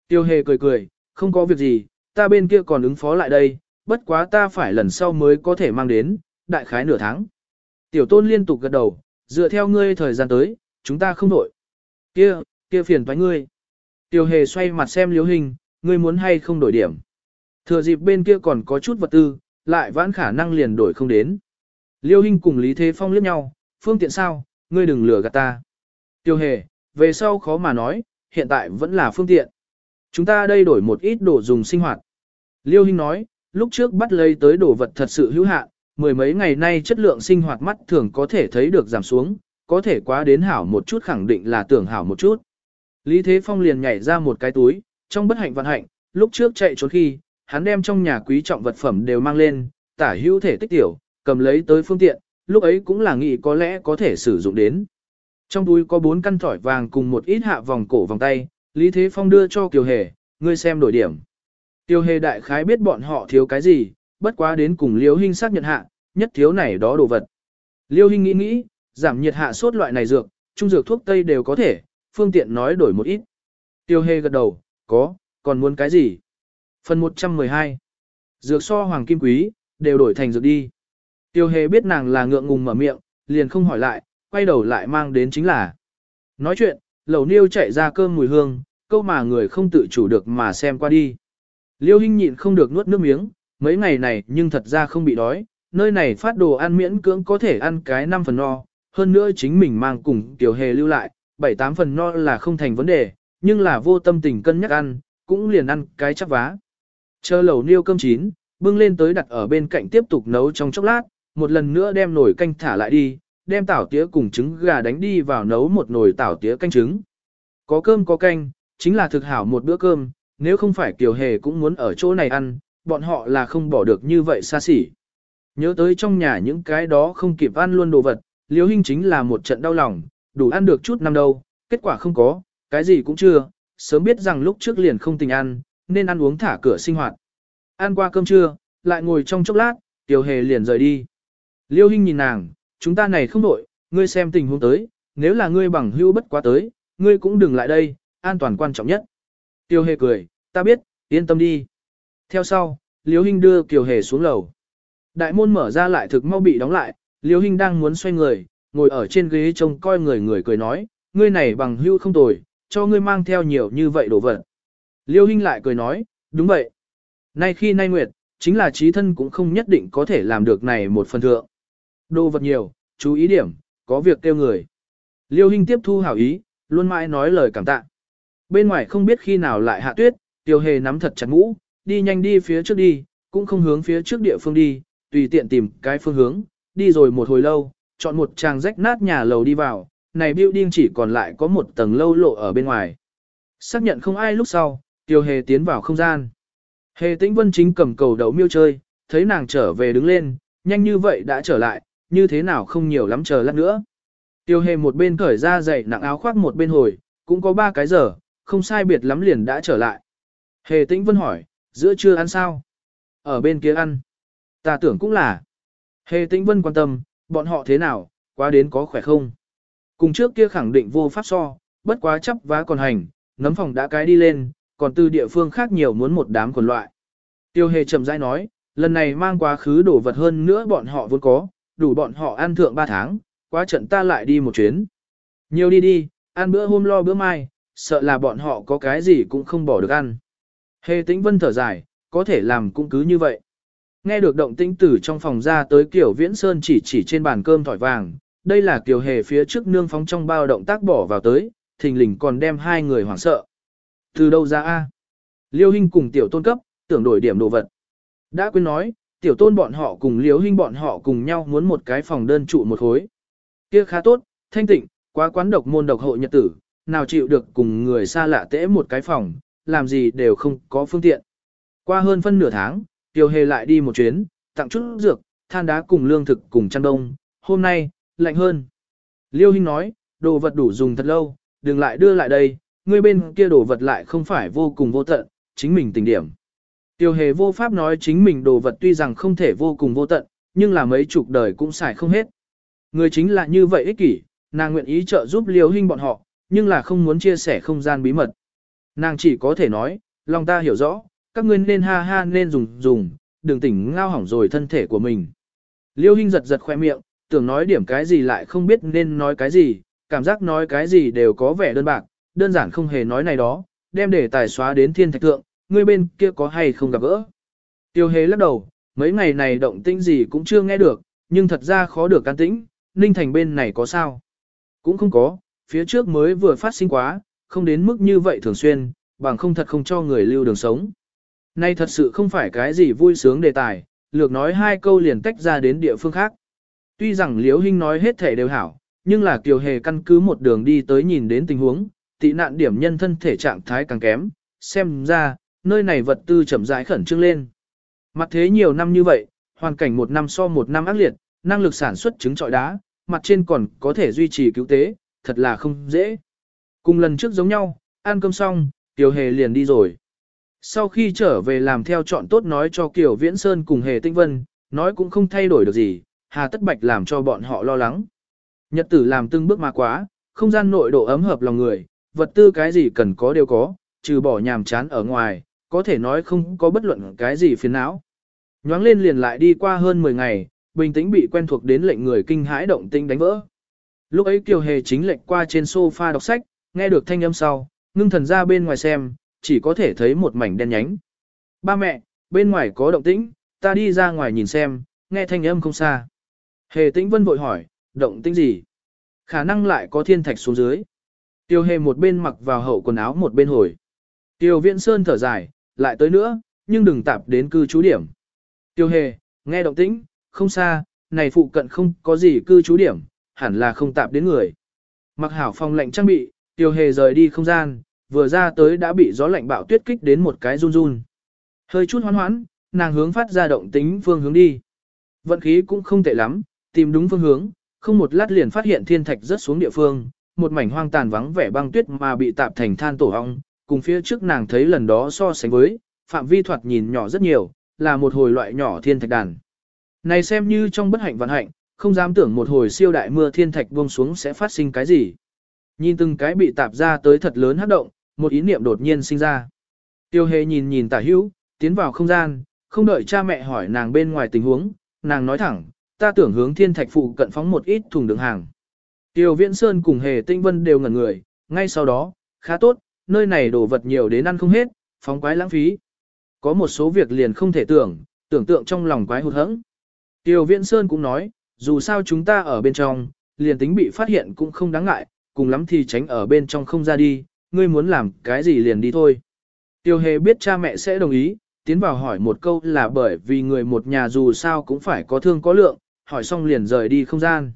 Tiêu hề cười cười, không có việc gì, ta bên kia còn ứng phó lại đây, bất quá ta phải lần sau mới có thể mang đến, đại khái nửa tháng. Tiểu tôn liên tục gật đầu, dựa theo ngươi thời gian tới, chúng ta không đổi. Kia, kia phiền với ngươi. Tiêu hề xoay mặt xem liếu hình, ngươi muốn hay không đổi điểm. Thừa dịp bên kia còn có chút vật tư, lại vãn khả năng liền đổi không đến. Liêu Hinh cùng Lý Thế Phong liếc nhau, phương tiện sao, ngươi đừng lừa gạt ta. Tiêu hề, về sau khó mà nói, hiện tại vẫn là phương tiện. Chúng ta đây đổi một ít đồ dùng sinh hoạt. Liêu Hinh nói, lúc trước bắt lấy tới đồ vật thật sự hữu hạn, mười mấy ngày nay chất lượng sinh hoạt mắt thường có thể thấy được giảm xuống, có thể quá đến hảo một chút khẳng định là tưởng hảo một chút. Lý Thế Phong liền nhảy ra một cái túi, trong bất hạnh vận hạnh, lúc trước chạy trốn khi, hắn đem trong nhà quý trọng vật phẩm đều mang lên, tả hữu thể tích tiểu, cầm lấy tới phương tiện, lúc ấy cũng là nghĩ có lẽ có thể sử dụng đến. Trong túi có bốn căn thỏi vàng cùng một ít hạ vòng cổ vòng tay, Lý Thế Phong đưa cho Kiều Hề, ngươi xem đổi điểm. Kiều Hề đại khái biết bọn họ thiếu cái gì, bất quá đến cùng Liêu Hinh xác nhận hạ, nhất thiếu này đó đồ vật. Liêu Hinh nghĩ nghĩ, giảm nhiệt hạ sốt loại này dược, trung dược thuốc tây đều có thể, phương tiện nói đổi một ít. Tiêu Hề gật đầu, có, còn muốn cái gì? Phần 112 Dược so hoàng kim quý, đều đổi thành dược đi. Tiêu hề biết nàng là ngượng ngùng mở miệng, liền không hỏi lại, quay đầu lại mang đến chính là. Nói chuyện, lẩu niêu chạy ra cơm mùi hương, câu mà người không tự chủ được mà xem qua đi. Liêu Hinh nhịn không được nuốt nước miếng, mấy ngày này nhưng thật ra không bị đói, nơi này phát đồ ăn miễn cưỡng có thể ăn cái 5 phần no, hơn nữa chính mình mang cùng tiểu hề lưu lại, 7-8 phần no là không thành vấn đề, nhưng là vô tâm tình cân nhắc ăn, cũng liền ăn cái chắc vá. Chờ lẩu niêu cơm chín, bưng lên tới đặt ở bên cạnh tiếp tục nấu trong chốc lát, một lần nữa đem nồi canh thả lại đi, đem tảo tía cùng trứng gà đánh đi vào nấu một nồi tảo tía canh trứng. Có cơm có canh, chính là thực hảo một bữa cơm, nếu không phải Kiều Hề cũng muốn ở chỗ này ăn, bọn họ là không bỏ được như vậy xa xỉ. Nhớ tới trong nhà những cái đó không kịp ăn luôn đồ vật, Liêu Hinh chính là một trận đau lòng, đủ ăn được chút năm đâu, kết quả không có, cái gì cũng chưa, sớm biết rằng lúc trước liền không tình ăn, nên ăn uống thả cửa sinh hoạt. Ăn qua cơm trưa, lại ngồi trong chốc lát, Tiểu Hề liền rời đi. Liêu Hinh nhìn nàng, chúng ta này không đổi, ngươi xem tình huống tới, nếu là ngươi bằng hữu bất quá tới, ngươi cũng đừng lại đây, an toàn quan trọng nhất. Tiêu Hề cười, ta biết, yên tâm đi. Theo sau, Liêu Hinh đưa Kiều Hề xuống lầu. Đại môn mở ra lại thực mau bị đóng lại, Liêu Hinh đang muốn xoay người, ngồi ở trên ghế trông coi người người cười nói, ngươi này bằng hữu không tồi, cho ngươi mang theo nhiều như vậy đồ vật. Liêu Hinh lại cười nói, đúng vậy. Nay khi nay nguyệt, chính là trí thân cũng không nhất định có thể làm được này một phần thượng. Đồ vật nhiều, chú ý điểm, có việc kêu người. Liêu Hinh tiếp thu hảo ý, luôn mãi nói lời cảm tạ. Bên ngoài không biết khi nào lại hạ tuyết, Tiêu Hề nắm thật chặt mũ, đi nhanh đi phía trước đi, cũng không hướng phía trước địa phương đi, tùy tiện tìm cái phương hướng, đi rồi một hồi lâu, chọn một trang rách nát nhà lầu đi vào, này building chỉ còn lại có một tầng lâu lộ ở bên ngoài. Xác nhận không ai lúc sau, Tiêu Hề tiến vào không gian. Hề Tĩnh Vân chính cầm cầu đấu miêu chơi, thấy nàng trở về đứng lên, nhanh như vậy đã trở lại, như thế nào không nhiều lắm chờ lát nữa. Tiêu Hề một bên cởi ra dậy nặng áo khoác một bên hồi, cũng có ba cái giờ, không sai biệt lắm liền đã trở lại. Hề Tĩnh Vân hỏi, giữa trưa ăn sao? Ở bên kia ăn. Ta tưởng cũng là. Hề Tĩnh Vân quan tâm, bọn họ thế nào, qua đến có khỏe không? Cùng trước kia khẳng định vô pháp so, bất quá chấp vá còn hành, nấm phòng đã cái đi lên, còn từ địa phương khác nhiều muốn một đám quần loại. Tiêu hề chậm rãi nói, lần này mang quá khứ đổ vật hơn nữa bọn họ vốn có, đủ bọn họ ăn thượng 3 tháng, quá trận ta lại đi một chuyến. Nhiều đi đi, ăn bữa hôm lo bữa mai, sợ là bọn họ có cái gì cũng không bỏ được ăn. Hề tĩnh vân thở dài, có thể làm cũng cứ như vậy. Nghe được động tĩnh tử trong phòng ra tới kiểu viễn sơn chỉ chỉ trên bàn cơm thỏi vàng, đây là kiểu hề phía trước nương phóng trong bao động tác bỏ vào tới, thình lình còn đem hai người hoảng sợ. Từ đâu ra a? Liêu Hinh cùng tiểu tôn cấp, tưởng đổi điểm đồ vật. Đã quên nói, tiểu tôn bọn họ cùng Liêu Hinh bọn họ cùng nhau muốn một cái phòng đơn trụ một khối. Kia khá tốt, thanh tịnh, quá quán độc môn độc hộ nhật tử, nào chịu được cùng người xa lạ tễ một cái phòng, làm gì đều không có phương tiện. Qua hơn phân nửa tháng, Tiêu Hề lại đi một chuyến, tặng chút dược, than đá cùng lương thực cùng chăn đông, hôm nay, lạnh hơn. Liêu Hinh nói, đồ vật đủ dùng thật lâu, đừng lại đưa lại đây, người bên kia đồ vật lại không phải vô cùng vô tận, chính mình tình điểm. Tiêu hề vô pháp nói chính mình đồ vật tuy rằng không thể vô cùng vô tận, nhưng là mấy chục đời cũng xài không hết. Người chính là như vậy ích kỷ, nàng nguyện ý trợ giúp liều hình bọn họ, nhưng là không muốn chia sẻ không gian bí mật. Nàng chỉ có thể nói, lòng ta hiểu rõ, các ngươi nên ha ha nên dùng dùng, đừng tỉnh ngao hỏng rồi thân thể của mình. Liêu Hinh giật giật khoe miệng, tưởng nói điểm cái gì lại không biết nên nói cái gì, cảm giác nói cái gì đều có vẻ đơn bạc, đơn giản không hề nói này đó, đem để tài xóa đến thiên thạch thượng, Ngươi bên kia có hay không gặp gỡ. Tiêu hề lắc đầu, mấy ngày này động tĩnh gì cũng chưa nghe được, nhưng thật ra khó được can tĩnh, Ninh Thành bên này có sao? Cũng không có, phía trước mới vừa phát sinh quá, không đến mức như vậy thường xuyên, bằng không thật không cho người lưu đường sống. Nay thật sự không phải cái gì vui sướng đề tài, lược nói hai câu liền tách ra đến địa phương khác. Tuy rằng Liễu Hinh nói hết thể đều hảo, nhưng là Kiều Hề căn cứ một đường đi tới nhìn đến tình huống, tị nạn điểm nhân thân thể trạng thái càng kém, xem ra, nơi này vật tư chậm rãi khẩn trương lên. Mặt thế nhiều năm như vậy, hoàn cảnh một năm so một năm ác liệt, năng lực sản xuất trứng trọi đá, mặt trên còn có thể duy trì cứu tế, thật là không dễ. Cùng lần trước giống nhau, ăn cơm xong, Kiều Hề liền đi rồi. Sau khi trở về làm theo chọn tốt nói cho Kiều Viễn Sơn cùng Hề Tinh Vân, nói cũng không thay đổi được gì, hà tất bạch làm cho bọn họ lo lắng. Nhật tử làm từng bước mà quá, không gian nội độ ấm hợp lòng người, vật tư cái gì cần có đều có, trừ bỏ nhàm chán ở ngoài, có thể nói không có bất luận cái gì phiền não. Nhoáng lên liền lại đi qua hơn 10 ngày, bình tĩnh bị quen thuộc đến lệnh người kinh hãi động tinh đánh vỡ. Lúc ấy Kiều Hề chính lệnh qua trên sofa đọc sách, nghe được thanh âm sau, ngưng thần ra bên ngoài xem, chỉ có thể thấy một mảnh đen nhánh. Ba mẹ, bên ngoài có động tĩnh, ta đi ra ngoài nhìn xem, nghe thanh âm không xa. Hề tĩnh vân vội hỏi, động tĩnh gì? Khả năng lại có thiên thạch xuống dưới. Tiêu hề một bên mặc vào hậu quần áo một bên hồi. Tiêu viễn sơn thở dài, lại tới nữa, nhưng đừng tạp đến cư trú điểm. Tiêu hề, nghe động tĩnh, không xa, này phụ cận không có gì cư trú điểm, hẳn là không tạp đến người. Mặc hảo phòng lệnh trang bị, tiêu hề rời đi không gian, vừa ra tới đã bị gió lạnh bạo tuyết kích đến một cái run run. Hơi chút hoán hoãn, nàng hướng phát ra động tính phương hướng đi. Vận khí cũng không tệ lắm, tìm đúng phương hướng, không một lát liền phát hiện thiên thạch rớt xuống địa phương, một mảnh hoang tàn vắng vẻ băng tuyết mà bị tạp thành than tổ ong, cùng phía trước nàng thấy lần đó so sánh với, phạm vi thoạt nhìn nhỏ rất nhiều, là một hồi loại nhỏ thiên thạch đàn. Này xem như trong bất hạnh vận hạnh, không dám tưởng một hồi siêu đại mưa thiên thạch buông xuống sẽ phát sinh cái gì. Nhìn từng cái bị tạp ra tới thật lớn hấp động, một ý niệm đột nhiên sinh ra. Tiêu hề nhìn nhìn tả hữu, tiến vào không gian, không đợi cha mẹ hỏi nàng bên ngoài tình huống, nàng nói thẳng, ta tưởng hướng thiên thạch phụ cận phóng một ít thùng đường hàng. Tiêu Viễn Sơn cùng Hề Tinh Vân đều ngẩn người, ngay sau đó, khá tốt, nơi này đồ vật nhiều đến ăn không hết, phóng quái lãng phí. Có một số việc liền không thể tưởng, tưởng tượng trong lòng quái hụt hẫng. Tiêu Viễn Sơn cũng nói, dù sao chúng ta ở bên trong, liền tính bị phát hiện cũng không đáng ngại, cùng lắm thì tránh ở bên trong không ra đi, ngươi muốn làm cái gì liền đi thôi. Tiêu Hề biết cha mẹ sẽ đồng ý, tiến vào hỏi một câu là bởi vì người một nhà dù sao cũng phải có thương có lượng, hỏi xong liền rời đi không gian.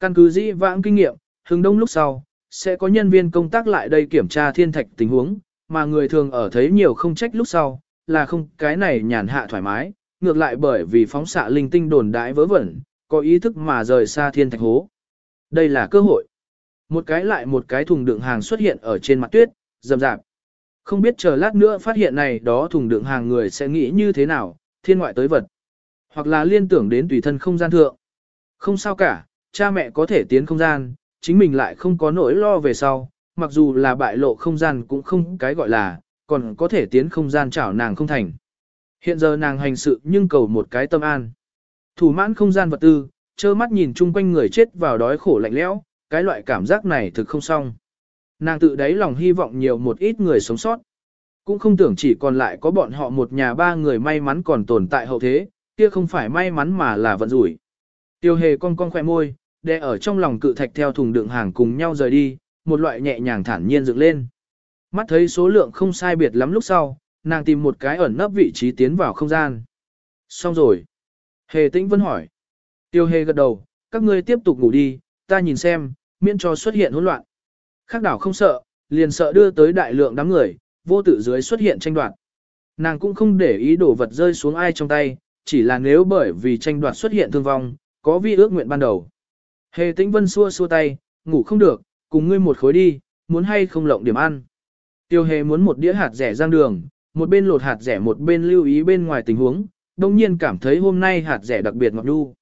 Căn cứ dĩ vãng kinh nghiệm, hừng đông lúc sau, sẽ có nhân viên công tác lại đây kiểm tra thiên thạch tình huống, mà người thường ở thấy nhiều không trách lúc sau, là không cái này nhàn hạ thoải mái, ngược lại bởi vì phóng xạ linh tinh đồn đãi vớ vẩn, có ý thức mà rời xa thiên thạch hố. Đây là cơ hội. Một cái lại một cái thùng đựng hàng xuất hiện ở trên mặt tuyết, rầm rạp. Không biết chờ lát nữa phát hiện này đó thùng đựng hàng người sẽ nghĩ như thế nào, thiên ngoại tới vật. Hoặc là liên tưởng đến tùy thân không gian thượng. Không sao cả, cha mẹ có thể tiến không gian, chính mình lại không có nỗi lo về sau, mặc dù là bại lộ không gian cũng không cái gọi là, còn có thể tiến không gian chảo nàng không thành. Hiện giờ nàng hành sự nhưng cầu một cái tâm an. Thủ mãn không gian vật tư, trơ mắt nhìn chung quanh người chết vào đói khổ lạnh lẽo, cái loại cảm giác này thực không xong. Nàng tự đáy lòng hy vọng nhiều một ít người sống sót. Cũng không tưởng chỉ còn lại có bọn họ một nhà ba người may mắn còn tồn tại hậu thế, kia không phải may mắn mà là vận rủi. Tiêu hề con con khỏe môi, để ở trong lòng cự thạch theo thùng đựng hàng cùng nhau rời đi, một loại nhẹ nhàng thản nhiên dựng lên. Mắt thấy số lượng không sai biệt lắm lúc sau, nàng tìm một cái ẩn nấp vị trí tiến vào không gian. Xong rồi. Hề tĩnh vẫn hỏi. Tiêu hề gật đầu, các ngươi tiếp tục ngủ đi, ta nhìn xem, miễn cho xuất hiện hỗn loạn. Khác đảo không sợ, liền sợ đưa tới đại lượng đám người, vô tự dưới xuất hiện tranh đoạt. Nàng cũng không để ý đổ vật rơi xuống ai trong tay, chỉ là nếu bởi vì tranh đoạt xuất hiện thương vong, có vi ước nguyện ban đầu. Hề tĩnh vân xua xua tay, ngủ không được, cùng ngươi một khối đi, muốn hay không lộng điểm ăn. Tiêu hề muốn một đĩa hạt rẻ rang đường, một bên lột hạt rẻ một bên lưu ý bên ngoài tình huống, đồng nhiên cảm thấy hôm nay hạt rẻ đặc biệt ngọt đu.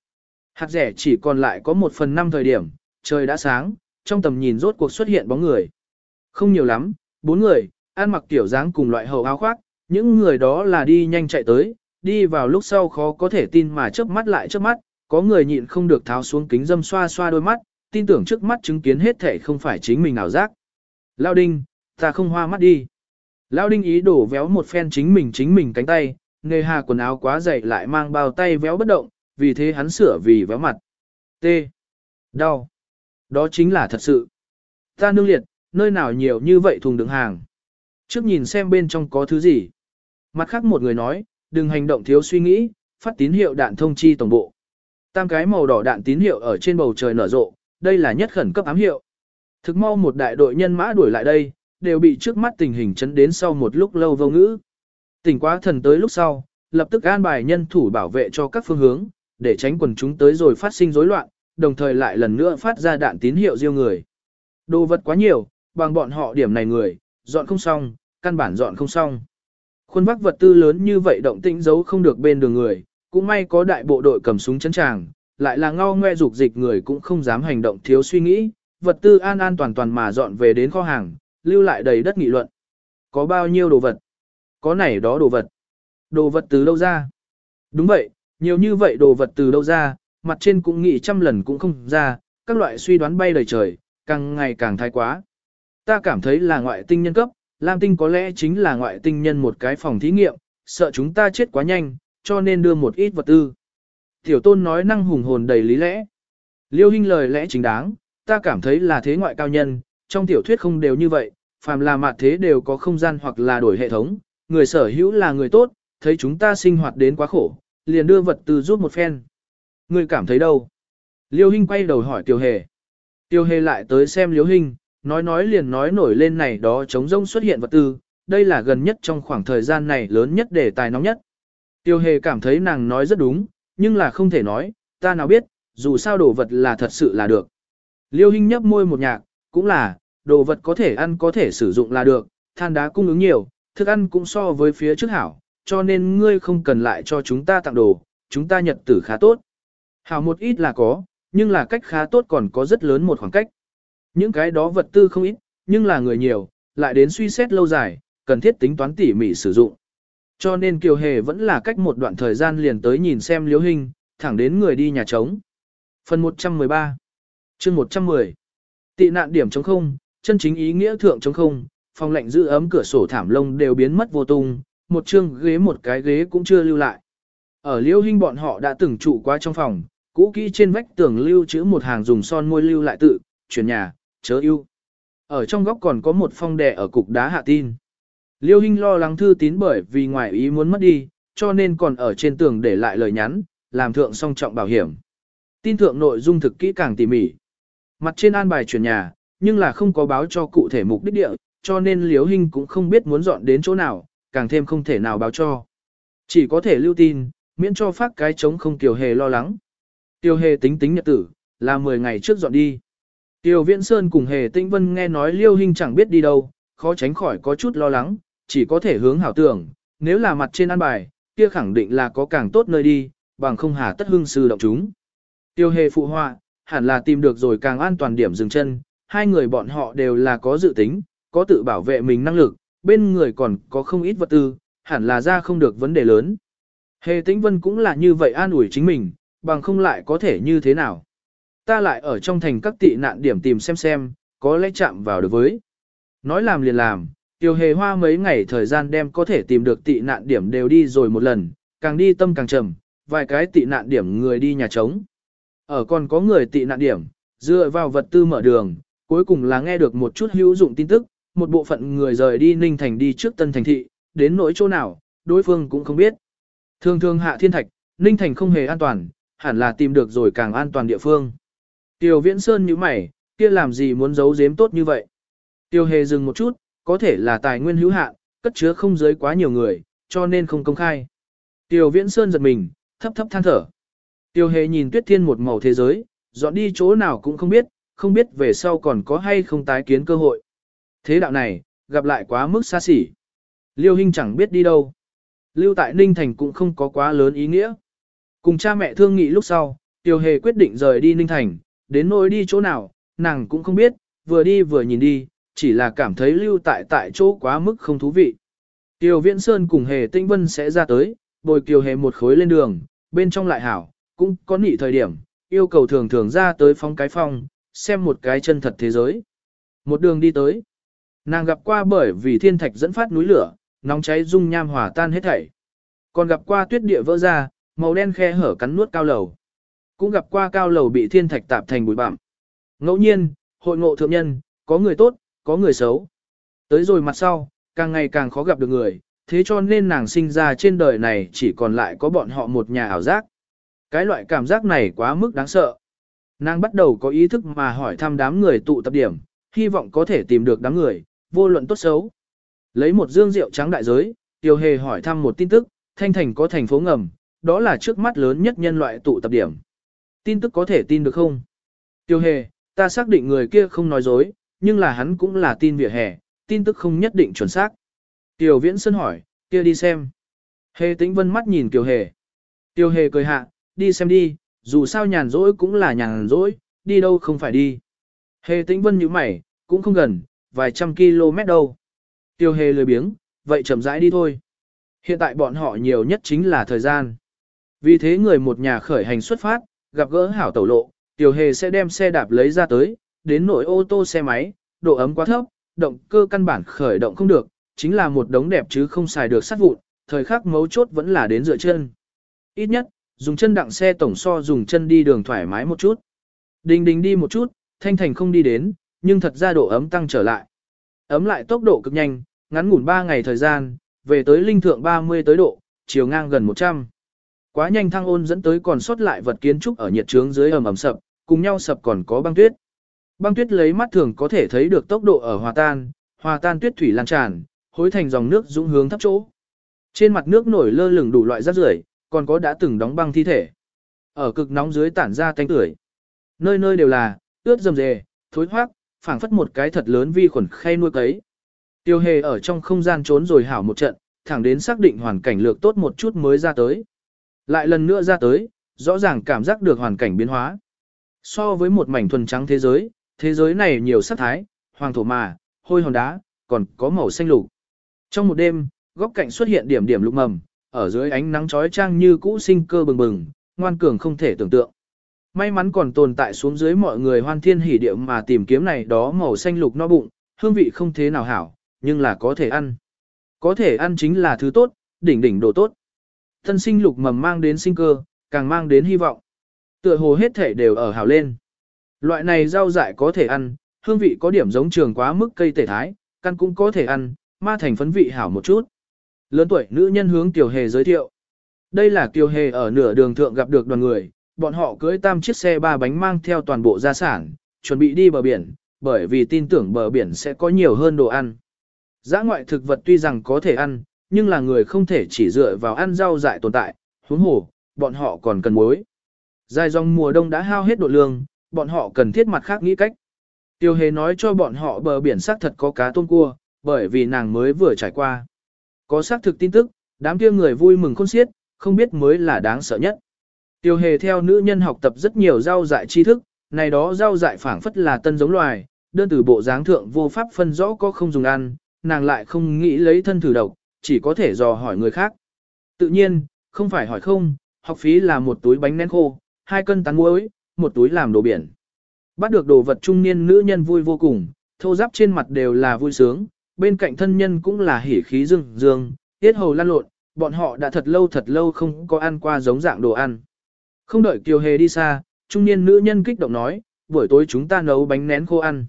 Hạt rẻ chỉ còn lại có một phần năm thời điểm, trời đã sáng, trong tầm nhìn rốt cuộc xuất hiện bóng người. Không nhiều lắm, bốn người, ăn mặc tiểu dáng cùng loại hầu áo khoác, những người đó là đi nhanh chạy tới, đi vào lúc sau khó có thể tin mà chớp mắt lại chớp mắt, có người nhịn không được tháo xuống kính dâm xoa xoa đôi mắt, tin tưởng trước mắt chứng kiến hết thể không phải chính mình nào giác. Lao đinh, ta không hoa mắt đi. Lao đinh ý đổ véo một phen chính mình chính mình cánh tay, nề hà quần áo quá dày lại mang bao tay véo bất động, vì thế hắn sửa vì véo mặt. T. Đau. Đó chính là thật sự. Ta nương liệt, nơi nào nhiều như vậy thùng đựng hàng. Trước nhìn xem bên trong có thứ gì. Mặt khác một người nói, đừng hành động thiếu suy nghĩ, phát tín hiệu đạn thông chi tổng bộ. Tam cái màu đỏ đạn tín hiệu ở trên bầu trời nở rộ, đây là nhất khẩn cấp ám hiệu. Thực mau một đại đội nhân mã đuổi lại đây, đều bị trước mắt tình hình chấn đến sau một lúc lâu vô ngữ. Tỉnh quá thần tới lúc sau, lập tức an bài nhân thủ bảo vệ cho các phương hướng, để tránh quần chúng tới rồi phát sinh rối loạn, đồng thời lại lần nữa phát ra đạn tín hiệu riêu người. Đồ vật quá nhiều, bằng bọn họ điểm này người, dọn không xong, căn bản dọn không xong. Khuôn vắc vật tư lớn như vậy động tĩnh giấu không được bên đường người, cũng may có đại bộ đội cầm súng chấn tràng, lại là ngao ngoe dục dịch người cũng không dám hành động thiếu suy nghĩ, vật tư an an toàn toàn mà dọn về đến kho hàng, lưu lại đầy đất nghị luận. Có bao nhiêu đồ vật? Có này đó đồ vật. Đồ vật từ đâu ra? Đúng vậy, nhiều như vậy đồ vật từ đâu ra, mặt trên cũng nghĩ trăm lần cũng không ra, các loại suy đoán bay đầy trời, càng ngày càng thái quá. Ta cảm thấy là ngoại tinh nhân cấp, Lam tinh có lẽ chính là ngoại tinh nhân một cái phòng thí nghiệm, sợ chúng ta chết quá nhanh, cho nên đưa một ít vật tư. Tiểu tôn nói năng hùng hồn đầy lý lẽ. Liêu Hinh lời lẽ chính đáng, ta cảm thấy là thế ngoại cao nhân, trong tiểu thuyết không đều như vậy, phàm là mặt thế đều có không gian hoặc là đổi hệ thống, người sở hữu là người tốt, thấy chúng ta sinh hoạt đến quá khổ, liền đưa vật tư giúp một phen. Người cảm thấy đâu? Liêu Hinh quay đầu hỏi Tiêu Hề. Tiêu Hề lại tới xem Liêu Hinh, nói nói liền nói nổi lên này đó chống rông xuất hiện vật tư, đây là gần nhất trong khoảng thời gian này lớn nhất để tài nóng nhất. Tiêu Hề cảm thấy nàng nói rất đúng, nhưng là không thể nói, ta nào biết, dù sao đồ vật là thật sự là được. Liêu Hinh nhấp môi một nhạc, cũng là, đồ vật có thể ăn có thể sử dụng là được, than đá cung ứng nhiều, thức ăn cũng so với phía trước hảo, cho nên ngươi không cần lại cho chúng ta tặng đồ, chúng ta nhật tử khá tốt. Hảo một ít là có, nhưng là cách khá tốt còn có rất lớn một khoảng cách. Những cái đó vật tư không ít, nhưng là người nhiều, lại đến suy xét lâu dài, cần thiết tính toán tỉ mỉ sử dụng. Cho nên Kiều Hề vẫn là cách một đoạn thời gian liền tới nhìn xem liếu hình, thẳng đến người đi nhà trống. Phần 113 chương 110 Tị nạn điểm trống không, chân chính ý nghĩa thượng trống không, phòng lạnh giữ ấm cửa sổ thảm lông đều biến mất vô tung, một chương ghế một cái ghế cũng chưa lưu lại. Ở liêu hình bọn họ đã từng trụ qua trong phòng, cũ kỹ trên vách tường lưu chữ một hàng dùng son môi lưu lại tự, chuyển nhà, chớ yêu. Ở trong góc còn có một phong đè ở cục đá hạ tin. Liêu Hinh lo lắng thư tín bởi vì ngoài ý muốn mất đi, cho nên còn ở trên tường để lại lời nhắn, làm thượng song trọng bảo hiểm. Tin thượng nội dung thực kỹ càng tỉ mỉ, Mặt trên an bài chuyển nhà, nhưng là không có báo cho cụ thể mục đích địa, cho nên Liêu Hinh cũng không biết muốn dọn đến chỗ nào, càng thêm không thể nào báo cho. Chỉ có thể lưu tin, miễn cho phát cái trống không Kiều Hề lo lắng. Tiểu Hề tính tính nhật tử, là 10 ngày trước dọn đi. Tiểu Viễn Sơn cùng Hề Tinh Vân nghe nói Liêu Hinh chẳng biết đi đâu, khó tránh khỏi có chút lo lắng, chỉ có thể hướng hảo tưởng, nếu là mặt trên an bài, kia khẳng định là có càng tốt nơi đi, bằng không hà tất hưng sư động chúng. Tiêu hề phụ họa, hẳn là tìm được rồi càng an toàn điểm dừng chân, hai người bọn họ đều là có dự tính, có tự bảo vệ mình năng lực, bên người còn có không ít vật tư, hẳn là ra không được vấn đề lớn. Hề tĩnh vân cũng là như vậy an ủi chính mình, bằng không lại có thể như thế nào. Ta lại ở trong thành các tị nạn điểm tìm xem xem, có lẽ chạm vào được với. Nói làm liền làm, tiêu hề hoa mấy ngày thời gian đem có thể tìm được tị nạn điểm đều đi rồi một lần, càng đi tâm càng trầm, vài cái tị nạn điểm người đi nhà trống. Ở còn có người tị nạn điểm, dựa vào vật tư mở đường, cuối cùng là nghe được một chút hữu dụng tin tức, một bộ phận người rời đi Ninh Thành đi trước Tân Thành Thị, đến nỗi chỗ nào, đối phương cũng không biết. Thường thường hạ thiên thạch, Ninh Thành không hề an toàn, hẳn là tìm được rồi càng an toàn địa phương. Tiêu Viễn Sơn như mày, kia làm gì muốn giấu giếm tốt như vậy? Tiêu Hề dừng một chút, có thể là tài nguyên hữu hạn, cất chứa không giới quá nhiều người, cho nên không công khai. Tiêu Viễn Sơn giật mình, thấp thấp than thở. Tiêu Hề nhìn Tuyết Thiên một màu thế giới, dọn đi chỗ nào cũng không biết, không biết về sau còn có hay không tái kiến cơ hội. Thế đạo này, gặp lại quá mức xa xỉ. Liêu Hinh chẳng biết đi đâu. Lưu tại Ninh Thành cũng không có quá lớn ý nghĩa. Cùng cha mẹ thương nghị lúc sau, Tiêu Hề quyết định rời đi Ninh Thành, đến nỗi đi chỗ nào, nàng cũng không biết, vừa đi vừa nhìn đi, chỉ là cảm thấy lưu tại tại chỗ quá mức không thú vị. Tiêu Viễn Sơn cùng Hề Tinh Vân sẽ ra tới, bồi Kiều Hề một khối lên đường, bên trong lại hảo, cũng có nị thời điểm, yêu cầu thường thường ra tới phong cái phong, xem một cái chân thật thế giới. Một đường đi tới, nàng gặp qua bởi vì thiên thạch dẫn phát núi lửa, nóng cháy dung nham hòa tan hết thảy. Còn gặp qua tuyết địa vỡ ra, màu đen khe hở cắn nuốt cao lầu. Cũng gặp qua cao lầu bị thiên thạch tạp thành bụi bặm. Ngẫu nhiên, hội ngộ thượng nhân, có người tốt, có người xấu. Tới rồi mặt sau, càng ngày càng khó gặp được người, thế cho nên nàng sinh ra trên đời này chỉ còn lại có bọn họ một nhà ảo giác. Cái loại cảm giác này quá mức đáng sợ. Nàng bắt đầu có ý thức mà hỏi thăm đám người tụ tập điểm, hy vọng có thể tìm được đám người, vô luận tốt xấu. Lấy một dương rượu trắng đại giới, Tiêu Hề hỏi thăm một tin tức, Thanh Thành có thành phố ngầm, đó là trước mắt lớn nhất nhân loại tụ tập điểm. Tin tức có thể tin được không? Tiêu Hề, ta xác định người kia không nói dối, nhưng là hắn cũng là tin vỉa hè, tin tức không nhất định chuẩn xác. Tiêu Viễn Sơn hỏi, kia đi xem. Hề tĩnh vân mắt nhìn Tiêu Hề. Tiêu Hề cười hạ, đi xem đi, dù sao nhàn rỗi cũng là nhàn rỗi, đi đâu không phải đi. Hề tĩnh vân như mày, cũng không gần, vài trăm km đâu. Tiêu Hề lười biếng, vậy chậm rãi đi thôi. Hiện tại bọn họ nhiều nhất chính là thời gian. Vì thế người một nhà khởi hành xuất phát, gặp gỡ hảo tẩu lộ, Tiêu Hề sẽ đem xe đạp lấy ra tới, đến nội ô tô xe máy, độ ấm quá thấp, động cơ căn bản khởi động không được, chính là một đống đẹp chứ không xài được sát vụn, thời khắc mấu chốt vẫn là đến dựa chân. Ít nhất, dùng chân đặng xe tổng so dùng chân đi đường thoải mái một chút. Đình đình đi một chút, thanh thành không đi đến, nhưng thật ra độ ấm tăng trở lại. Ấm lại tốc độ cực nhanh, ngắn ngủn 3 ngày thời gian, về tới linh thượng 30 tới độ, chiều ngang gần 100. Quá nhanh thăng ôn dẫn tới còn sót lại vật kiến trúc ở nhiệt trướng dưới ẩm ẩm sập, cùng nhau sập còn có băng tuyết. Băng tuyết lấy mắt thường có thể thấy được tốc độ ở hòa tan, hòa tan tuyết thủy lan tràn, hối thành dòng nước dũng hướng thấp chỗ. Trên mặt nước nổi lơ lửng đủ loại rác rưởi, còn có đã từng đóng băng thi thể. Ở cực nóng dưới tản ra tanh tưởi. Nơi nơi đều là, ướt rầm rề, thối hoác, phảng phất một cái thật lớn vi khuẩn khay nuôi cấy. Tiêu hề ở trong không gian trốn rồi hảo một trận, thẳng đến xác định hoàn cảnh lược tốt một chút mới ra tới. Lại lần nữa ra tới, rõ ràng cảm giác được hoàn cảnh biến hóa. So với một mảnh thuần trắng thế giới, thế giới này nhiều sắc thái, hoàng thổ mà, hôi hòn đá, còn có màu xanh lục. Trong một đêm, góc cạnh xuất hiện điểm điểm lục mầm, ở dưới ánh nắng chói chang như cũ sinh cơ bừng bừng, ngoan cường không thể tưởng tượng. May mắn còn tồn tại xuống dưới mọi người hoan thiên hỉ điệu mà tìm kiếm này đó màu xanh lục no bụng, hương vị không thế nào hảo, nhưng là có thể ăn. Có thể ăn chính là thứ tốt, đỉnh đỉnh đồ tốt. Thân sinh lục mầm mang đến sinh cơ, càng mang đến hy vọng. Tựa hồ hết thể đều ở hảo lên. Loại này rau dại có thể ăn, hương vị có điểm giống trường quá mức cây tể thái, căn cũng có thể ăn, ma thành phấn vị hảo một chút. Lớn tuổi nữ nhân hướng Kiều Hề giới thiệu. Đây là Kiều Hề ở nửa đường thượng gặp được đoàn người, bọn họ cưỡi tam chiếc xe ba bánh mang theo toàn bộ gia sản, chuẩn bị đi bờ biển, bởi vì tin tưởng bờ biển sẽ có nhiều hơn đồ ăn. Giã ngoại thực vật tuy rằng có thể ăn, nhưng là người không thể chỉ dựa vào ăn rau dại tồn tại, huống hồ, bọn họ còn cần muối. Dài dòng mùa đông đã hao hết độ lương, bọn họ cần thiết mặt khác nghĩ cách. Tiêu hề nói cho bọn họ bờ biển xác thật có cá tôm cua, bởi vì nàng mới vừa trải qua. Có xác thực tin tức, đám kia người vui mừng khôn xiết, không biết mới là đáng sợ nhất. Tiêu hề theo nữ nhân học tập rất nhiều rau dại tri thức, này đó rau dại phảng phất là tân giống loài, đơn từ bộ dáng thượng vô pháp phân rõ có không dùng ăn, nàng lại không nghĩ lấy thân thử độc, chỉ có thể dò hỏi người khác. Tự nhiên, không phải hỏi không, học phí là một túi bánh nén khô, hai cân tán muối, một túi làm đồ biển. Bắt được đồ vật trung niên nữ nhân vui vô cùng, thô giáp trên mặt đều là vui sướng, bên cạnh thân nhân cũng là hỉ khí dương dương, tiết hầu lan lộn, bọn họ đã thật lâu thật lâu không có ăn qua giống dạng đồ ăn. Không đợi Kiều Hề đi xa, trung niên nữ nhân kích động nói, buổi tối chúng ta nấu bánh nén khô ăn.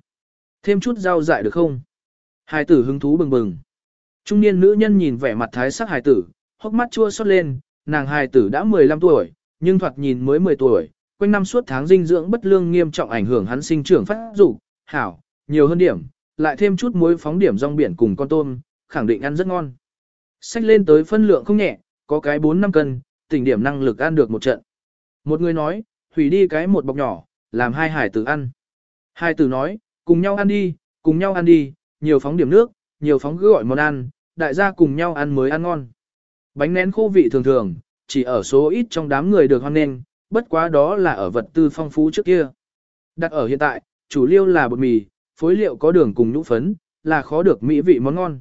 Thêm chút rau dại được không? Hải tử hứng thú bừng bừng. Trung niên nữ nhân nhìn vẻ mặt thái sắc hải tử, hốc mắt chua xót lên, nàng hải tử đã 15 tuổi, nhưng thoạt nhìn mới 10 tuổi, quanh năm suốt tháng dinh dưỡng bất lương nghiêm trọng ảnh hưởng hắn sinh trưởng phát dục, hảo, nhiều hơn điểm, lại thêm chút muối phóng điểm rong biển cùng con tôm, khẳng định ăn rất ngon. Xách lên tới phân lượng không nhẹ, có cái 4-5 cân, tỉnh điểm năng lực ăn được một trận. Một người nói, hủy đi cái một bọc nhỏ, làm hai hải tử ăn. Hai tử nói, cùng nhau ăn đi, cùng nhau ăn đi, nhiều phóng điểm nước, nhiều phóng cứ gọi món ăn, đại gia cùng nhau ăn mới ăn ngon. Bánh nén khô vị thường thường, chỉ ở số ít trong đám người được hoan nghênh, bất quá đó là ở vật tư phong phú trước kia. Đặt ở hiện tại, chủ liêu là bột mì, phối liệu có đường cùng nhũ phấn, là khó được mỹ vị món ngon.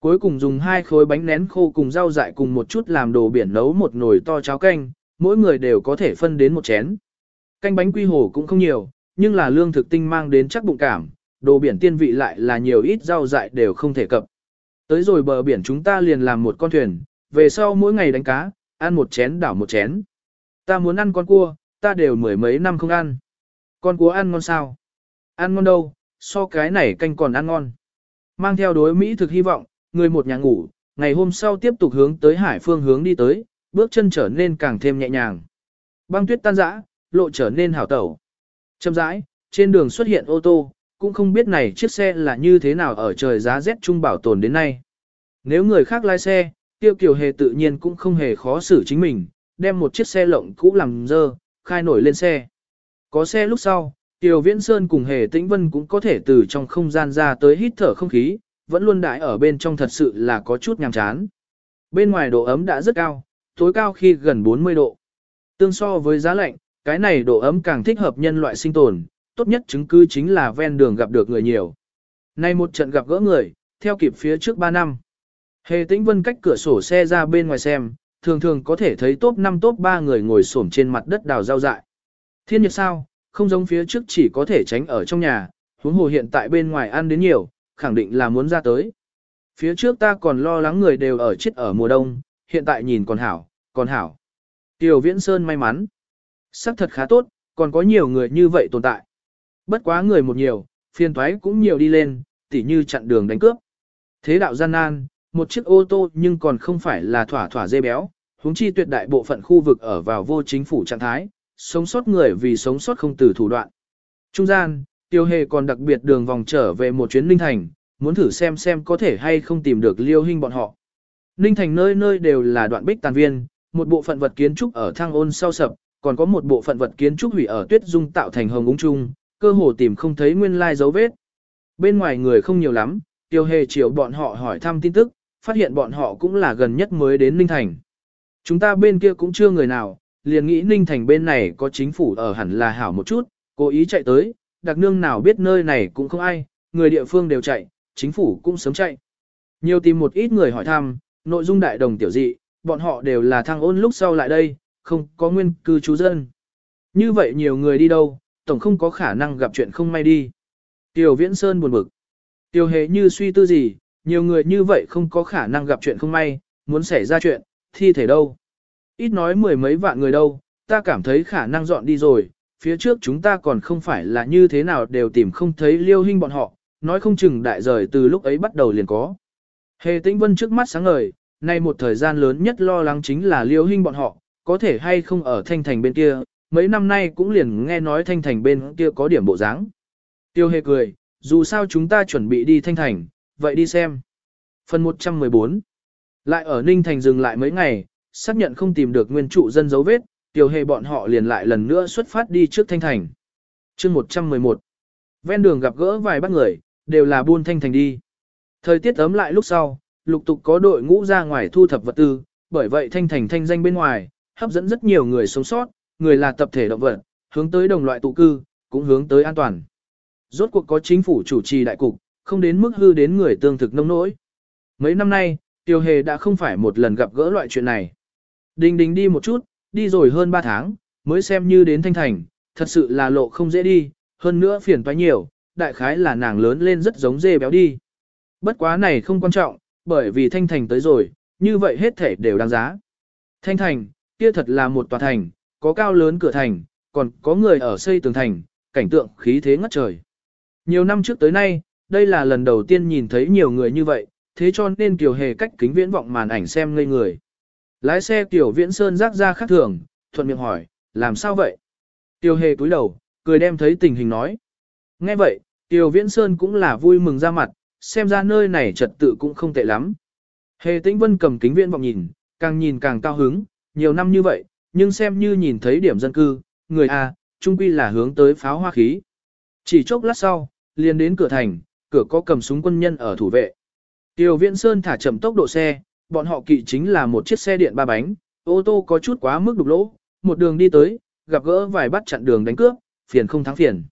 Cuối cùng dùng hai khối bánh nén khô cùng rau dại cùng một chút làm đồ biển nấu một nồi to cháo canh, mỗi người đều có thể phân đến một chén. Canh bánh quy hồ cũng không nhiều, nhưng là lương thực tinh mang đến chắc bụng cảm, đồ biển tiên vị lại là nhiều ít rau dại đều không thể cập. Tới rồi bờ biển chúng ta liền làm một con thuyền, về sau mỗi ngày đánh cá, ăn một chén đảo một chén. Ta muốn ăn con cua, ta đều mười mấy năm không ăn. Con cua ăn ngon sao? Ăn ngon đâu, so cái này canh còn ăn ngon. Mang theo đối Mỹ thực hy vọng, người một nhà ngủ, ngày hôm sau tiếp tục hướng tới hải phương hướng đi tới, bước chân trở nên càng thêm nhẹ nhàng. Băng tuyết tan rã, lộ trở nên hảo tẩu. Chậm rãi, trên đường xuất hiện ô tô, cũng không biết này chiếc xe là như thế nào ở trời giá rét trung bảo tồn đến nay. Nếu người khác lái xe, tiêu kiều hề tự nhiên cũng không hề khó xử chính mình, đem một chiếc xe lộng cũ làm dơ, khai nổi lên xe. Có xe lúc sau, Tiêu Viễn Sơn cùng Hề Tĩnh Vân cũng có thể từ trong không gian ra tới hít thở không khí, vẫn luôn đại ở bên trong thật sự là có chút nhàm chán. Bên ngoài độ ấm đã rất cao, tối cao khi gần 40 độ. Tương so với giá lạnh, cái này độ ấm càng thích hợp nhân loại sinh tồn, tốt nhất chứng cứ chính là ven đường gặp được người nhiều. Nay một trận gặp gỡ người, theo kịp phía trước 3 năm. Hề tĩnh vân cách cửa sổ xe ra bên ngoài xem, thường thường có thể thấy top 5 top 3 người ngồi xổm trên mặt đất đào rau dại. Thiên nhiệt sao, không giống phía trước chỉ có thể tránh ở trong nhà, huống hồ hiện tại bên ngoài ăn đến nhiều, khẳng định là muốn ra tới. Phía trước ta còn lo lắng người đều ở chết ở mùa đông, hiện tại nhìn còn hảo, còn hảo. Tiểu Viễn Sơn may mắn. Sắc thật khá tốt, còn có nhiều người như vậy tồn tại. Bất quá người một nhiều, phiền toái cũng nhiều đi lên, tỉ như chặn đường đánh cướp. Thế đạo gian nan, một chiếc ô tô nhưng còn không phải là thỏa thỏa dê béo, huống chi tuyệt đại bộ phận khu vực ở vào vô chính phủ trạng thái, sống sót người vì sống sót không từ thủ đoạn. Trung gian, Tiêu Hề còn đặc biệt đường vòng trở về một chuyến Ninh Thành, muốn thử xem xem có thể hay không tìm được liêu hình bọn họ. Ninh Thành nơi nơi đều là đoạn bích tàn viên, một bộ phận vật kiến trúc ở thang ôn sau sập, còn có một bộ phận vật kiến trúc hủy ở tuyết dung tạo thành hồng úng trung, cơ hồ tìm không thấy nguyên lai dấu vết. Bên ngoài người không nhiều lắm, Tiêu Hề chiều bọn họ hỏi thăm tin tức, phát hiện bọn họ cũng là gần nhất mới đến Ninh Thành. Chúng ta bên kia cũng chưa người nào, liền nghĩ Ninh Thành bên này có chính phủ ở hẳn là hảo một chút, cố ý chạy tới, đặc nương nào biết nơi này cũng không ai, người địa phương đều chạy, chính phủ cũng sớm chạy. Nhiều tìm một ít người hỏi thăm, nội dung đại đồng tiểu dị, bọn họ đều là thăng ôn lúc sau lại đây, không có nguyên cư trú dân. Như vậy nhiều người đi đâu, tổng không có khả năng gặp chuyện không may đi. Tiêu Viễn Sơn buồn bực. Tiêu hề như suy tư gì, nhiều người như vậy không có khả năng gặp chuyện không may, muốn xảy ra chuyện, thi thể đâu. Ít nói mười mấy vạn người đâu, ta cảm thấy khả năng dọn đi rồi, phía trước chúng ta còn không phải là như thế nào đều tìm không thấy liêu hình bọn họ, nói không chừng đại rời từ lúc ấy bắt đầu liền có. Hề tĩnh vân trước mắt sáng ngời, nay một thời gian lớn nhất lo lắng chính là liêu hình bọn họ, có thể hay không ở thanh thành bên kia, mấy năm nay cũng liền nghe nói thanh thành bên kia có điểm bộ dáng. Tiêu hề cười, dù sao chúng ta chuẩn bị đi thanh thành, vậy đi xem. Phần 114 Lại ở Ninh Thành dừng lại mấy ngày, xác nhận không tìm được nguyên trụ dân dấu vết, Tiểu hề bọn họ liền lại lần nữa xuất phát đi trước thanh thành. chương 111 Ven đường gặp gỡ vài bác người, đều là buôn thanh thành đi. Thời tiết ấm lại lúc sau, lục tục có đội ngũ ra ngoài thu thập vật tư, bởi vậy thanh thành thanh danh bên ngoài, hấp dẫn rất nhiều người sống sót, người là tập thể động vật, hướng tới đồng loại tụ cư, cũng hướng tới an toàn. Rốt cuộc có chính phủ chủ trì đại cục, không đến mức hư đến người tương thực nông nỗi. Mấy năm nay, Tiêu Hề đã không phải một lần gặp gỡ loại chuyện này. Đình đình đi một chút, đi rồi hơn 3 tháng, mới xem như đến thanh thành, thật sự là lộ không dễ đi, hơn nữa phiền toái nhiều, đại khái là nàng lớn lên rất giống dê béo đi. Bất quá này không quan trọng, bởi vì thanh thành tới rồi, như vậy hết thể đều đáng giá. Thanh thành, kia thật là một tòa thành, có cao lớn cửa thành, còn có người ở xây tường thành, cảnh tượng khí thế ngất trời. Nhiều năm trước tới nay, đây là lần đầu tiên nhìn thấy nhiều người như vậy, thế cho nên Kiều Hề cách kính viễn vọng màn ảnh xem ngây người. Lái xe Kiều Viễn Sơn rác ra khác thường, thuận miệng hỏi, làm sao vậy? Kiều Hề cúi đầu, cười đem thấy tình hình nói. Nghe vậy, Kiều Viễn Sơn cũng là vui mừng ra mặt, xem ra nơi này trật tự cũng không tệ lắm. Hề Tĩnh Vân cầm kính viễn vọng nhìn, càng nhìn càng cao hứng, nhiều năm như vậy, nhưng xem như nhìn thấy điểm dân cư, người A, trung quy là hướng tới pháo hoa khí. Chỉ chốc lát sau, liền đến cửa thành, cửa có cầm súng quân nhân ở thủ vệ. Tiêu Viễn Sơn thả chậm tốc độ xe, bọn họ kỵ chính là một chiếc xe điện ba bánh, ô tô có chút quá mức đục lỗ, một đường đi tới, gặp gỡ vài bắt chặn đường đánh cướp, phiền không thắng phiền.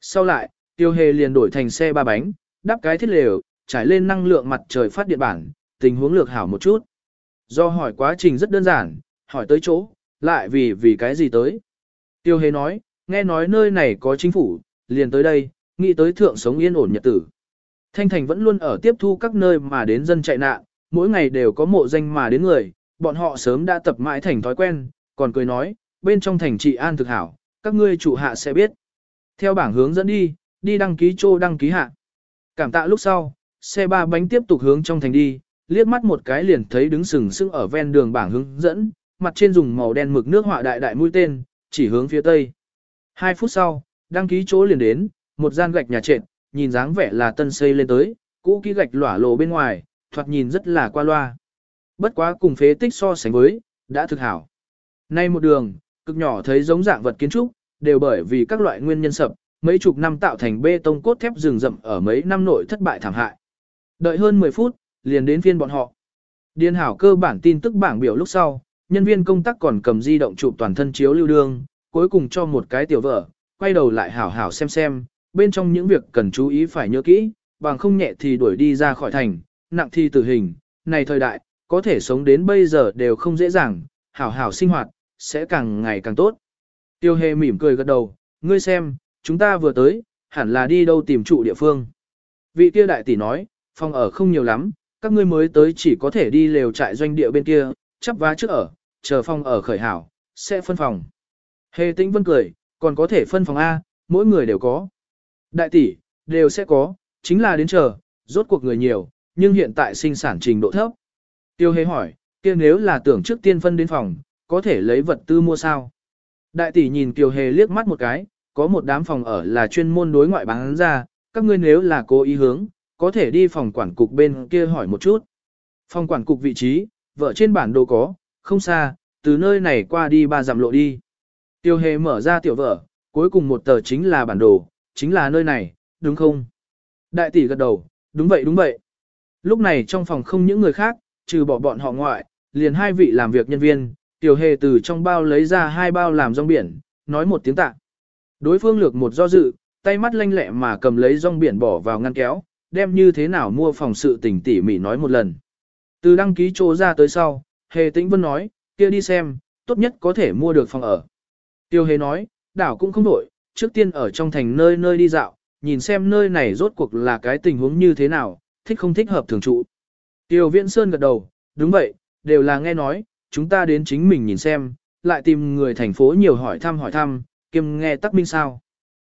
Sau lại, Tiêu Hề liền đổi thành xe ba bánh, đắp cái thiết lều, trải lên năng lượng mặt trời phát điện bản, tình huống lược hảo một chút. Do hỏi quá trình rất đơn giản, hỏi tới chỗ, lại vì vì cái gì tới. Tiêu Hề nói, nghe nói nơi này có chính phủ, liền tới đây, nghĩ tới thượng sống yên ổn nhật tử. Thanh Thành vẫn luôn ở tiếp thu các nơi mà đến dân chạy nạn, mỗi ngày đều có mộ danh mà đến người, bọn họ sớm đã tập mãi thành thói quen, còn cười nói, bên trong thành trị an thực hảo, các ngươi chủ hạ sẽ biết. Theo bảng hướng dẫn đi, đi đăng ký chô đăng ký hạ. Cảm tạ lúc sau, xe ba bánh tiếp tục hướng trong thành đi, liếc mắt một cái liền thấy đứng sừng sững ở ven đường bảng hướng dẫn, mặt trên dùng màu đen mực nước họa đại đại mũi tên, chỉ hướng phía tây. Hai phút sau, đăng ký chỗ liền đến, một gian gạch nhà trệt, nhìn dáng vẻ là tân xây lên tới, cũ kỹ gạch lỏa lộ bên ngoài, thoạt nhìn rất là qua loa. Bất quá cùng phế tích so sánh với, đã thực hảo. Nay một đường, cực nhỏ thấy giống dạng vật kiến trúc, đều bởi vì các loại nguyên nhân sập, mấy chục năm tạo thành bê tông cốt thép rừng rậm ở mấy năm nội thất bại thảm hại. Đợi hơn 10 phút, liền đến phiên bọn họ. Điên hảo cơ bản tin tức bảng biểu lúc sau, nhân viên công tác còn cầm di động chụp toàn thân chiếu lưu đương, cuối cùng cho một cái tiểu vợ, quay đầu lại hảo hảo xem xem, bên trong những việc cần chú ý phải nhớ kỹ, bằng không nhẹ thì đuổi đi ra khỏi thành, nặng thì tử hình, này thời đại, có thể sống đến bây giờ đều không dễ dàng, hảo hảo sinh hoạt, sẽ càng ngày càng tốt. Tiêu hề mỉm cười gật đầu, ngươi xem, chúng ta vừa tới, hẳn là đi đâu tìm trụ địa phương. Vị tiêu đại tỷ nói, phòng ở không nhiều lắm, các ngươi mới tới chỉ có thể đi lều trại doanh địa bên kia, chắp vá trước ở, chờ phòng ở khởi hảo, sẽ phân phòng. Hề tĩnh vân cười, còn có thể phân phòng A, mỗi người đều có. Đại tỷ, đều sẽ có, chính là đến chờ, rốt cuộc người nhiều, nhưng hiện tại sinh sản trình độ thấp. Tiêu hề hỏi, kia nếu là tưởng trước tiên phân đến phòng, có thể lấy vật tư mua sao? Đại tỷ nhìn Tiêu hề liếc mắt một cái, có một đám phòng ở là chuyên môn đối ngoại bán ra, các ngươi nếu là cố ý hướng, có thể đi phòng quản cục bên kia hỏi một chút. Phòng quản cục vị trí, vợ trên bản đồ có, không xa, từ nơi này qua đi ba dặm lộ đi. Tiêu hề mở ra tiểu vợ, cuối cùng một tờ chính là bản đồ, chính là nơi này, đúng không? Đại tỷ gật đầu, đúng vậy đúng vậy. Lúc này trong phòng không những người khác, trừ bỏ bọn họ ngoại, liền hai vị làm việc nhân viên, tiểu hề từ trong bao lấy ra hai bao làm rong biển, nói một tiếng tạ. Đối phương lược một do dự, tay mắt lanh lẹ mà cầm lấy rong biển bỏ vào ngăn kéo, đem như thế nào mua phòng sự tình tỉ mỉ nói một lần. Từ đăng ký chỗ ra tới sau, hề tĩnh vân nói, kia đi xem, tốt nhất có thể mua được phòng ở. Tiêu hề nói, đảo cũng không đổi, trước tiên ở trong thành nơi nơi đi dạo, nhìn xem nơi này rốt cuộc là cái tình huống như thế nào, thích không thích hợp thường trụ. Tiêu Viễn Sơn gật đầu, đúng vậy, đều là nghe nói, chúng ta đến chính mình nhìn xem, lại tìm người thành phố nhiều hỏi thăm hỏi thăm, kiêm nghe tắc minh sao.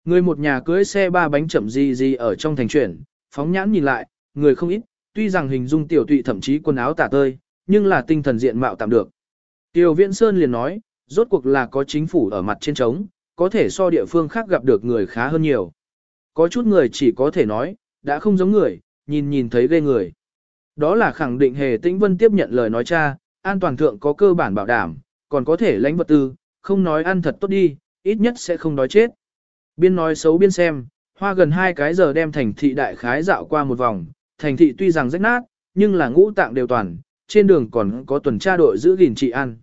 Người một nhà cưới xe ba bánh chậm gì gì ở trong thành chuyển, phóng nhãn nhìn lại, người không ít, tuy rằng hình dung tiểu tụy thậm chí quần áo tả tơi, nhưng là tinh thần diện mạo tạm được. Tiêu Viễn Sơn liền nói, rốt cuộc là có chính phủ ở mặt trên trống, có thể so địa phương khác gặp được người khá hơn nhiều. có chút người chỉ có thể nói, đã không giống người, nhìn nhìn thấy ghê người. Đó là khẳng định hề tĩnh vân tiếp nhận lời nói cha, an toàn thượng có cơ bản bảo đảm, còn có thể lãnh vật tư, không nói ăn thật tốt đi, ít nhất sẽ không đói chết. Biên nói xấu biên xem, hoa gần hai cái giờ đem thành thị đại khái dạo qua một vòng, thành thị tuy rằng rách nát, nhưng là ngũ tạng đều toàn, trên đường còn có tuần tra đội giữ gìn trị ăn.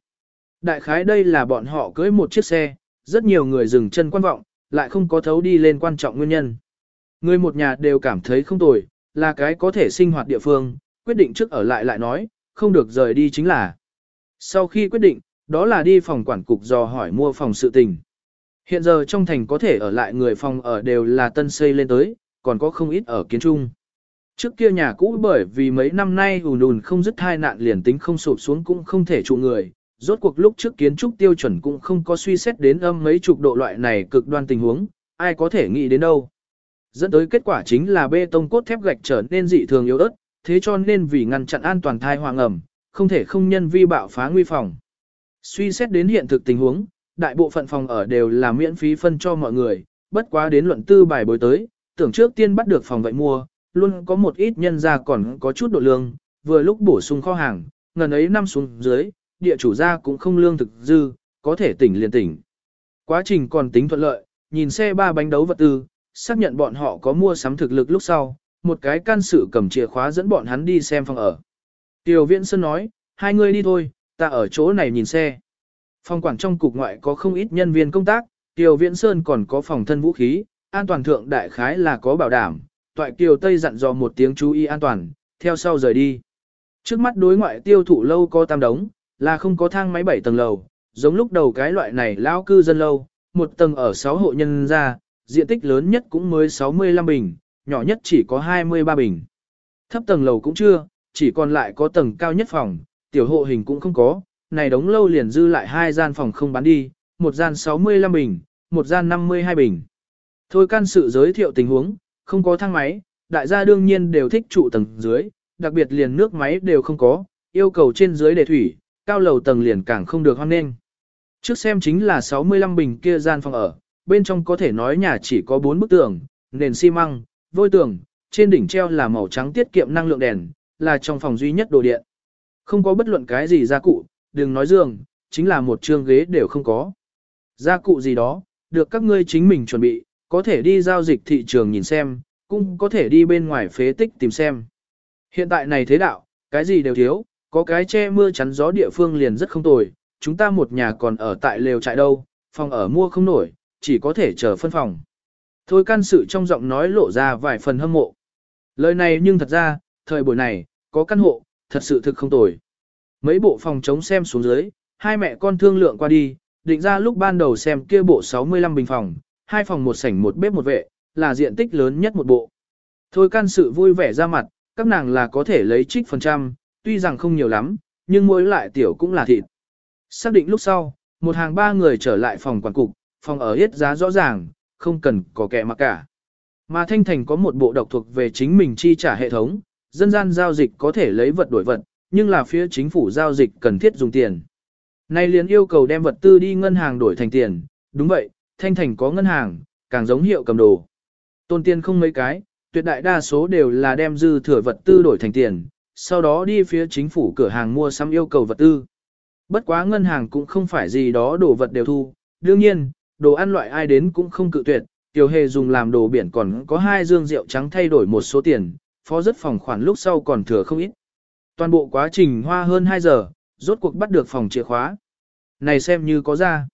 Đại khái đây là bọn họ cưới một chiếc xe, rất nhiều người dừng chân quan vọng, lại không có thấu đi lên quan trọng nguyên nhân. Người một nhà đều cảm thấy không tồi, là cái có thể sinh hoạt địa phương, quyết định trước ở lại lại nói, không được rời đi chính là. Sau khi quyết định, đó là đi phòng quản cục dò hỏi mua phòng sự tình. Hiện giờ trong thành có thể ở lại người phòng ở đều là tân xây lên tới, còn có không ít ở kiến trung. Trước kia nhà cũ bởi vì mấy năm nay ùn ùn không dứt hai nạn liền tính không sụp xuống cũng không thể trụ người, rốt cuộc lúc trước kiến trúc tiêu chuẩn cũng không có suy xét đến âm mấy chục độ loại này cực đoan tình huống, ai có thể nghĩ đến đâu. Dẫn tới kết quả chính là bê tông cốt thép gạch trở nên dị thường yếu ớt, thế cho nên vì ngăn chặn an toàn thai hoàng ẩm, không thể không nhân vi bạo phá nguy phòng. Suy xét đến hiện thực tình huống, đại bộ phận phòng ở đều là miễn phí phân cho mọi người, bất quá đến luận tư bài bối tới, tưởng trước tiên bắt được phòng vậy mua, luôn có một ít nhân ra còn có chút độ lương, vừa lúc bổ sung kho hàng, ngần ấy năm xuống dưới, địa chủ gia cũng không lương thực dư, có thể tỉnh liền tỉnh. Quá trình còn tính thuận lợi, nhìn xe ba bánh đấu vật tư, xác nhận bọn họ có mua sắm thực lực lúc sau, một cái can sự cầm chìa khóa dẫn bọn hắn đi xem phòng ở. Tiểu Viễn Sơn nói, hai người đi thôi, ta ở chỗ này nhìn xe. Phòng quản trong cục ngoại có không ít nhân viên công tác, Tiểu Viễn Sơn còn có phòng thân vũ khí, an toàn thượng đại khái là có bảo đảm, toại Kiều Tây dặn dò một tiếng chú ý an toàn, theo sau rời đi. Trước mắt đối ngoại tiêu thụ lâu có tam đống, là không có thang máy 7 tầng lầu, giống lúc đầu cái loại này lao cư dân lâu, một tầng ở 6 hộ nhân ra, diện tích lớn nhất cũng mới 65 bình, nhỏ nhất chỉ có 23 bình. Thấp tầng lầu cũng chưa, chỉ còn lại có tầng cao nhất phòng, tiểu hộ hình cũng không có, này đống lâu liền dư lại hai gian phòng không bán đi, một gian 65 bình, một gian 52 bình. Thôi can sự giới thiệu tình huống, không có thang máy, đại gia đương nhiên đều thích trụ tầng dưới, đặc biệt liền nước máy đều không có, yêu cầu trên dưới để thủy, cao lầu tầng liền càng không được hoan nghênh. Trước xem chính là 65 bình kia gian phòng ở, bên trong có thể nói nhà chỉ có 4 bức tường, nền xi măng, vôi tường, trên đỉnh treo là màu trắng tiết kiệm năng lượng đèn, là trong phòng duy nhất đồ điện. Không có bất luận cái gì gia cụ, đừng nói giường, chính là một trường ghế đều không có. Gia cụ gì đó, được các ngươi chính mình chuẩn bị, có thể đi giao dịch thị trường nhìn xem, cũng có thể đi bên ngoài phế tích tìm xem. Hiện tại này thế đạo, cái gì đều thiếu, có cái che mưa chắn gió địa phương liền rất không tồi, chúng ta một nhà còn ở tại lều trại đâu, phòng ở mua không nổi, chỉ có thể chờ phân phòng. Thôi can sự trong giọng nói lộ ra vài phần hâm mộ. Lời này nhưng thật ra, thời buổi này, có căn hộ, thật sự thực không tồi. Mấy bộ phòng chống xem xuống dưới, hai mẹ con thương lượng qua đi, định ra lúc ban đầu xem kia bộ 65 bình phòng, hai phòng một sảnh một bếp một vệ, là diện tích lớn nhất một bộ. Thôi can sự vui vẻ ra mặt, các nàng là có thể lấy trích phần trăm, tuy rằng không nhiều lắm, nhưng mỗi lại tiểu cũng là thịt. Xác định lúc sau, một hàng ba người trở lại phòng quản cục, phòng ở hết giá rõ ràng, không cần có kẻ mặc cả. Mà Thanh Thành có một bộ độc thuộc về chính mình chi trả hệ thống, dân gian giao dịch có thể lấy vật đổi vật, nhưng là phía chính phủ giao dịch cần thiết dùng tiền. Nay liền yêu cầu đem vật tư đi ngân hàng đổi thành tiền, đúng vậy, Thanh Thành có ngân hàng, càng giống hiệu cầm đồ. Tôn tiền không mấy cái, tuyệt đại đa số đều là đem dư thừa vật tư đổi thành tiền, sau đó đi phía chính phủ cửa hàng mua sắm yêu cầu vật tư. Bất quá ngân hàng cũng không phải gì đó đồ vật đều thu, đương nhiên, đồ ăn loại ai đến cũng không cự tuyệt, tiểu hề dùng làm đồ biển còn có hai dương rượu trắng thay đổi một số tiền, phó rất phòng khoản lúc sau còn thừa không ít. Toàn bộ quá trình hoa hơn 2 giờ, rốt cuộc bắt được phòng chìa khóa. Này xem như có ra.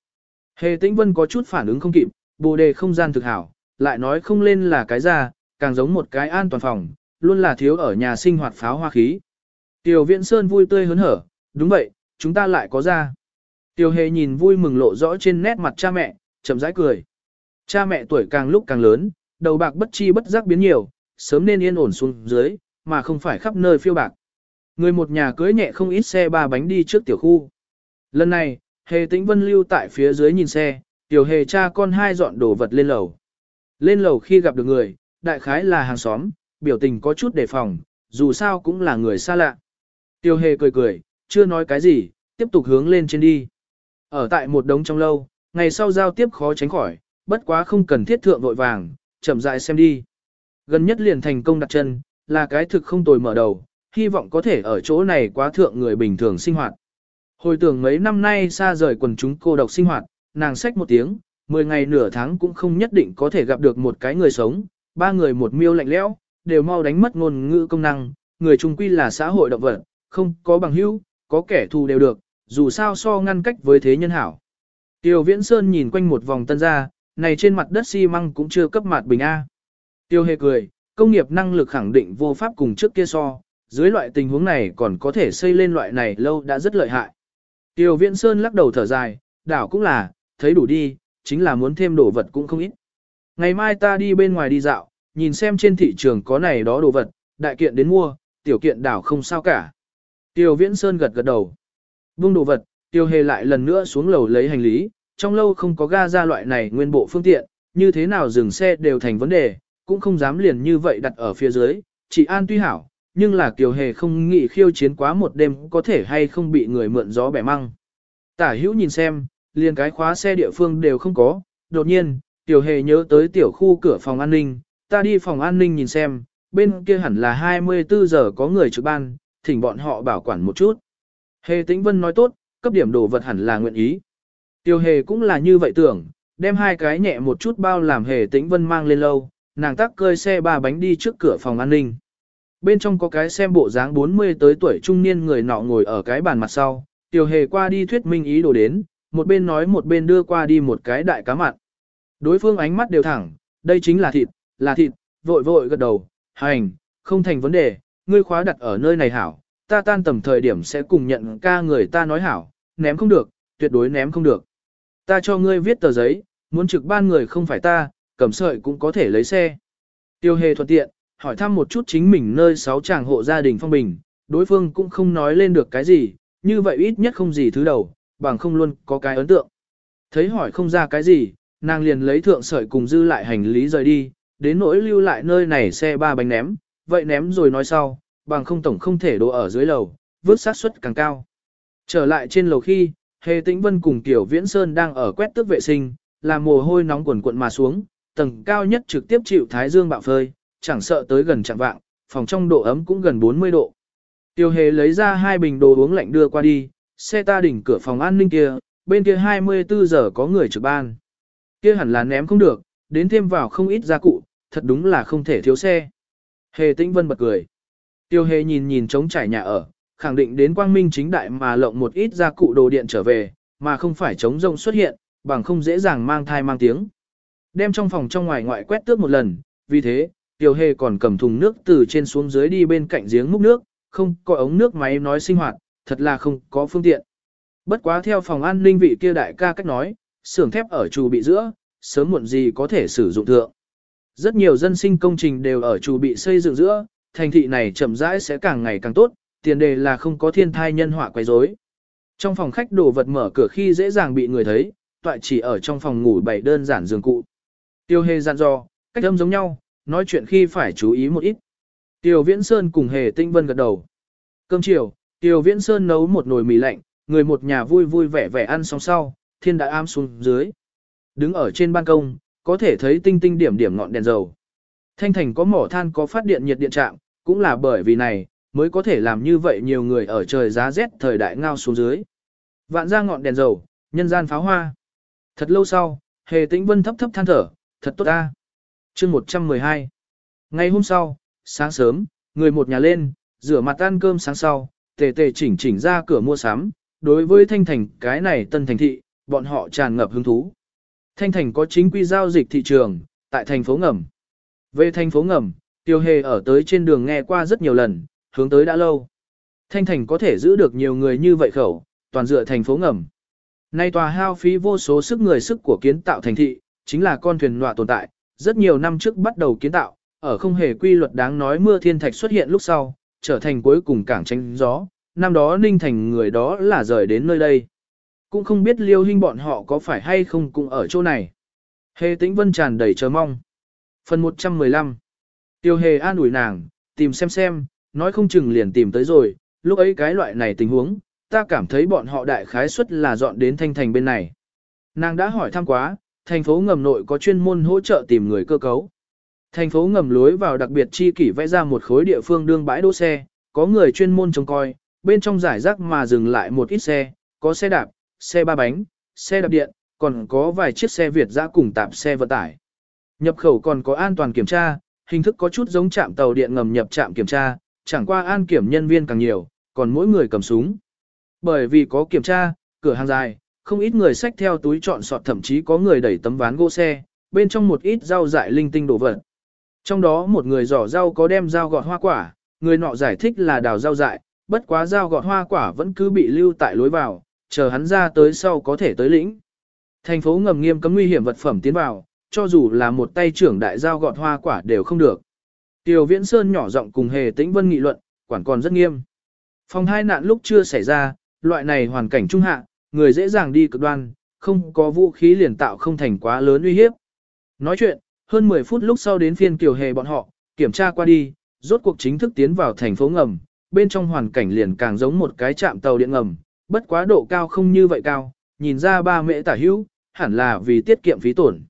Hề tĩnh vân có chút phản ứng không kịp, bồ đề không gian thực hảo, lại nói không lên là cái ra, càng giống một cái an toàn phòng, luôn là thiếu ở nhà sinh hoạt pháo hoa khí. Tiểu Viễn Sơn vui tươi hớn hở, đúng vậy, chúng ta lại có ra. Tiểu Hề nhìn vui mừng lộ rõ trên nét mặt cha mẹ, chậm rãi cười. Cha mẹ tuổi càng lúc càng lớn, đầu bạc bất chi bất giác biến nhiều, sớm nên yên ổn xuống dưới, mà không phải khắp nơi phiêu bạc. Người một nhà cưới nhẹ không ít xe ba bánh đi trước tiểu khu. Lần này, Hề Tĩnh Vân lưu tại phía dưới nhìn xe, tiểu Hề cha con hai dọn đồ vật lên lầu. Lên lầu khi gặp được người, đại khái là hàng xóm, biểu tình có chút đề phòng, dù sao cũng là người xa lạ. Tiêu hề cười cười, chưa nói cái gì, tiếp tục hướng lên trên đi. Ở tại một đống trong lâu, ngày sau giao tiếp khó tránh khỏi, bất quá không cần thiết thượng vội vàng, chậm rãi xem đi. Gần nhất liền thành công đặt chân, là cái thực không tồi mở đầu, hy vọng có thể ở chỗ này quá thượng người bình thường sinh hoạt. Hồi tưởng mấy năm nay xa rời quần chúng cô độc sinh hoạt, nàng sách một tiếng, 10 ngày nửa tháng cũng không nhất định có thể gặp được một cái người sống, ba người một miêu lạnh lẽo, đều mau đánh mất ngôn ngữ công năng, người trung quy là xã hội động vật, không có bằng hữu, có kẻ thù đều được, dù sao so ngăn cách với thế nhân hảo. Tiêu Viễn Sơn nhìn quanh một vòng tân ra, này trên mặt đất xi măng cũng chưa cấp mặt bình A. Tiêu hề cười, công nghiệp năng lực khẳng định vô pháp cùng trước kia so, dưới loại tình huống này còn có thể xây lên loại này lâu đã rất lợi hại. Tiêu Viễn Sơn lắc đầu thở dài, đảo cũng là, thấy đủ đi, chính là muốn thêm đồ vật cũng không ít. Ngày mai ta đi bên ngoài đi dạo, nhìn xem trên thị trường có này đó đồ vật, đại kiện đến mua, tiểu kiện đảo không sao cả. Tiêu Viễn Sơn gật gật đầu. Buông đồ vật, Tiêu Hề lại lần nữa xuống lầu lấy hành lý, trong lâu không có ga ra loại này nguyên bộ phương tiện, như thế nào dừng xe đều thành vấn đề, cũng không dám liền như vậy đặt ở phía dưới, chỉ an tuy hảo, nhưng là Tiêu Hề không nghĩ khiêu chiến quá một đêm có thể hay không bị người mượn gió bẻ măng. Tả hữu nhìn xem, liền cái khóa xe địa phương đều không có, đột nhiên, Tiểu Hề nhớ tới tiểu khu cửa phòng an ninh, ta đi phòng an ninh nhìn xem, bên kia hẳn là 24 giờ có người trực ban, thỉnh bọn họ bảo quản một chút. Hề Tĩnh Vân nói tốt, cấp điểm đồ vật hẳn là nguyện ý. Tiêu Hề cũng là như vậy tưởng, đem hai cái nhẹ một chút bao làm Hề Tĩnh Vân mang lên lâu, nàng tắc cơi xe ba bánh đi trước cửa phòng an ninh. Bên trong có cái xem bộ dáng 40 tới tuổi trung niên người nọ ngồi ở cái bàn mặt sau, Tiêu Hề qua đi thuyết minh ý đồ đến, một bên nói một bên đưa qua đi một cái đại cá mặn. Đối phương ánh mắt đều thẳng, đây chính là thịt, là thịt, vội vội gật đầu, hành, không thành vấn đề, ngươi khóa đặt ở nơi này hảo, ta tan tầm thời điểm sẽ cùng nhận ca người ta nói hảo, ném không được, tuyệt đối ném không được. Ta cho ngươi viết tờ giấy, muốn trực ban người không phải ta, cầm sợi cũng có thể lấy xe. Tiêu hề thuận tiện, hỏi thăm một chút chính mình nơi sáu chàng hộ gia đình phong bình, đối phương cũng không nói lên được cái gì, như vậy ít nhất không gì thứ đầu, bằng không luôn có cái ấn tượng. Thấy hỏi không ra cái gì, nàng liền lấy thượng sợi cùng dư lại hành lý rời đi, đến nỗi lưu lại nơi này xe ba bánh ném, vậy ném rồi nói sau, bằng không tổng không thể đổ ở dưới lầu, vứt sát suất càng cao. Trở lại trên lầu khi, Hề Tĩnh Vân cùng Tiểu Viễn Sơn đang ở quét tước vệ sinh, làm mồ hôi nóng quần cuộn mà xuống, tầng cao nhất trực tiếp chịu thái dương bạo phơi, chẳng sợ tới gần chạm vạng, phòng trong độ ấm cũng gần 40 độ. Tiêu Hề lấy ra hai bình đồ uống lạnh đưa qua đi, xe ta đỉnh cửa phòng an ninh kia, bên kia 24 giờ có người trực ban. Kia hẳn là ném không được, đến thêm vào không ít gia cụ, thật đúng là không thể thiếu xe. Hề Tĩnh Vân bật cười. Tiêu Hề nhìn nhìn trống trải nhà ở, khẳng định đến quang minh chính đại mà lộng một ít gia cụ đồ điện trở về, mà không phải trống rông xuất hiện, bằng không dễ dàng mang thai mang tiếng. Đem trong phòng trong ngoài ngoại quét tước một lần, vì thế, Tiêu Hề còn cầm thùng nước từ trên xuống dưới đi bên cạnh giếng múc nước, không có ống nước máy nói sinh hoạt, thật là không có phương tiện. Bất quá theo phòng an ninh vị kia đại ca cách nói, xưởng thép ở trù bị giữa, sớm muộn gì có thể sử dụng thượng. Rất nhiều dân sinh công trình đều ở chủ bị xây dựng giữa, thành thị này chậm rãi sẽ càng ngày càng tốt, tiền đề là không có thiên thai nhân họa quấy rối. Trong phòng khách đồ vật mở cửa khi dễ dàng bị người thấy, tọa chỉ ở trong phòng ngủ bảy đơn giản giường cụ. Tiêu hề dặn dò, cách âm giống nhau, nói chuyện khi phải chú ý một ít. Tiêu Viễn Sơn cùng Hề Tinh Vân gật đầu. Cơm chiều, Tiêu Viễn Sơn nấu một nồi mì lạnh, người một nhà vui vui vẻ vẻ ăn xong sau, thiên đã am xuống dưới. Đứng ở trên ban công, có thể thấy tinh tinh điểm điểm ngọn đèn dầu. Thanh thành có mỏ than có phát điện nhiệt điện trạm, cũng là bởi vì này, mới có thể làm như vậy nhiều người ở trời giá rét thời đại ngao xuống dưới. Vạn ra ngọn đèn dầu, nhân gian pháo hoa. Thật lâu sau, hề tĩnh vân thấp thấp than thở, thật tốt ta. chương 112. Ngày hôm sau, sáng sớm, người một nhà lên, rửa mặt ăn cơm sáng sau, tề tề chỉnh chỉnh ra cửa mua sắm. Đối với thanh thành cái này tân thành thị, bọn họ tràn ngập hứng thú. Thanh thành có chính quy giao dịch thị trường, tại thành phố ngầm. Về thành phố ngầm, tiêu hề ở tới trên đường nghe qua rất nhiều lần, hướng tới đã lâu. Thanh thành có thể giữ được nhiều người như vậy khẩu, toàn dựa thành phố ngầm. Nay tòa hao phí vô số sức người sức của kiến tạo thành thị, chính là con thuyền nọa tồn tại, rất nhiều năm trước bắt đầu kiến tạo, ở không hề quy luật đáng nói mưa thiên thạch xuất hiện lúc sau, trở thành cuối cùng cảng tranh gió, năm đó ninh thành người đó là rời đến nơi đây. Cũng không biết liêu hình bọn họ có phải hay không cũng ở chỗ này. Hề tĩnh vân tràn đầy chờ mong. Phần 115 Tiêu hề an ủi nàng, tìm xem xem, nói không chừng liền tìm tới rồi, lúc ấy cái loại này tình huống, ta cảm thấy bọn họ đại khái suất là dọn đến thanh thành bên này. Nàng đã hỏi thăm quá, thành phố ngầm nội có chuyên môn hỗ trợ tìm người cơ cấu. Thành phố ngầm lối vào đặc biệt chi kỷ vẽ ra một khối địa phương đương bãi đỗ xe, có người chuyên môn trông coi, bên trong giải rác mà dừng lại một ít xe, có xe đạp, xe ba bánh, xe đạp điện, còn có vài chiếc xe Việt giã cùng tạp xe vận tải. Nhập khẩu còn có an toàn kiểm tra, hình thức có chút giống trạm tàu điện ngầm nhập trạm kiểm tra, chẳng qua an kiểm nhân viên càng nhiều, còn mỗi người cầm súng. Bởi vì có kiểm tra, cửa hàng dài, không ít người xách theo túi chọn sọt thậm chí có người đẩy tấm ván gỗ xe, bên trong một ít rau dại linh tinh đồ vật. Trong đó một người giỏ rau có đem rau gọt hoa quả, người nọ giải thích là đào rau dại, bất quá rau gọt hoa quả vẫn cứ bị lưu tại lối vào, chờ hắn ra tới sau có thể tới lĩnh. Thành phố ngầm nghiêm cấm nguy hiểm vật phẩm tiến vào, cho dù là một tay trưởng đại giao gọt hoa quả đều không được. tiểu Viễn Sơn nhỏ giọng cùng Hề Tĩnh Vân nghị luận, quản còn rất nghiêm. Phòng hai nạn lúc chưa xảy ra, loại này hoàn cảnh trung hạ, người dễ dàng đi cực đoan, không có vũ khí liền tạo không thành quá lớn uy hiếp. Nói chuyện, hơn 10 phút lúc sau đến phiên Kiều Hề bọn họ, kiểm tra qua đi, rốt cuộc chính thức tiến vào thành phố ngầm, bên trong hoàn cảnh liền càng giống một cái trạm tàu điện ngầm, bất quá độ cao không như vậy cao, nhìn ra ba mễ tả hữu, hẳn là vì tiết kiệm phí tổn.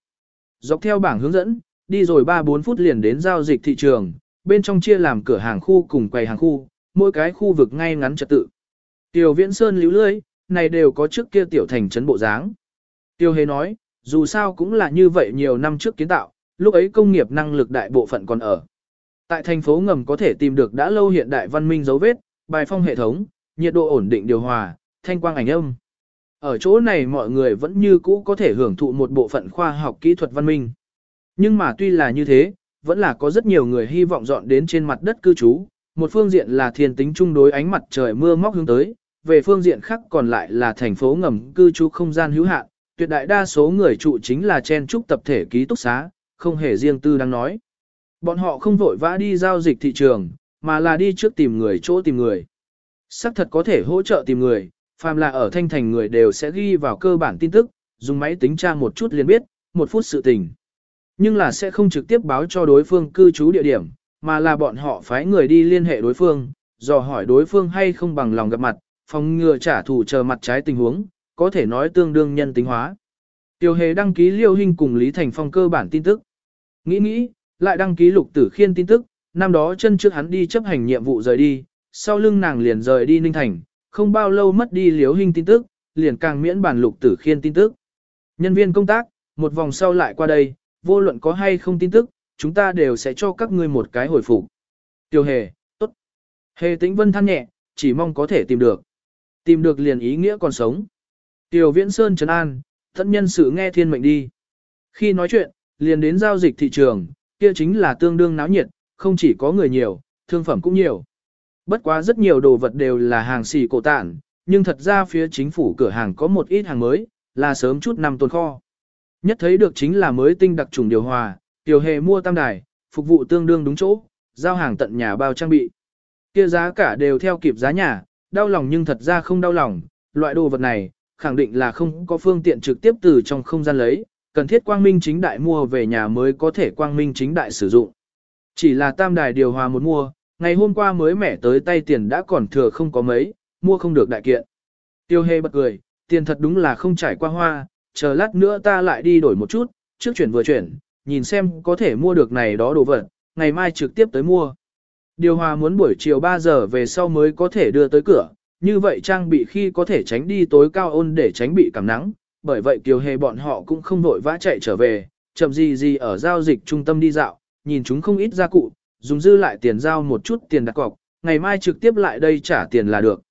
Dọc theo bảng hướng dẫn, đi rồi 3-4 phút liền đến giao dịch thị trường, bên trong chia làm cửa hàng khu cùng quầy hàng khu, mỗi cái khu vực ngay ngắn trật tự. Tiểu Viễn Sơn líu lưới, này đều có trước kia tiểu thành trấn bộ dáng. Tiêu Hề nói, dù sao cũng là như vậy nhiều năm trước kiến tạo, lúc ấy công nghiệp năng lực đại bộ phận còn ở. Tại thành phố ngầm có thể tìm được đã lâu hiện đại văn minh dấu vết, bài phong hệ thống, nhiệt độ ổn định điều hòa, thanh quang ảnh âm. Ở chỗ này mọi người vẫn như cũ có thể hưởng thụ một bộ phận khoa học kỹ thuật văn minh. Nhưng mà tuy là như thế, vẫn là có rất nhiều người hy vọng dọn đến trên mặt đất cư trú, một phương diện là thiên tính chung đối ánh mặt trời mưa móc hướng tới, về phương diện khác còn lại là thành phố ngầm cư trú không gian hữu hạn, tuyệt đại đa số người trụ chính là chen trúc tập thể ký túc xá, không hề riêng tư đang nói. Bọn họ không vội vã đi giao dịch thị trường, mà là đi trước tìm người chỗ tìm người. Sắc thật có thể hỗ trợ tìm người, phàm là ở thanh thành người đều sẽ ghi vào cơ bản tin tức, dùng máy tính tra một chút liền biết, một phút sự tình. Nhưng là sẽ không trực tiếp báo cho đối phương cư trú địa điểm, mà là bọn họ phái người đi liên hệ đối phương, dò hỏi đối phương hay không bằng lòng gặp mặt, phòng ngừa trả thù chờ mặt trái tình huống, có thể nói tương đương nhân tính hóa. Tiêu hề đăng ký liêu hình cùng Lý Thành Phong cơ bản tin tức. Nghĩ nghĩ, lại đăng ký lục tử khiên tin tức, năm đó chân trước hắn đi chấp hành nhiệm vụ rời đi, sau lưng nàng liền rời đi Ninh Thành, không bao lâu mất đi liếu hình tin tức, liền càng miễn bản lục tử khiên tin tức. Nhân viên công tác, một vòng sau lại qua đây, vô luận có hay không tin tức, chúng ta đều sẽ cho các ngươi một cái hồi phục. Tiêu hề, tốt. Hề tĩnh vân than nhẹ, chỉ mong có thể tìm được. Tìm được liền ý nghĩa còn sống. Tiêu viễn sơn trấn an, thận nhân sự nghe thiên mệnh đi. Khi nói chuyện, liền đến giao dịch thị trường, kia chính là tương đương náo nhiệt, không chỉ có người nhiều, thương phẩm cũng nhiều. Bất quá rất nhiều đồ vật đều là hàng xỉ cổ tản, nhưng thật ra phía chính phủ cửa hàng có một ít hàng mới, là sớm chút năm tồn kho. Nhất thấy được chính là mới tinh đặc trùng điều hòa, tiểu hề mua tam đài, phục vụ tương đương đúng chỗ, giao hàng tận nhà bao trang bị. Kia giá cả đều theo kịp giá nhà, đau lòng nhưng thật ra không đau lòng, loại đồ vật này, khẳng định là không có phương tiện trực tiếp từ trong không gian lấy, cần thiết quang minh chính đại mua về nhà mới có thể quang minh chính đại sử dụng. Chỉ là tam đài điều hòa một mua, ngày hôm qua mới mẻ tới tay tiền đã còn thừa không có mấy, mua không được đại kiện. Tiêu hề bật cười, tiền thật đúng là không trải qua hoa, chờ lát nữa ta lại đi đổi một chút, trước chuyển vừa chuyển, nhìn xem có thể mua được này đó đồ vật, ngày mai trực tiếp tới mua. Điều hòa muốn buổi chiều 3 giờ về sau mới có thể đưa tới cửa, như vậy trang bị khi có thể tránh đi tối cao ôn để tránh bị cảm nắng, bởi vậy kiều hề bọn họ cũng không vội vã chạy trở về, chậm gì gì ở giao dịch trung tâm đi dạo, nhìn chúng không ít gia cụ, dùng dư lại tiền giao một chút tiền đặt cọc, ngày mai trực tiếp lại đây trả tiền là được.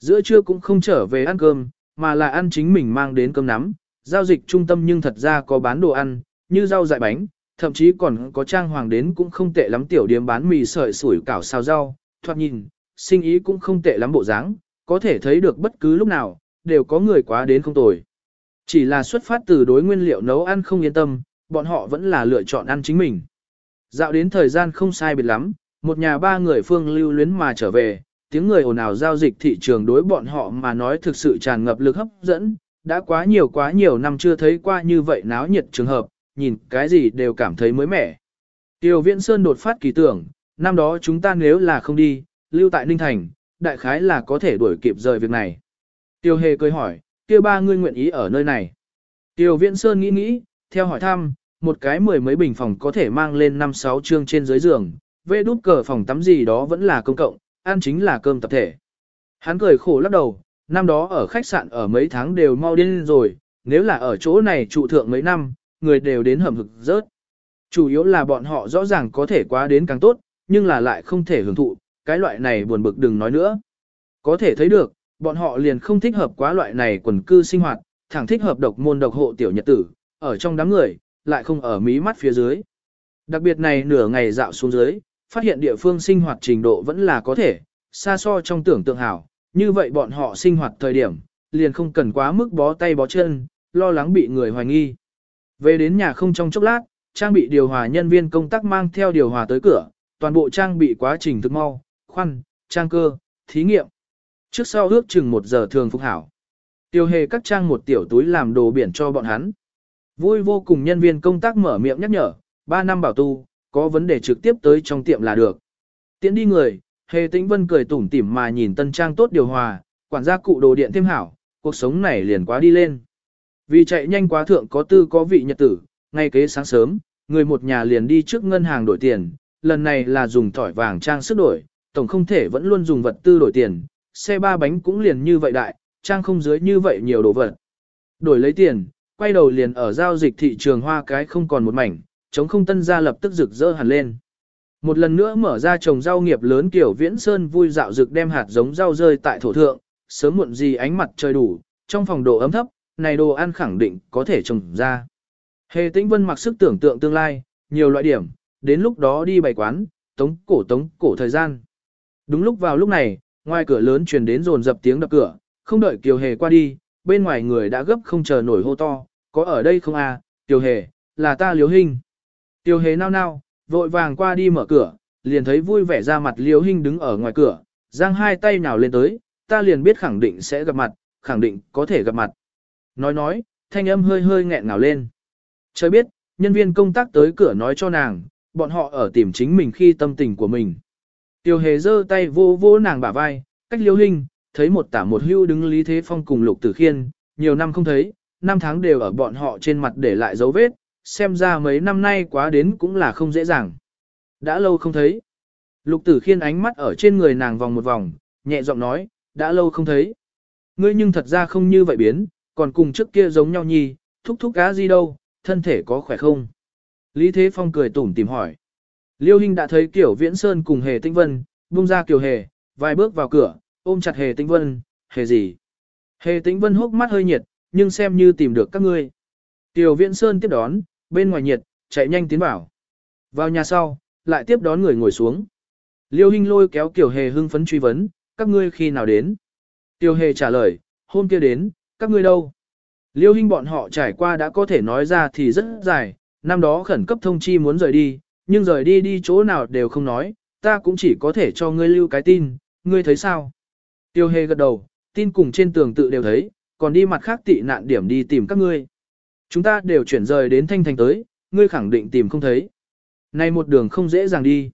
Giữa trưa cũng không trở về ăn cơm, mà là ăn chính mình mang đến cơm nắm, giao dịch trung tâm nhưng thật ra có bán đồ ăn, như rau dại bánh, thậm chí còn có trang hoàng đến cũng không tệ lắm tiểu điểm bán mì sợi sủi cảo xào rau, thoạt nhìn, sinh ý cũng không tệ lắm bộ dáng, có thể thấy được bất cứ lúc nào, đều có người quá đến không tồi. Chỉ là xuất phát từ đối nguyên liệu nấu ăn không yên tâm, bọn họ vẫn là lựa chọn ăn chính mình. Dạo đến thời gian không sai biệt lắm, một nhà ba người phương lưu luyến mà trở về, tiếng người ồn ào giao dịch thị trường đối bọn họ mà nói thực sự tràn ngập lực hấp dẫn, đã quá nhiều quá nhiều năm chưa thấy qua như vậy náo nhiệt trường hợp, nhìn cái gì đều cảm thấy mới mẻ. Tiêu Viễn Sơn đột phát kỳ tưởng, năm đó chúng ta nếu là không đi, lưu tại Ninh Thành, đại khái là có thể đuổi kịp rời việc này. Tiêu Hề cười hỏi, kia ba ngươi nguyện ý ở nơi này. Tiêu Viễn Sơn nghĩ nghĩ, theo hỏi thăm, một cái mười mấy bình phòng có thể mang lên năm sáu chương trên dưới giường, vê đút cờ phòng tắm gì đó vẫn là công cộng, ăn chính là cơm tập thể. Hắn cười khổ lắc đầu, năm đó ở khách sạn ở mấy tháng đều mau điên rồi, nếu là ở chỗ này trụ thượng mấy năm, người đều đến hầm hực rớt. Chủ yếu là bọn họ rõ ràng có thể quá đến càng tốt, nhưng là lại không thể hưởng thụ, cái loại này buồn bực đừng nói nữa. Có thể thấy được, bọn họ liền không thích hợp quá loại này quần cư sinh hoạt, thẳng thích hợp độc môn độc hộ tiểu nhật tử, ở trong đám người, lại không ở mí mắt phía dưới. Đặc biệt này nửa ngày dạo xuống dưới, phát hiện địa phương sinh hoạt trình độ vẫn là có thể, xa so trong tưởng tượng hảo, như vậy bọn họ sinh hoạt thời điểm, liền không cần quá mức bó tay bó chân, lo lắng bị người hoài nghi. Về đến nhà không trong chốc lát, trang bị điều hòa nhân viên công tác mang theo điều hòa tới cửa, toàn bộ trang bị quá trình thực mau, khoan, trang cơ, thí nghiệm. Trước sau ước chừng một giờ thường phục hảo. Tiêu hề các trang một tiểu túi làm đồ biển cho bọn hắn. Vui vô cùng nhân viên công tác mở miệng nhắc nhở, 3 năm bảo tu, có vấn đề trực tiếp tới trong tiệm là được. Tiến đi người, hề tĩnh vân cười tủm tỉm mà nhìn tân trang tốt điều hòa, quản gia cụ đồ điện thêm hảo, cuộc sống này liền quá đi lên. Vì chạy nhanh quá thượng có tư có vị nhật tử, ngay kế sáng sớm, người một nhà liền đi trước ngân hàng đổi tiền, lần này là dùng thỏi vàng trang sức đổi, tổng không thể vẫn luôn dùng vật tư đổi tiền, xe ba bánh cũng liền như vậy đại, trang không dưới như vậy nhiều đồ vật. Đổi lấy tiền, quay đầu liền ở giao dịch thị trường hoa cái không còn một mảnh, chống không tân gia lập tức rực rỡ hẳn lên. Một lần nữa mở ra trồng rau nghiệp lớn kiểu viễn sơn vui dạo rực đem hạt giống rau rơi tại thổ thượng, sớm muộn gì ánh mặt trời đủ, trong phòng độ ấm thấp, này đồ ăn khẳng định có thể trồng ra. Hề tĩnh vân mặc sức tưởng tượng tương lai, nhiều loại điểm, đến lúc đó đi bày quán, tống cổ tống cổ thời gian. Đúng lúc vào lúc này, ngoài cửa lớn truyền đến rồn dập tiếng đập cửa, không đợi Kiều Hề qua đi, bên ngoài người đã gấp không chờ nổi hô to, có ở đây không à, tiểu Hề, là ta liếu hình tiểu Hề nao nao, vội vàng qua đi mở cửa, liền thấy vui vẻ ra mặt liếu hình đứng ở ngoài cửa, giang hai tay nhào lên tới, ta liền biết khẳng định sẽ gặp mặt, khẳng định có thể gặp mặt. Nói nói, thanh âm hơi hơi nghẹn ngào lên. Trời biết, nhân viên công tác tới cửa nói cho nàng, bọn họ ở tìm chính mình khi tâm tình của mình. tiểu hề giơ tay vô vô nàng bả vai, cách liêu hình, thấy một tả một hưu đứng Lý Thế Phong cùng Lục Tử Khiên, nhiều năm không thấy, năm tháng đều ở bọn họ trên mặt để lại dấu vết, xem ra mấy năm nay quá đến cũng là không dễ dàng. Đã lâu không thấy. Lục Tử Khiên ánh mắt ở trên người nàng vòng một vòng, nhẹ giọng nói, đã lâu không thấy. Ngươi nhưng thật ra không như vậy biến, còn cùng trước kia giống nhau nhi, thúc thúc cá gì đâu, thân thể có khỏe không? Lý Thế Phong cười tủm tìm hỏi. Liêu Hinh đã thấy Kiều Viễn Sơn cùng Hề Tinh Vân, buông ra Kiều Hề, vài bước vào cửa, ôm chặt Hề Tĩnh Vân, Hề gì? Hề Tĩnh Vân hốc mắt hơi nhiệt, nhưng xem như tìm được các ngươi. Tiểu Viễn Sơn tiếp đón, bên ngoài nhiệt, chạy nhanh tiến vào. Vào nhà sau, lại tiếp đón người ngồi xuống. Liêu Hinh lôi kéo Kiều Hề hưng phấn truy vấn, các ngươi khi nào đến? Tiêu Hề trả lời, hôm kia đến, các ngươi đâu? Liêu Hinh bọn họ trải qua đã có thể nói ra thì rất dài, năm đó khẩn cấp thông chi muốn rời đi, nhưng rời đi đi chỗ nào đều không nói, ta cũng chỉ có thể cho ngươi lưu cái tin, ngươi thấy sao? Tiêu hề gật đầu, tin cùng trên tường tự đều thấy, còn đi mặt khác tị nạn điểm đi tìm các ngươi. Chúng ta đều chuyển rời đến thanh thành tới, ngươi khẳng định tìm không thấy. Này một đường không dễ dàng đi.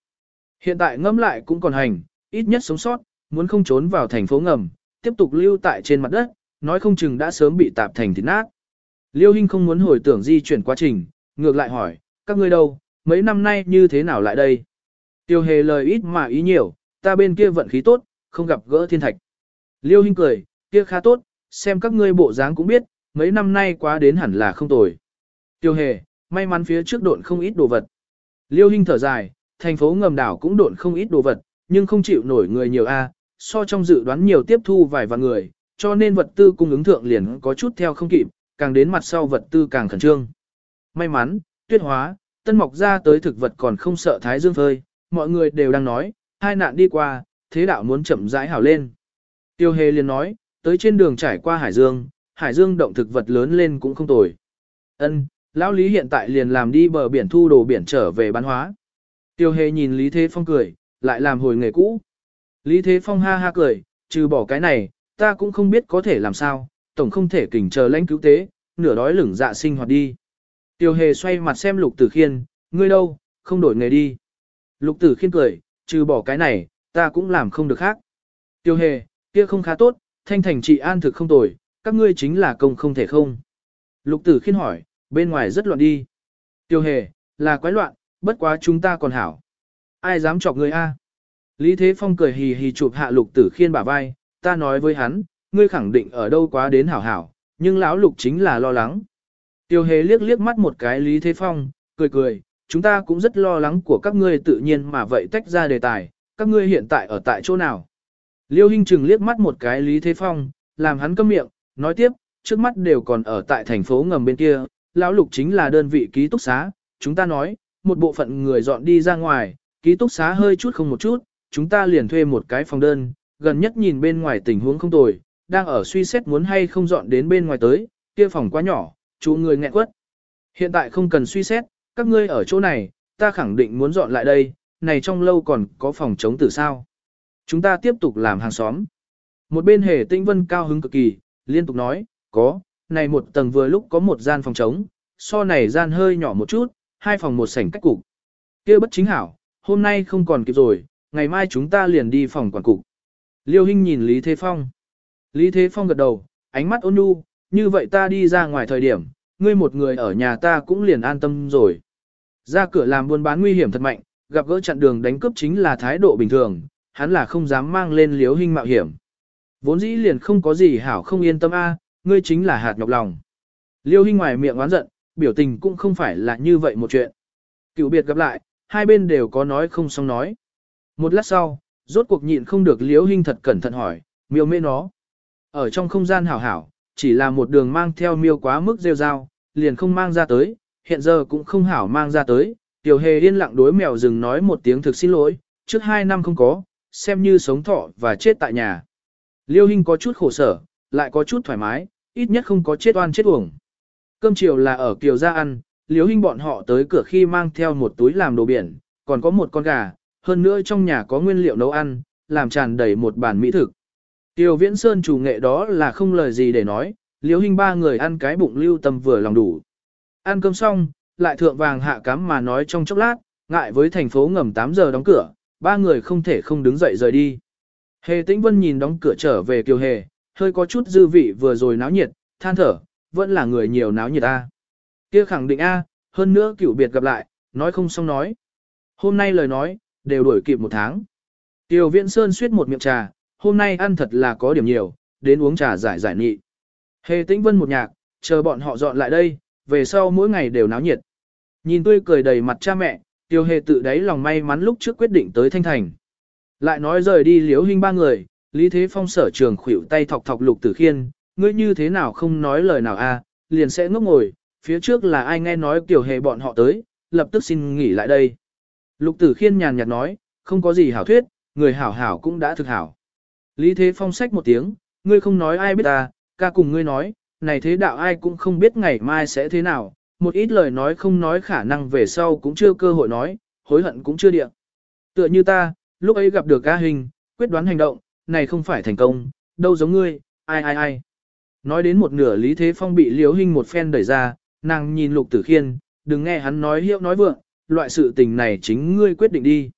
Hiện tại ngâm lại cũng còn hành, ít nhất sống sót, muốn không trốn vào thành phố ngầm, tiếp tục lưu tại trên mặt đất, nói không chừng đã sớm bị tạp thành thịt nát. Liêu Hinh không muốn hồi tưởng di chuyển quá trình, ngược lại hỏi, các ngươi đâu, mấy năm nay như thế nào lại đây? Tiêu hề lời ít mà ý nhiều, ta bên kia vận khí tốt, không gặp gỡ thiên thạch. Liêu Hinh cười, kia khá tốt, xem các ngươi bộ dáng cũng biết, mấy năm nay quá đến hẳn là không tồi. Tiêu hề, may mắn phía trước độn không ít đồ vật. Liêu Hinh thở dài, thành phố ngầm đảo cũng độn không ít đồ vật, nhưng không chịu nổi người nhiều a, so trong dự đoán nhiều tiếp thu vài vạn người, cho nên vật tư cung ứng thượng liền có chút theo không kịp, càng đến mặt sau vật tư càng khẩn trương. May mắn, tuyết hóa, tân mọc ra tới thực vật còn không sợ thái dương phơi, mọi người đều đang nói, hai nạn đi qua, thế đạo muốn chậm rãi hảo lên. Tiêu hề liền nói, tới trên đường trải qua hải dương, hải dương động thực vật lớn lên cũng không tồi. Ân, lão lý hiện tại liền làm đi bờ biển thu đồ biển trở về bán hóa. Tiêu hề nhìn Lý Thế Phong cười, lại làm hồi nghề cũ. Lý Thế Phong ha ha cười, trừ bỏ cái này, ta cũng không biết có thể làm sao, tổng không thể kỉnh chờ lãnh cứu tế, nửa đói lửng dạ sinh hoạt đi. Tiêu hề xoay mặt xem lục tử khiên, ngươi đâu, không đổi nghề đi. Lục tử khiên cười, trừ bỏ cái này, ta cũng làm không được khác. Tiêu hề, kia không khá tốt, thanh thành trị an thực không tồi, các ngươi chính là công không thể không. Lục tử khiên hỏi, bên ngoài rất loạn đi. Tiêu hề, là quái loạn, bất quá chúng ta còn hảo. Ai dám chọc người a? Lý Thế Phong cười hì hì chụp hạ lục tử khiên bả vai, ta nói với hắn, ngươi khẳng định ở đâu quá đến hảo hảo, nhưng lão lục chính là lo lắng. Tiêu hề liếc liếc mắt một cái Lý Thế Phong, cười cười, chúng ta cũng rất lo lắng của các ngươi tự nhiên mà vậy tách ra đề tài, các ngươi hiện tại ở tại chỗ nào. Liêu Hinh Trừng liếc mắt một cái Lý Thế Phong, làm hắn câm miệng, nói tiếp, trước mắt đều còn ở tại thành phố ngầm bên kia, lão lục chính là đơn vị ký túc xá, chúng ta nói, một bộ phận người dọn đi ra ngoài, ký túc xá hơi chút không một chút, chúng ta liền thuê một cái phòng đơn, gần nhất nhìn bên ngoài tình huống không tồi, đang ở suy xét muốn hay không dọn đến bên ngoài tới, kia phòng quá nhỏ, chú người nghẹn quất. Hiện tại không cần suy xét, các ngươi ở chỗ này, ta khẳng định muốn dọn lại đây, này trong lâu còn có phòng chống tử sao. Chúng ta tiếp tục làm hàng xóm. Một bên hề tinh vân cao hứng cực kỳ, liên tục nói, có, này một tầng vừa lúc có một gian phòng trống, so này gian hơi nhỏ một chút, hai phòng một sảnh cách cục. kia bất chính hảo, hôm nay không còn kịp rồi, ngày mai chúng ta liền đi phòng quản cục. Liêu Hinh nhìn Lý Thế Phong. Lý Thế Phong gật đầu, ánh mắt ôn nhu, như vậy ta đi ra ngoài thời điểm, ngươi một người ở nhà ta cũng liền an tâm rồi. Ra cửa làm buôn bán nguy hiểm thật mạnh, gặp gỡ chặn đường đánh cướp chính là thái độ bình thường, hắn là không dám mang lên liếu hình mạo hiểm. Vốn dĩ liền không có gì hảo không yên tâm a, ngươi chính là hạt nhọc lòng. Liêu Hinh ngoài miệng oán giận, biểu tình cũng không phải là như vậy một chuyện. Cựu biệt gặp lại, hai bên đều có nói không xong nói. Một lát sau, rốt cuộc nhịn không được Liêu Hinh thật cẩn thận hỏi, miêu mê nó. Ở trong không gian hảo hảo, chỉ là một đường mang theo miêu quá mức rêu rao, liền không mang ra tới, hiện giờ cũng không hảo mang ra tới. Tiểu hề yên lặng đối mèo rừng nói một tiếng thực xin lỗi, trước hai năm không có, xem như sống thọ và chết tại nhà. Liêu Hinh có chút khổ sở, lại có chút thoải mái, ít nhất không có chết oan chết uổng. Cơm chiều là ở Kiều Gia ăn, Liêu Hinh bọn họ tới cửa khi mang theo một túi làm đồ biển, còn có một con gà, hơn nữa trong nhà có nguyên liệu nấu ăn, làm tràn đầy một bàn mỹ thực. Tiêu Viễn Sơn chủ nghệ đó là không lời gì để nói, Liêu Hinh ba người ăn cái bụng lưu tâm vừa lòng đủ. Ăn cơm xong, lại thượng vàng hạ cám mà nói trong chốc lát, ngại với thành phố ngầm 8 giờ đóng cửa, ba người không thể không đứng dậy rời đi. Hề Tĩnh Vân nhìn đóng cửa trở về Kiều Hề, hơi có chút dư vị vừa rồi náo nhiệt, than thở, vẫn là người nhiều náo nhiệt a. Kia khẳng định a, hơn nữa cửu biệt gặp lại, nói không xong nói. Hôm nay lời nói, đều đuổi kịp một tháng. Tiêu Viễn Sơn suýt một miệng trà, hôm nay ăn thật là có điểm nhiều, đến uống trà giải giải nghị. Hề Tĩnh Vân một nhạc, chờ bọn họ dọn lại đây, về sau mỗi ngày đều náo nhiệt. Nhìn tươi cười đầy mặt cha mẹ, Tiêu Hề tự đáy lòng may mắn lúc trước quyết định tới Thanh Thành. Lại nói rời đi liếu hình ba người, Lý Thế Phong sở trường khuỷu tay thọc thọc lục tử khiên, ngươi như thế nào không nói lời nào a, liền sẽ ngốc ngồi, phía trước là ai nghe nói Tiêu Hề bọn họ tới, lập tức xin nghỉ lại đây. Lục tử khiên nhàn nhạt nói, không có gì hảo thuyết, người hảo hảo cũng đã thực hảo. Lý Thế Phong sách một tiếng, ngươi không nói ai biết ta, ca cùng ngươi nói, này thế đạo ai cũng không biết ngày mai sẽ thế nào, một ít lời nói không nói khả năng về sau cũng chưa cơ hội nói, hối hận cũng chưa địa. Tựa như ta, lúc ấy gặp được ca hình, quyết đoán hành động, này không phải thành công, đâu giống ngươi, ai ai ai. Nói đến một nửa Lý Thế Phong bị liếu hình một phen đẩy ra, nàng nhìn lục tử khiên, đừng nghe hắn nói hiệu nói vượng, loại sự tình này chính ngươi quyết định đi.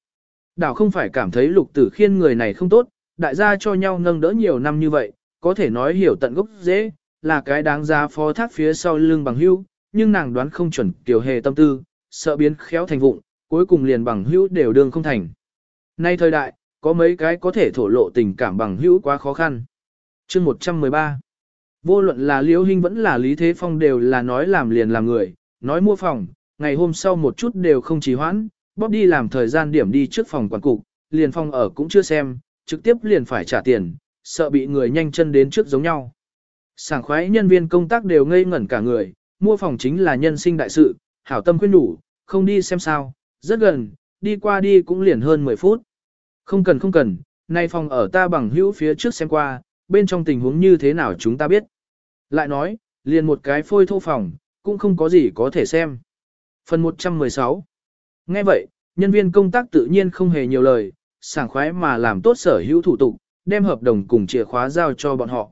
Đảo không phải cảm thấy lục tử khiên người này không tốt, đại gia cho nhau nâng đỡ nhiều năm như vậy, có thể nói hiểu tận gốc dễ, là cái đáng giá phó thác phía sau lưng bằng hưu nhưng nàng đoán không chuẩn tiểu hề tâm tư, sợ biến khéo thành vụng, cuối cùng liền bằng hữu đều đương không thành. Nay thời đại, có mấy cái có thể thổ lộ tình cảm bằng hữu quá khó khăn. chương 113 Vô luận là Liễu Hinh vẫn là Lý Thế Phong đều là nói làm liền làm người, nói mua phòng, ngày hôm sau một chút đều không trì hoãn, bóp đi làm thời gian điểm đi trước phòng quản cục, liền phòng ở cũng chưa xem, trực tiếp liền phải trả tiền, sợ bị người nhanh chân đến trước giống nhau. Sảng khoái nhân viên công tác đều ngây ngẩn cả người, mua phòng chính là nhân sinh đại sự, hảo tâm khuyên đủ, không đi xem sao, rất gần, đi qua đi cũng liền hơn 10 phút. Không cần không cần, nay phòng ở ta bằng hữu phía trước xem qua, bên trong tình huống như thế nào chúng ta biết. Lại nói, liền một cái phôi thô phòng, cũng không có gì có thể xem. Phần 116 Nghe vậy, nhân viên công tác tự nhiên không hề nhiều lời, sảng khoái mà làm tốt sở hữu thủ tục, đem hợp đồng cùng chìa khóa giao cho bọn họ.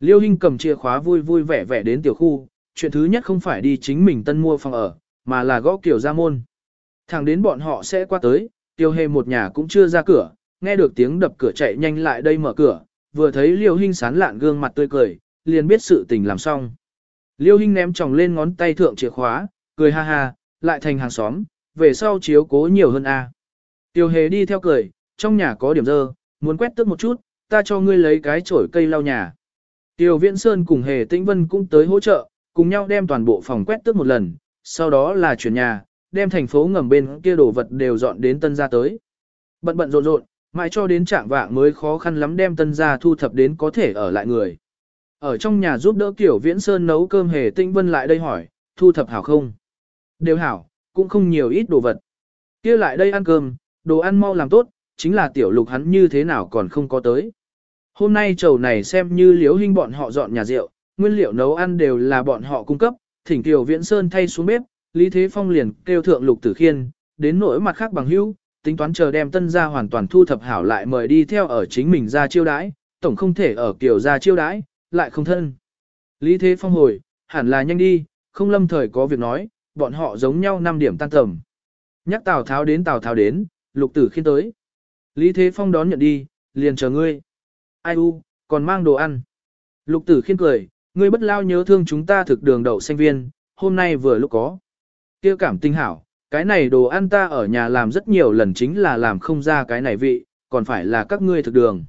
Liêu Hinh cầm chìa khóa vui vui vẻ vẻ đến tiểu khu, chuyện thứ nhất không phải đi chính mình tân mua phòng ở, mà là gõ kiểu ra môn. Thẳng đến bọn họ sẽ qua tới, tiêu hề một nhà cũng chưa ra cửa, nghe được tiếng đập cửa chạy nhanh lại đây mở cửa, vừa thấy Liêu Hinh sán lạn gương mặt tươi cười, liền biết sự tình làm xong. Liêu Hinh ném tròng lên ngón tay thượng chìa khóa, cười ha ha, lại thành hàng xóm, về sau chiếu cố nhiều hơn a. Tiêu hề đi theo cười, trong nhà có điểm dơ, muốn quét tước một chút, ta cho ngươi lấy cái chổi cây lau nhà. Tiêu Viễn Sơn cùng Hề Tĩnh Vân cũng tới hỗ trợ, cùng nhau đem toàn bộ phòng quét tước một lần, sau đó là chuyển nhà, đem thành phố ngầm bên kia đồ vật đều dọn đến tân gia tới. Bận bận rộn rộn, mãi cho đến trạng vạng mới khó khăn lắm đem tân gia thu thập đến có thể ở lại người. Ở trong nhà giúp đỡ Tiểu Viễn Sơn nấu cơm Hề Tĩnh Vân lại đây hỏi, thu thập hảo không? Đều hảo, cũng không nhiều ít đồ vật. kia lại đây ăn cơm, đồ ăn mau làm tốt, chính là tiểu lục hắn như thế nào còn không có tới. Hôm nay chầu này xem như liếu hình bọn họ dọn nhà rượu, nguyên liệu nấu ăn đều là bọn họ cung cấp, thỉnh tiểu viễn sơn thay xuống bếp, Lý Thế Phong liền kêu thượng lục tử khiên, đến nỗi mặt khác bằng hữu, tính toán chờ đem tân gia hoàn toàn thu thập hảo lại mời đi theo ở chính mình ra chiêu đãi, tổng không thể ở kiểu ra chiêu đãi, lại không thân. Lý Thế Phong hồi, hẳn là nhanh đi, không lâm thời có việc nói, bọn họ giống nhau 5 điểm tan tầm. Nhắc Tào Tháo đến Tào Tháo đến, lục tử khiên tới. Lý Thế Phong đón nhận đi, liền chờ ngươi. Ai u, còn mang đồ ăn. Lục tử khiên cười, ngươi bất lao nhớ thương chúng ta thực đường đậu xanh viên, hôm nay vừa lúc có. kia cảm tinh hảo, cái này đồ ăn ta ở nhà làm rất nhiều lần chính là làm không ra cái này vị, còn phải là các ngươi thực đường.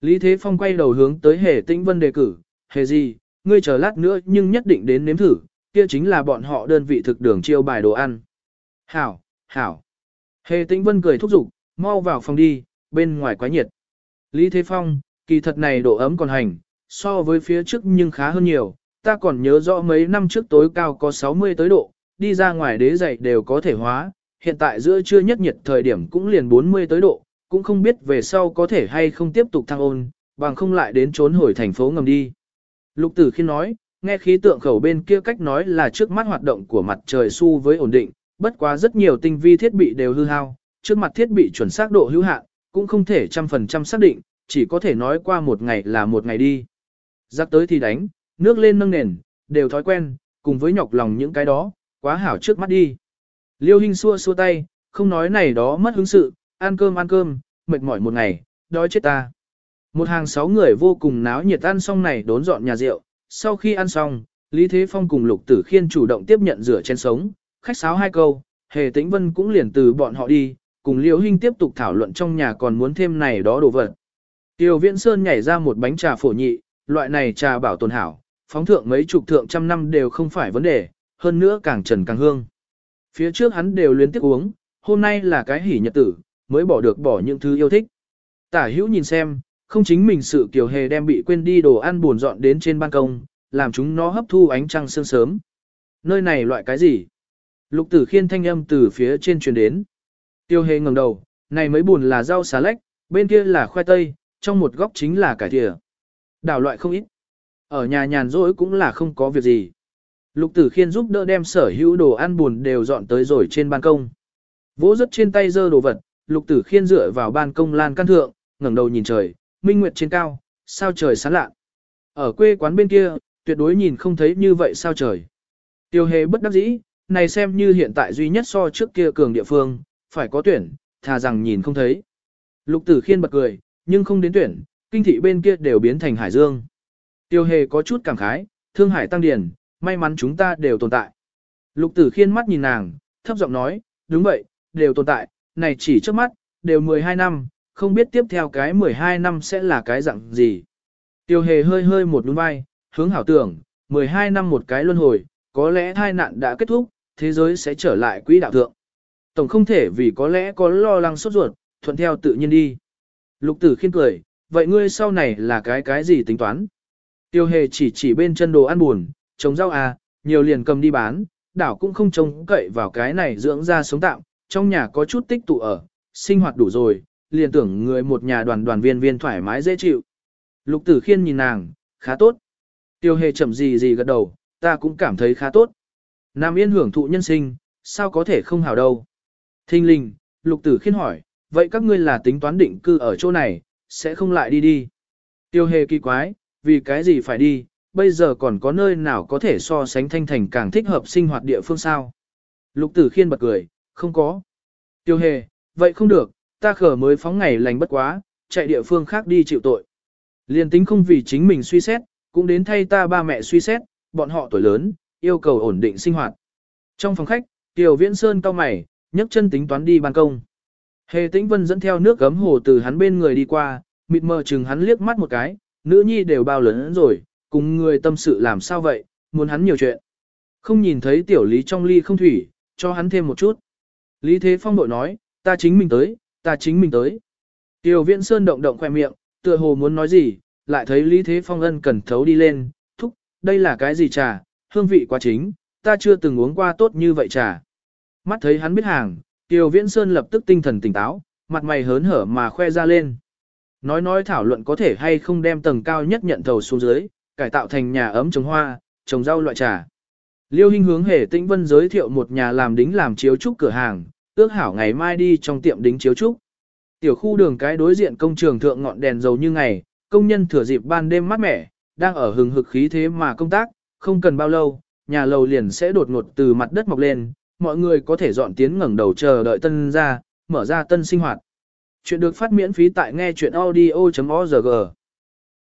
Lý Thế Phong quay đầu hướng tới hề tĩnh vân đề cử, hề gì, ngươi chờ lát nữa nhưng nhất định đến nếm thử, kia chính là bọn họ đơn vị thực đường chiêu bài đồ ăn. Hảo, hảo. Hề tĩnh vân cười thúc giục, mau vào phòng đi, bên ngoài quá nhiệt. Lý Thế Phong, kỳ thật này độ ấm còn hành, so với phía trước nhưng khá hơn nhiều, ta còn nhớ rõ mấy năm trước tối cao có 60 tới độ, đi ra ngoài đế dậy đều có thể hóa, hiện tại giữa trưa nhất nhiệt thời điểm cũng liền 40 tới độ, cũng không biết về sau có thể hay không tiếp tục thăng ôn, bằng không lại đến trốn hồi thành phố ngầm đi. Lục tử khi nói, nghe khí tượng khẩu bên kia cách nói là trước mắt hoạt động của mặt trời su với ổn định, bất quá rất nhiều tinh vi thiết bị đều hư hao, trước mặt thiết bị chuẩn xác độ hữu hạn, cũng không thể trăm phần trăm xác định, chỉ có thể nói qua một ngày là một ngày đi. Giặc tới thì đánh, nước lên nâng nền, đều thói quen, cùng với nhọc lòng những cái đó, quá hảo trước mắt đi. Liêu Hinh xua xua tay, không nói này đó mất hứng sự, ăn cơm ăn cơm, mệt mỏi một ngày, đói chết ta. Một hàng sáu người vô cùng náo nhiệt ăn xong này đốn dọn nhà rượu, sau khi ăn xong, Lý Thế Phong cùng Lục Tử Khiên chủ động tiếp nhận rửa chén sống, khách sáo hai câu, Hề Tĩnh Vân cũng liền từ bọn họ đi, cùng liêu Hinh tiếp tục thảo luận trong nhà còn muốn thêm này đó đồ vật. Tiêu Viễn Sơn nhảy ra một bánh trà phổ nhị, loại này trà bảo tồn hảo, phóng thượng mấy chục thượng trăm năm đều không phải vấn đề, hơn nữa càng trần càng hương. Phía trước hắn đều liên tiếp uống, hôm nay là cái hỉ nhật tử, mới bỏ được bỏ những thứ yêu thích. Tả hữu nhìn xem, không chính mình sự kiều hề đem bị quên đi đồ ăn buồn dọn đến trên ban công, làm chúng nó hấp thu ánh trăng sương sớm. Nơi này loại cái gì? Lục tử khiên thanh âm từ phía trên truyền đến. Tiêu hề ngẩng đầu, này mới buồn là rau xà lách, bên kia là khoai tây, trong một góc chính là cải thìa. Đảo loại không ít. Ở nhà nhàn rỗi cũng là không có việc gì. Lục tử khiên giúp đỡ đem sở hữu đồ ăn buồn đều dọn tới rồi trên ban công. Vỗ rất trên tay dơ đồ vật, lục tử khiên dựa vào ban công lan căn thượng, ngẩng đầu nhìn trời, minh nguyệt trên cao, sao trời sáng lạ. Ở quê quán bên kia, tuyệt đối nhìn không thấy như vậy sao trời. Tiêu hề bất đắc dĩ, này xem như hiện tại duy nhất so trước kia cường địa phương, phải có tuyển, thà rằng nhìn không thấy. Lục tử khiên bật cười, nhưng không đến tuyển, kinh thị bên kia đều biến thành hải dương. Tiêu hề có chút cảm khái, thương hải tăng điển, may mắn chúng ta đều tồn tại. Lục tử khiên mắt nhìn nàng, thấp giọng nói, đúng vậy, đều tồn tại, này chỉ trước mắt, đều 12 năm, không biết tiếp theo cái 12 năm sẽ là cái dạng gì. Tiêu hề hơi hơi một đúng vai, hướng hảo tưởng, 12 năm một cái luân hồi, có lẽ thai nạn đã kết thúc, thế giới sẽ trở lại quỹ đạo thượng. Tổng không thể vì có lẽ có lo lắng sốt ruột, thuận theo tự nhiên đi. Lục tử khiên cười, vậy ngươi sau này là cái cái gì tính toán? Tiêu hề chỉ chỉ bên chân đồ ăn buồn, trồng rau à, nhiều liền cầm đi bán, đảo cũng không trông cậy vào cái này dưỡng ra sống tạm, trong nhà có chút tích tụ ở, sinh hoạt đủ rồi, liền tưởng người một nhà đoàn đoàn viên viên thoải mái dễ chịu. Lục tử khiên nhìn nàng, khá tốt. Tiêu hề chậm gì gì gật đầu, ta cũng cảm thấy khá tốt. Nam yên hưởng thụ nhân sinh, sao có thể không hảo đâu. Thinh linh, lục tử khiên hỏi, vậy các ngươi là tính toán định cư ở chỗ này, sẽ không lại đi đi. Tiêu hề kỳ quái, vì cái gì phải đi, bây giờ còn có nơi nào có thể so sánh thanh thành càng thích hợp sinh hoạt địa phương sao. Lục tử khiên bật cười, không có. Tiêu hề, vậy không được, ta khở mới phóng ngày lành bất quá, chạy địa phương khác đi chịu tội. Liên tính không vì chính mình suy xét, cũng đến thay ta ba mẹ suy xét, bọn họ tuổi lớn, yêu cầu ổn định sinh hoạt. Trong phòng khách, Tiểu Viễn Sơn cao mày, nhấc chân tính toán đi ban công. Hề Tĩnh Vân dẫn theo nước gấm hồ từ hắn bên người đi qua, mịt mờ chừng hắn liếc mắt một cái, nữ nhi đều bao lớn rồi, cùng người tâm sự làm sao vậy, muốn hắn nhiều chuyện. Không nhìn thấy tiểu lý trong ly không thủy, cho hắn thêm một chút. Lý Thế Phong đội nói, ta chính mình tới, ta chính mình tới. Tiểu Viễn Sơn động động khoe miệng, tựa hồ muốn nói gì, lại thấy Lý Thế Phong ân cần thấu đi lên, thúc, đây là cái gì trà, hương vị quá chính, ta chưa từng uống qua tốt như vậy trà. Mắt thấy hắn biết hàng, Tiểu Viễn Sơn lập tức tinh thần tỉnh táo, mặt mày hớn hở mà khoe ra lên. Nói nói thảo luận có thể hay không đem tầng cao nhất nhận thầu xuống dưới, cải tạo thành nhà ấm trồng hoa, trồng rau loại trà. Liêu Hinh hướng Hề Tĩnh Vân giới thiệu một nhà làm đính làm chiếu trúc cửa hàng, ước hảo ngày mai đi trong tiệm đính chiếu trúc. Tiểu khu đường cái đối diện công trường thượng ngọn đèn dầu như ngày, công nhân thừa dịp ban đêm mát mẻ, đang ở hừng hực khí thế mà công tác, không cần bao lâu, nhà lầu liền sẽ đột ngột từ mặt đất mọc lên, mọi người có thể dọn tiến ngẩng đầu chờ đợi tân ra, mở ra tân sinh hoạt. Chuyện được phát miễn phí tại nghe chuyện audio.org.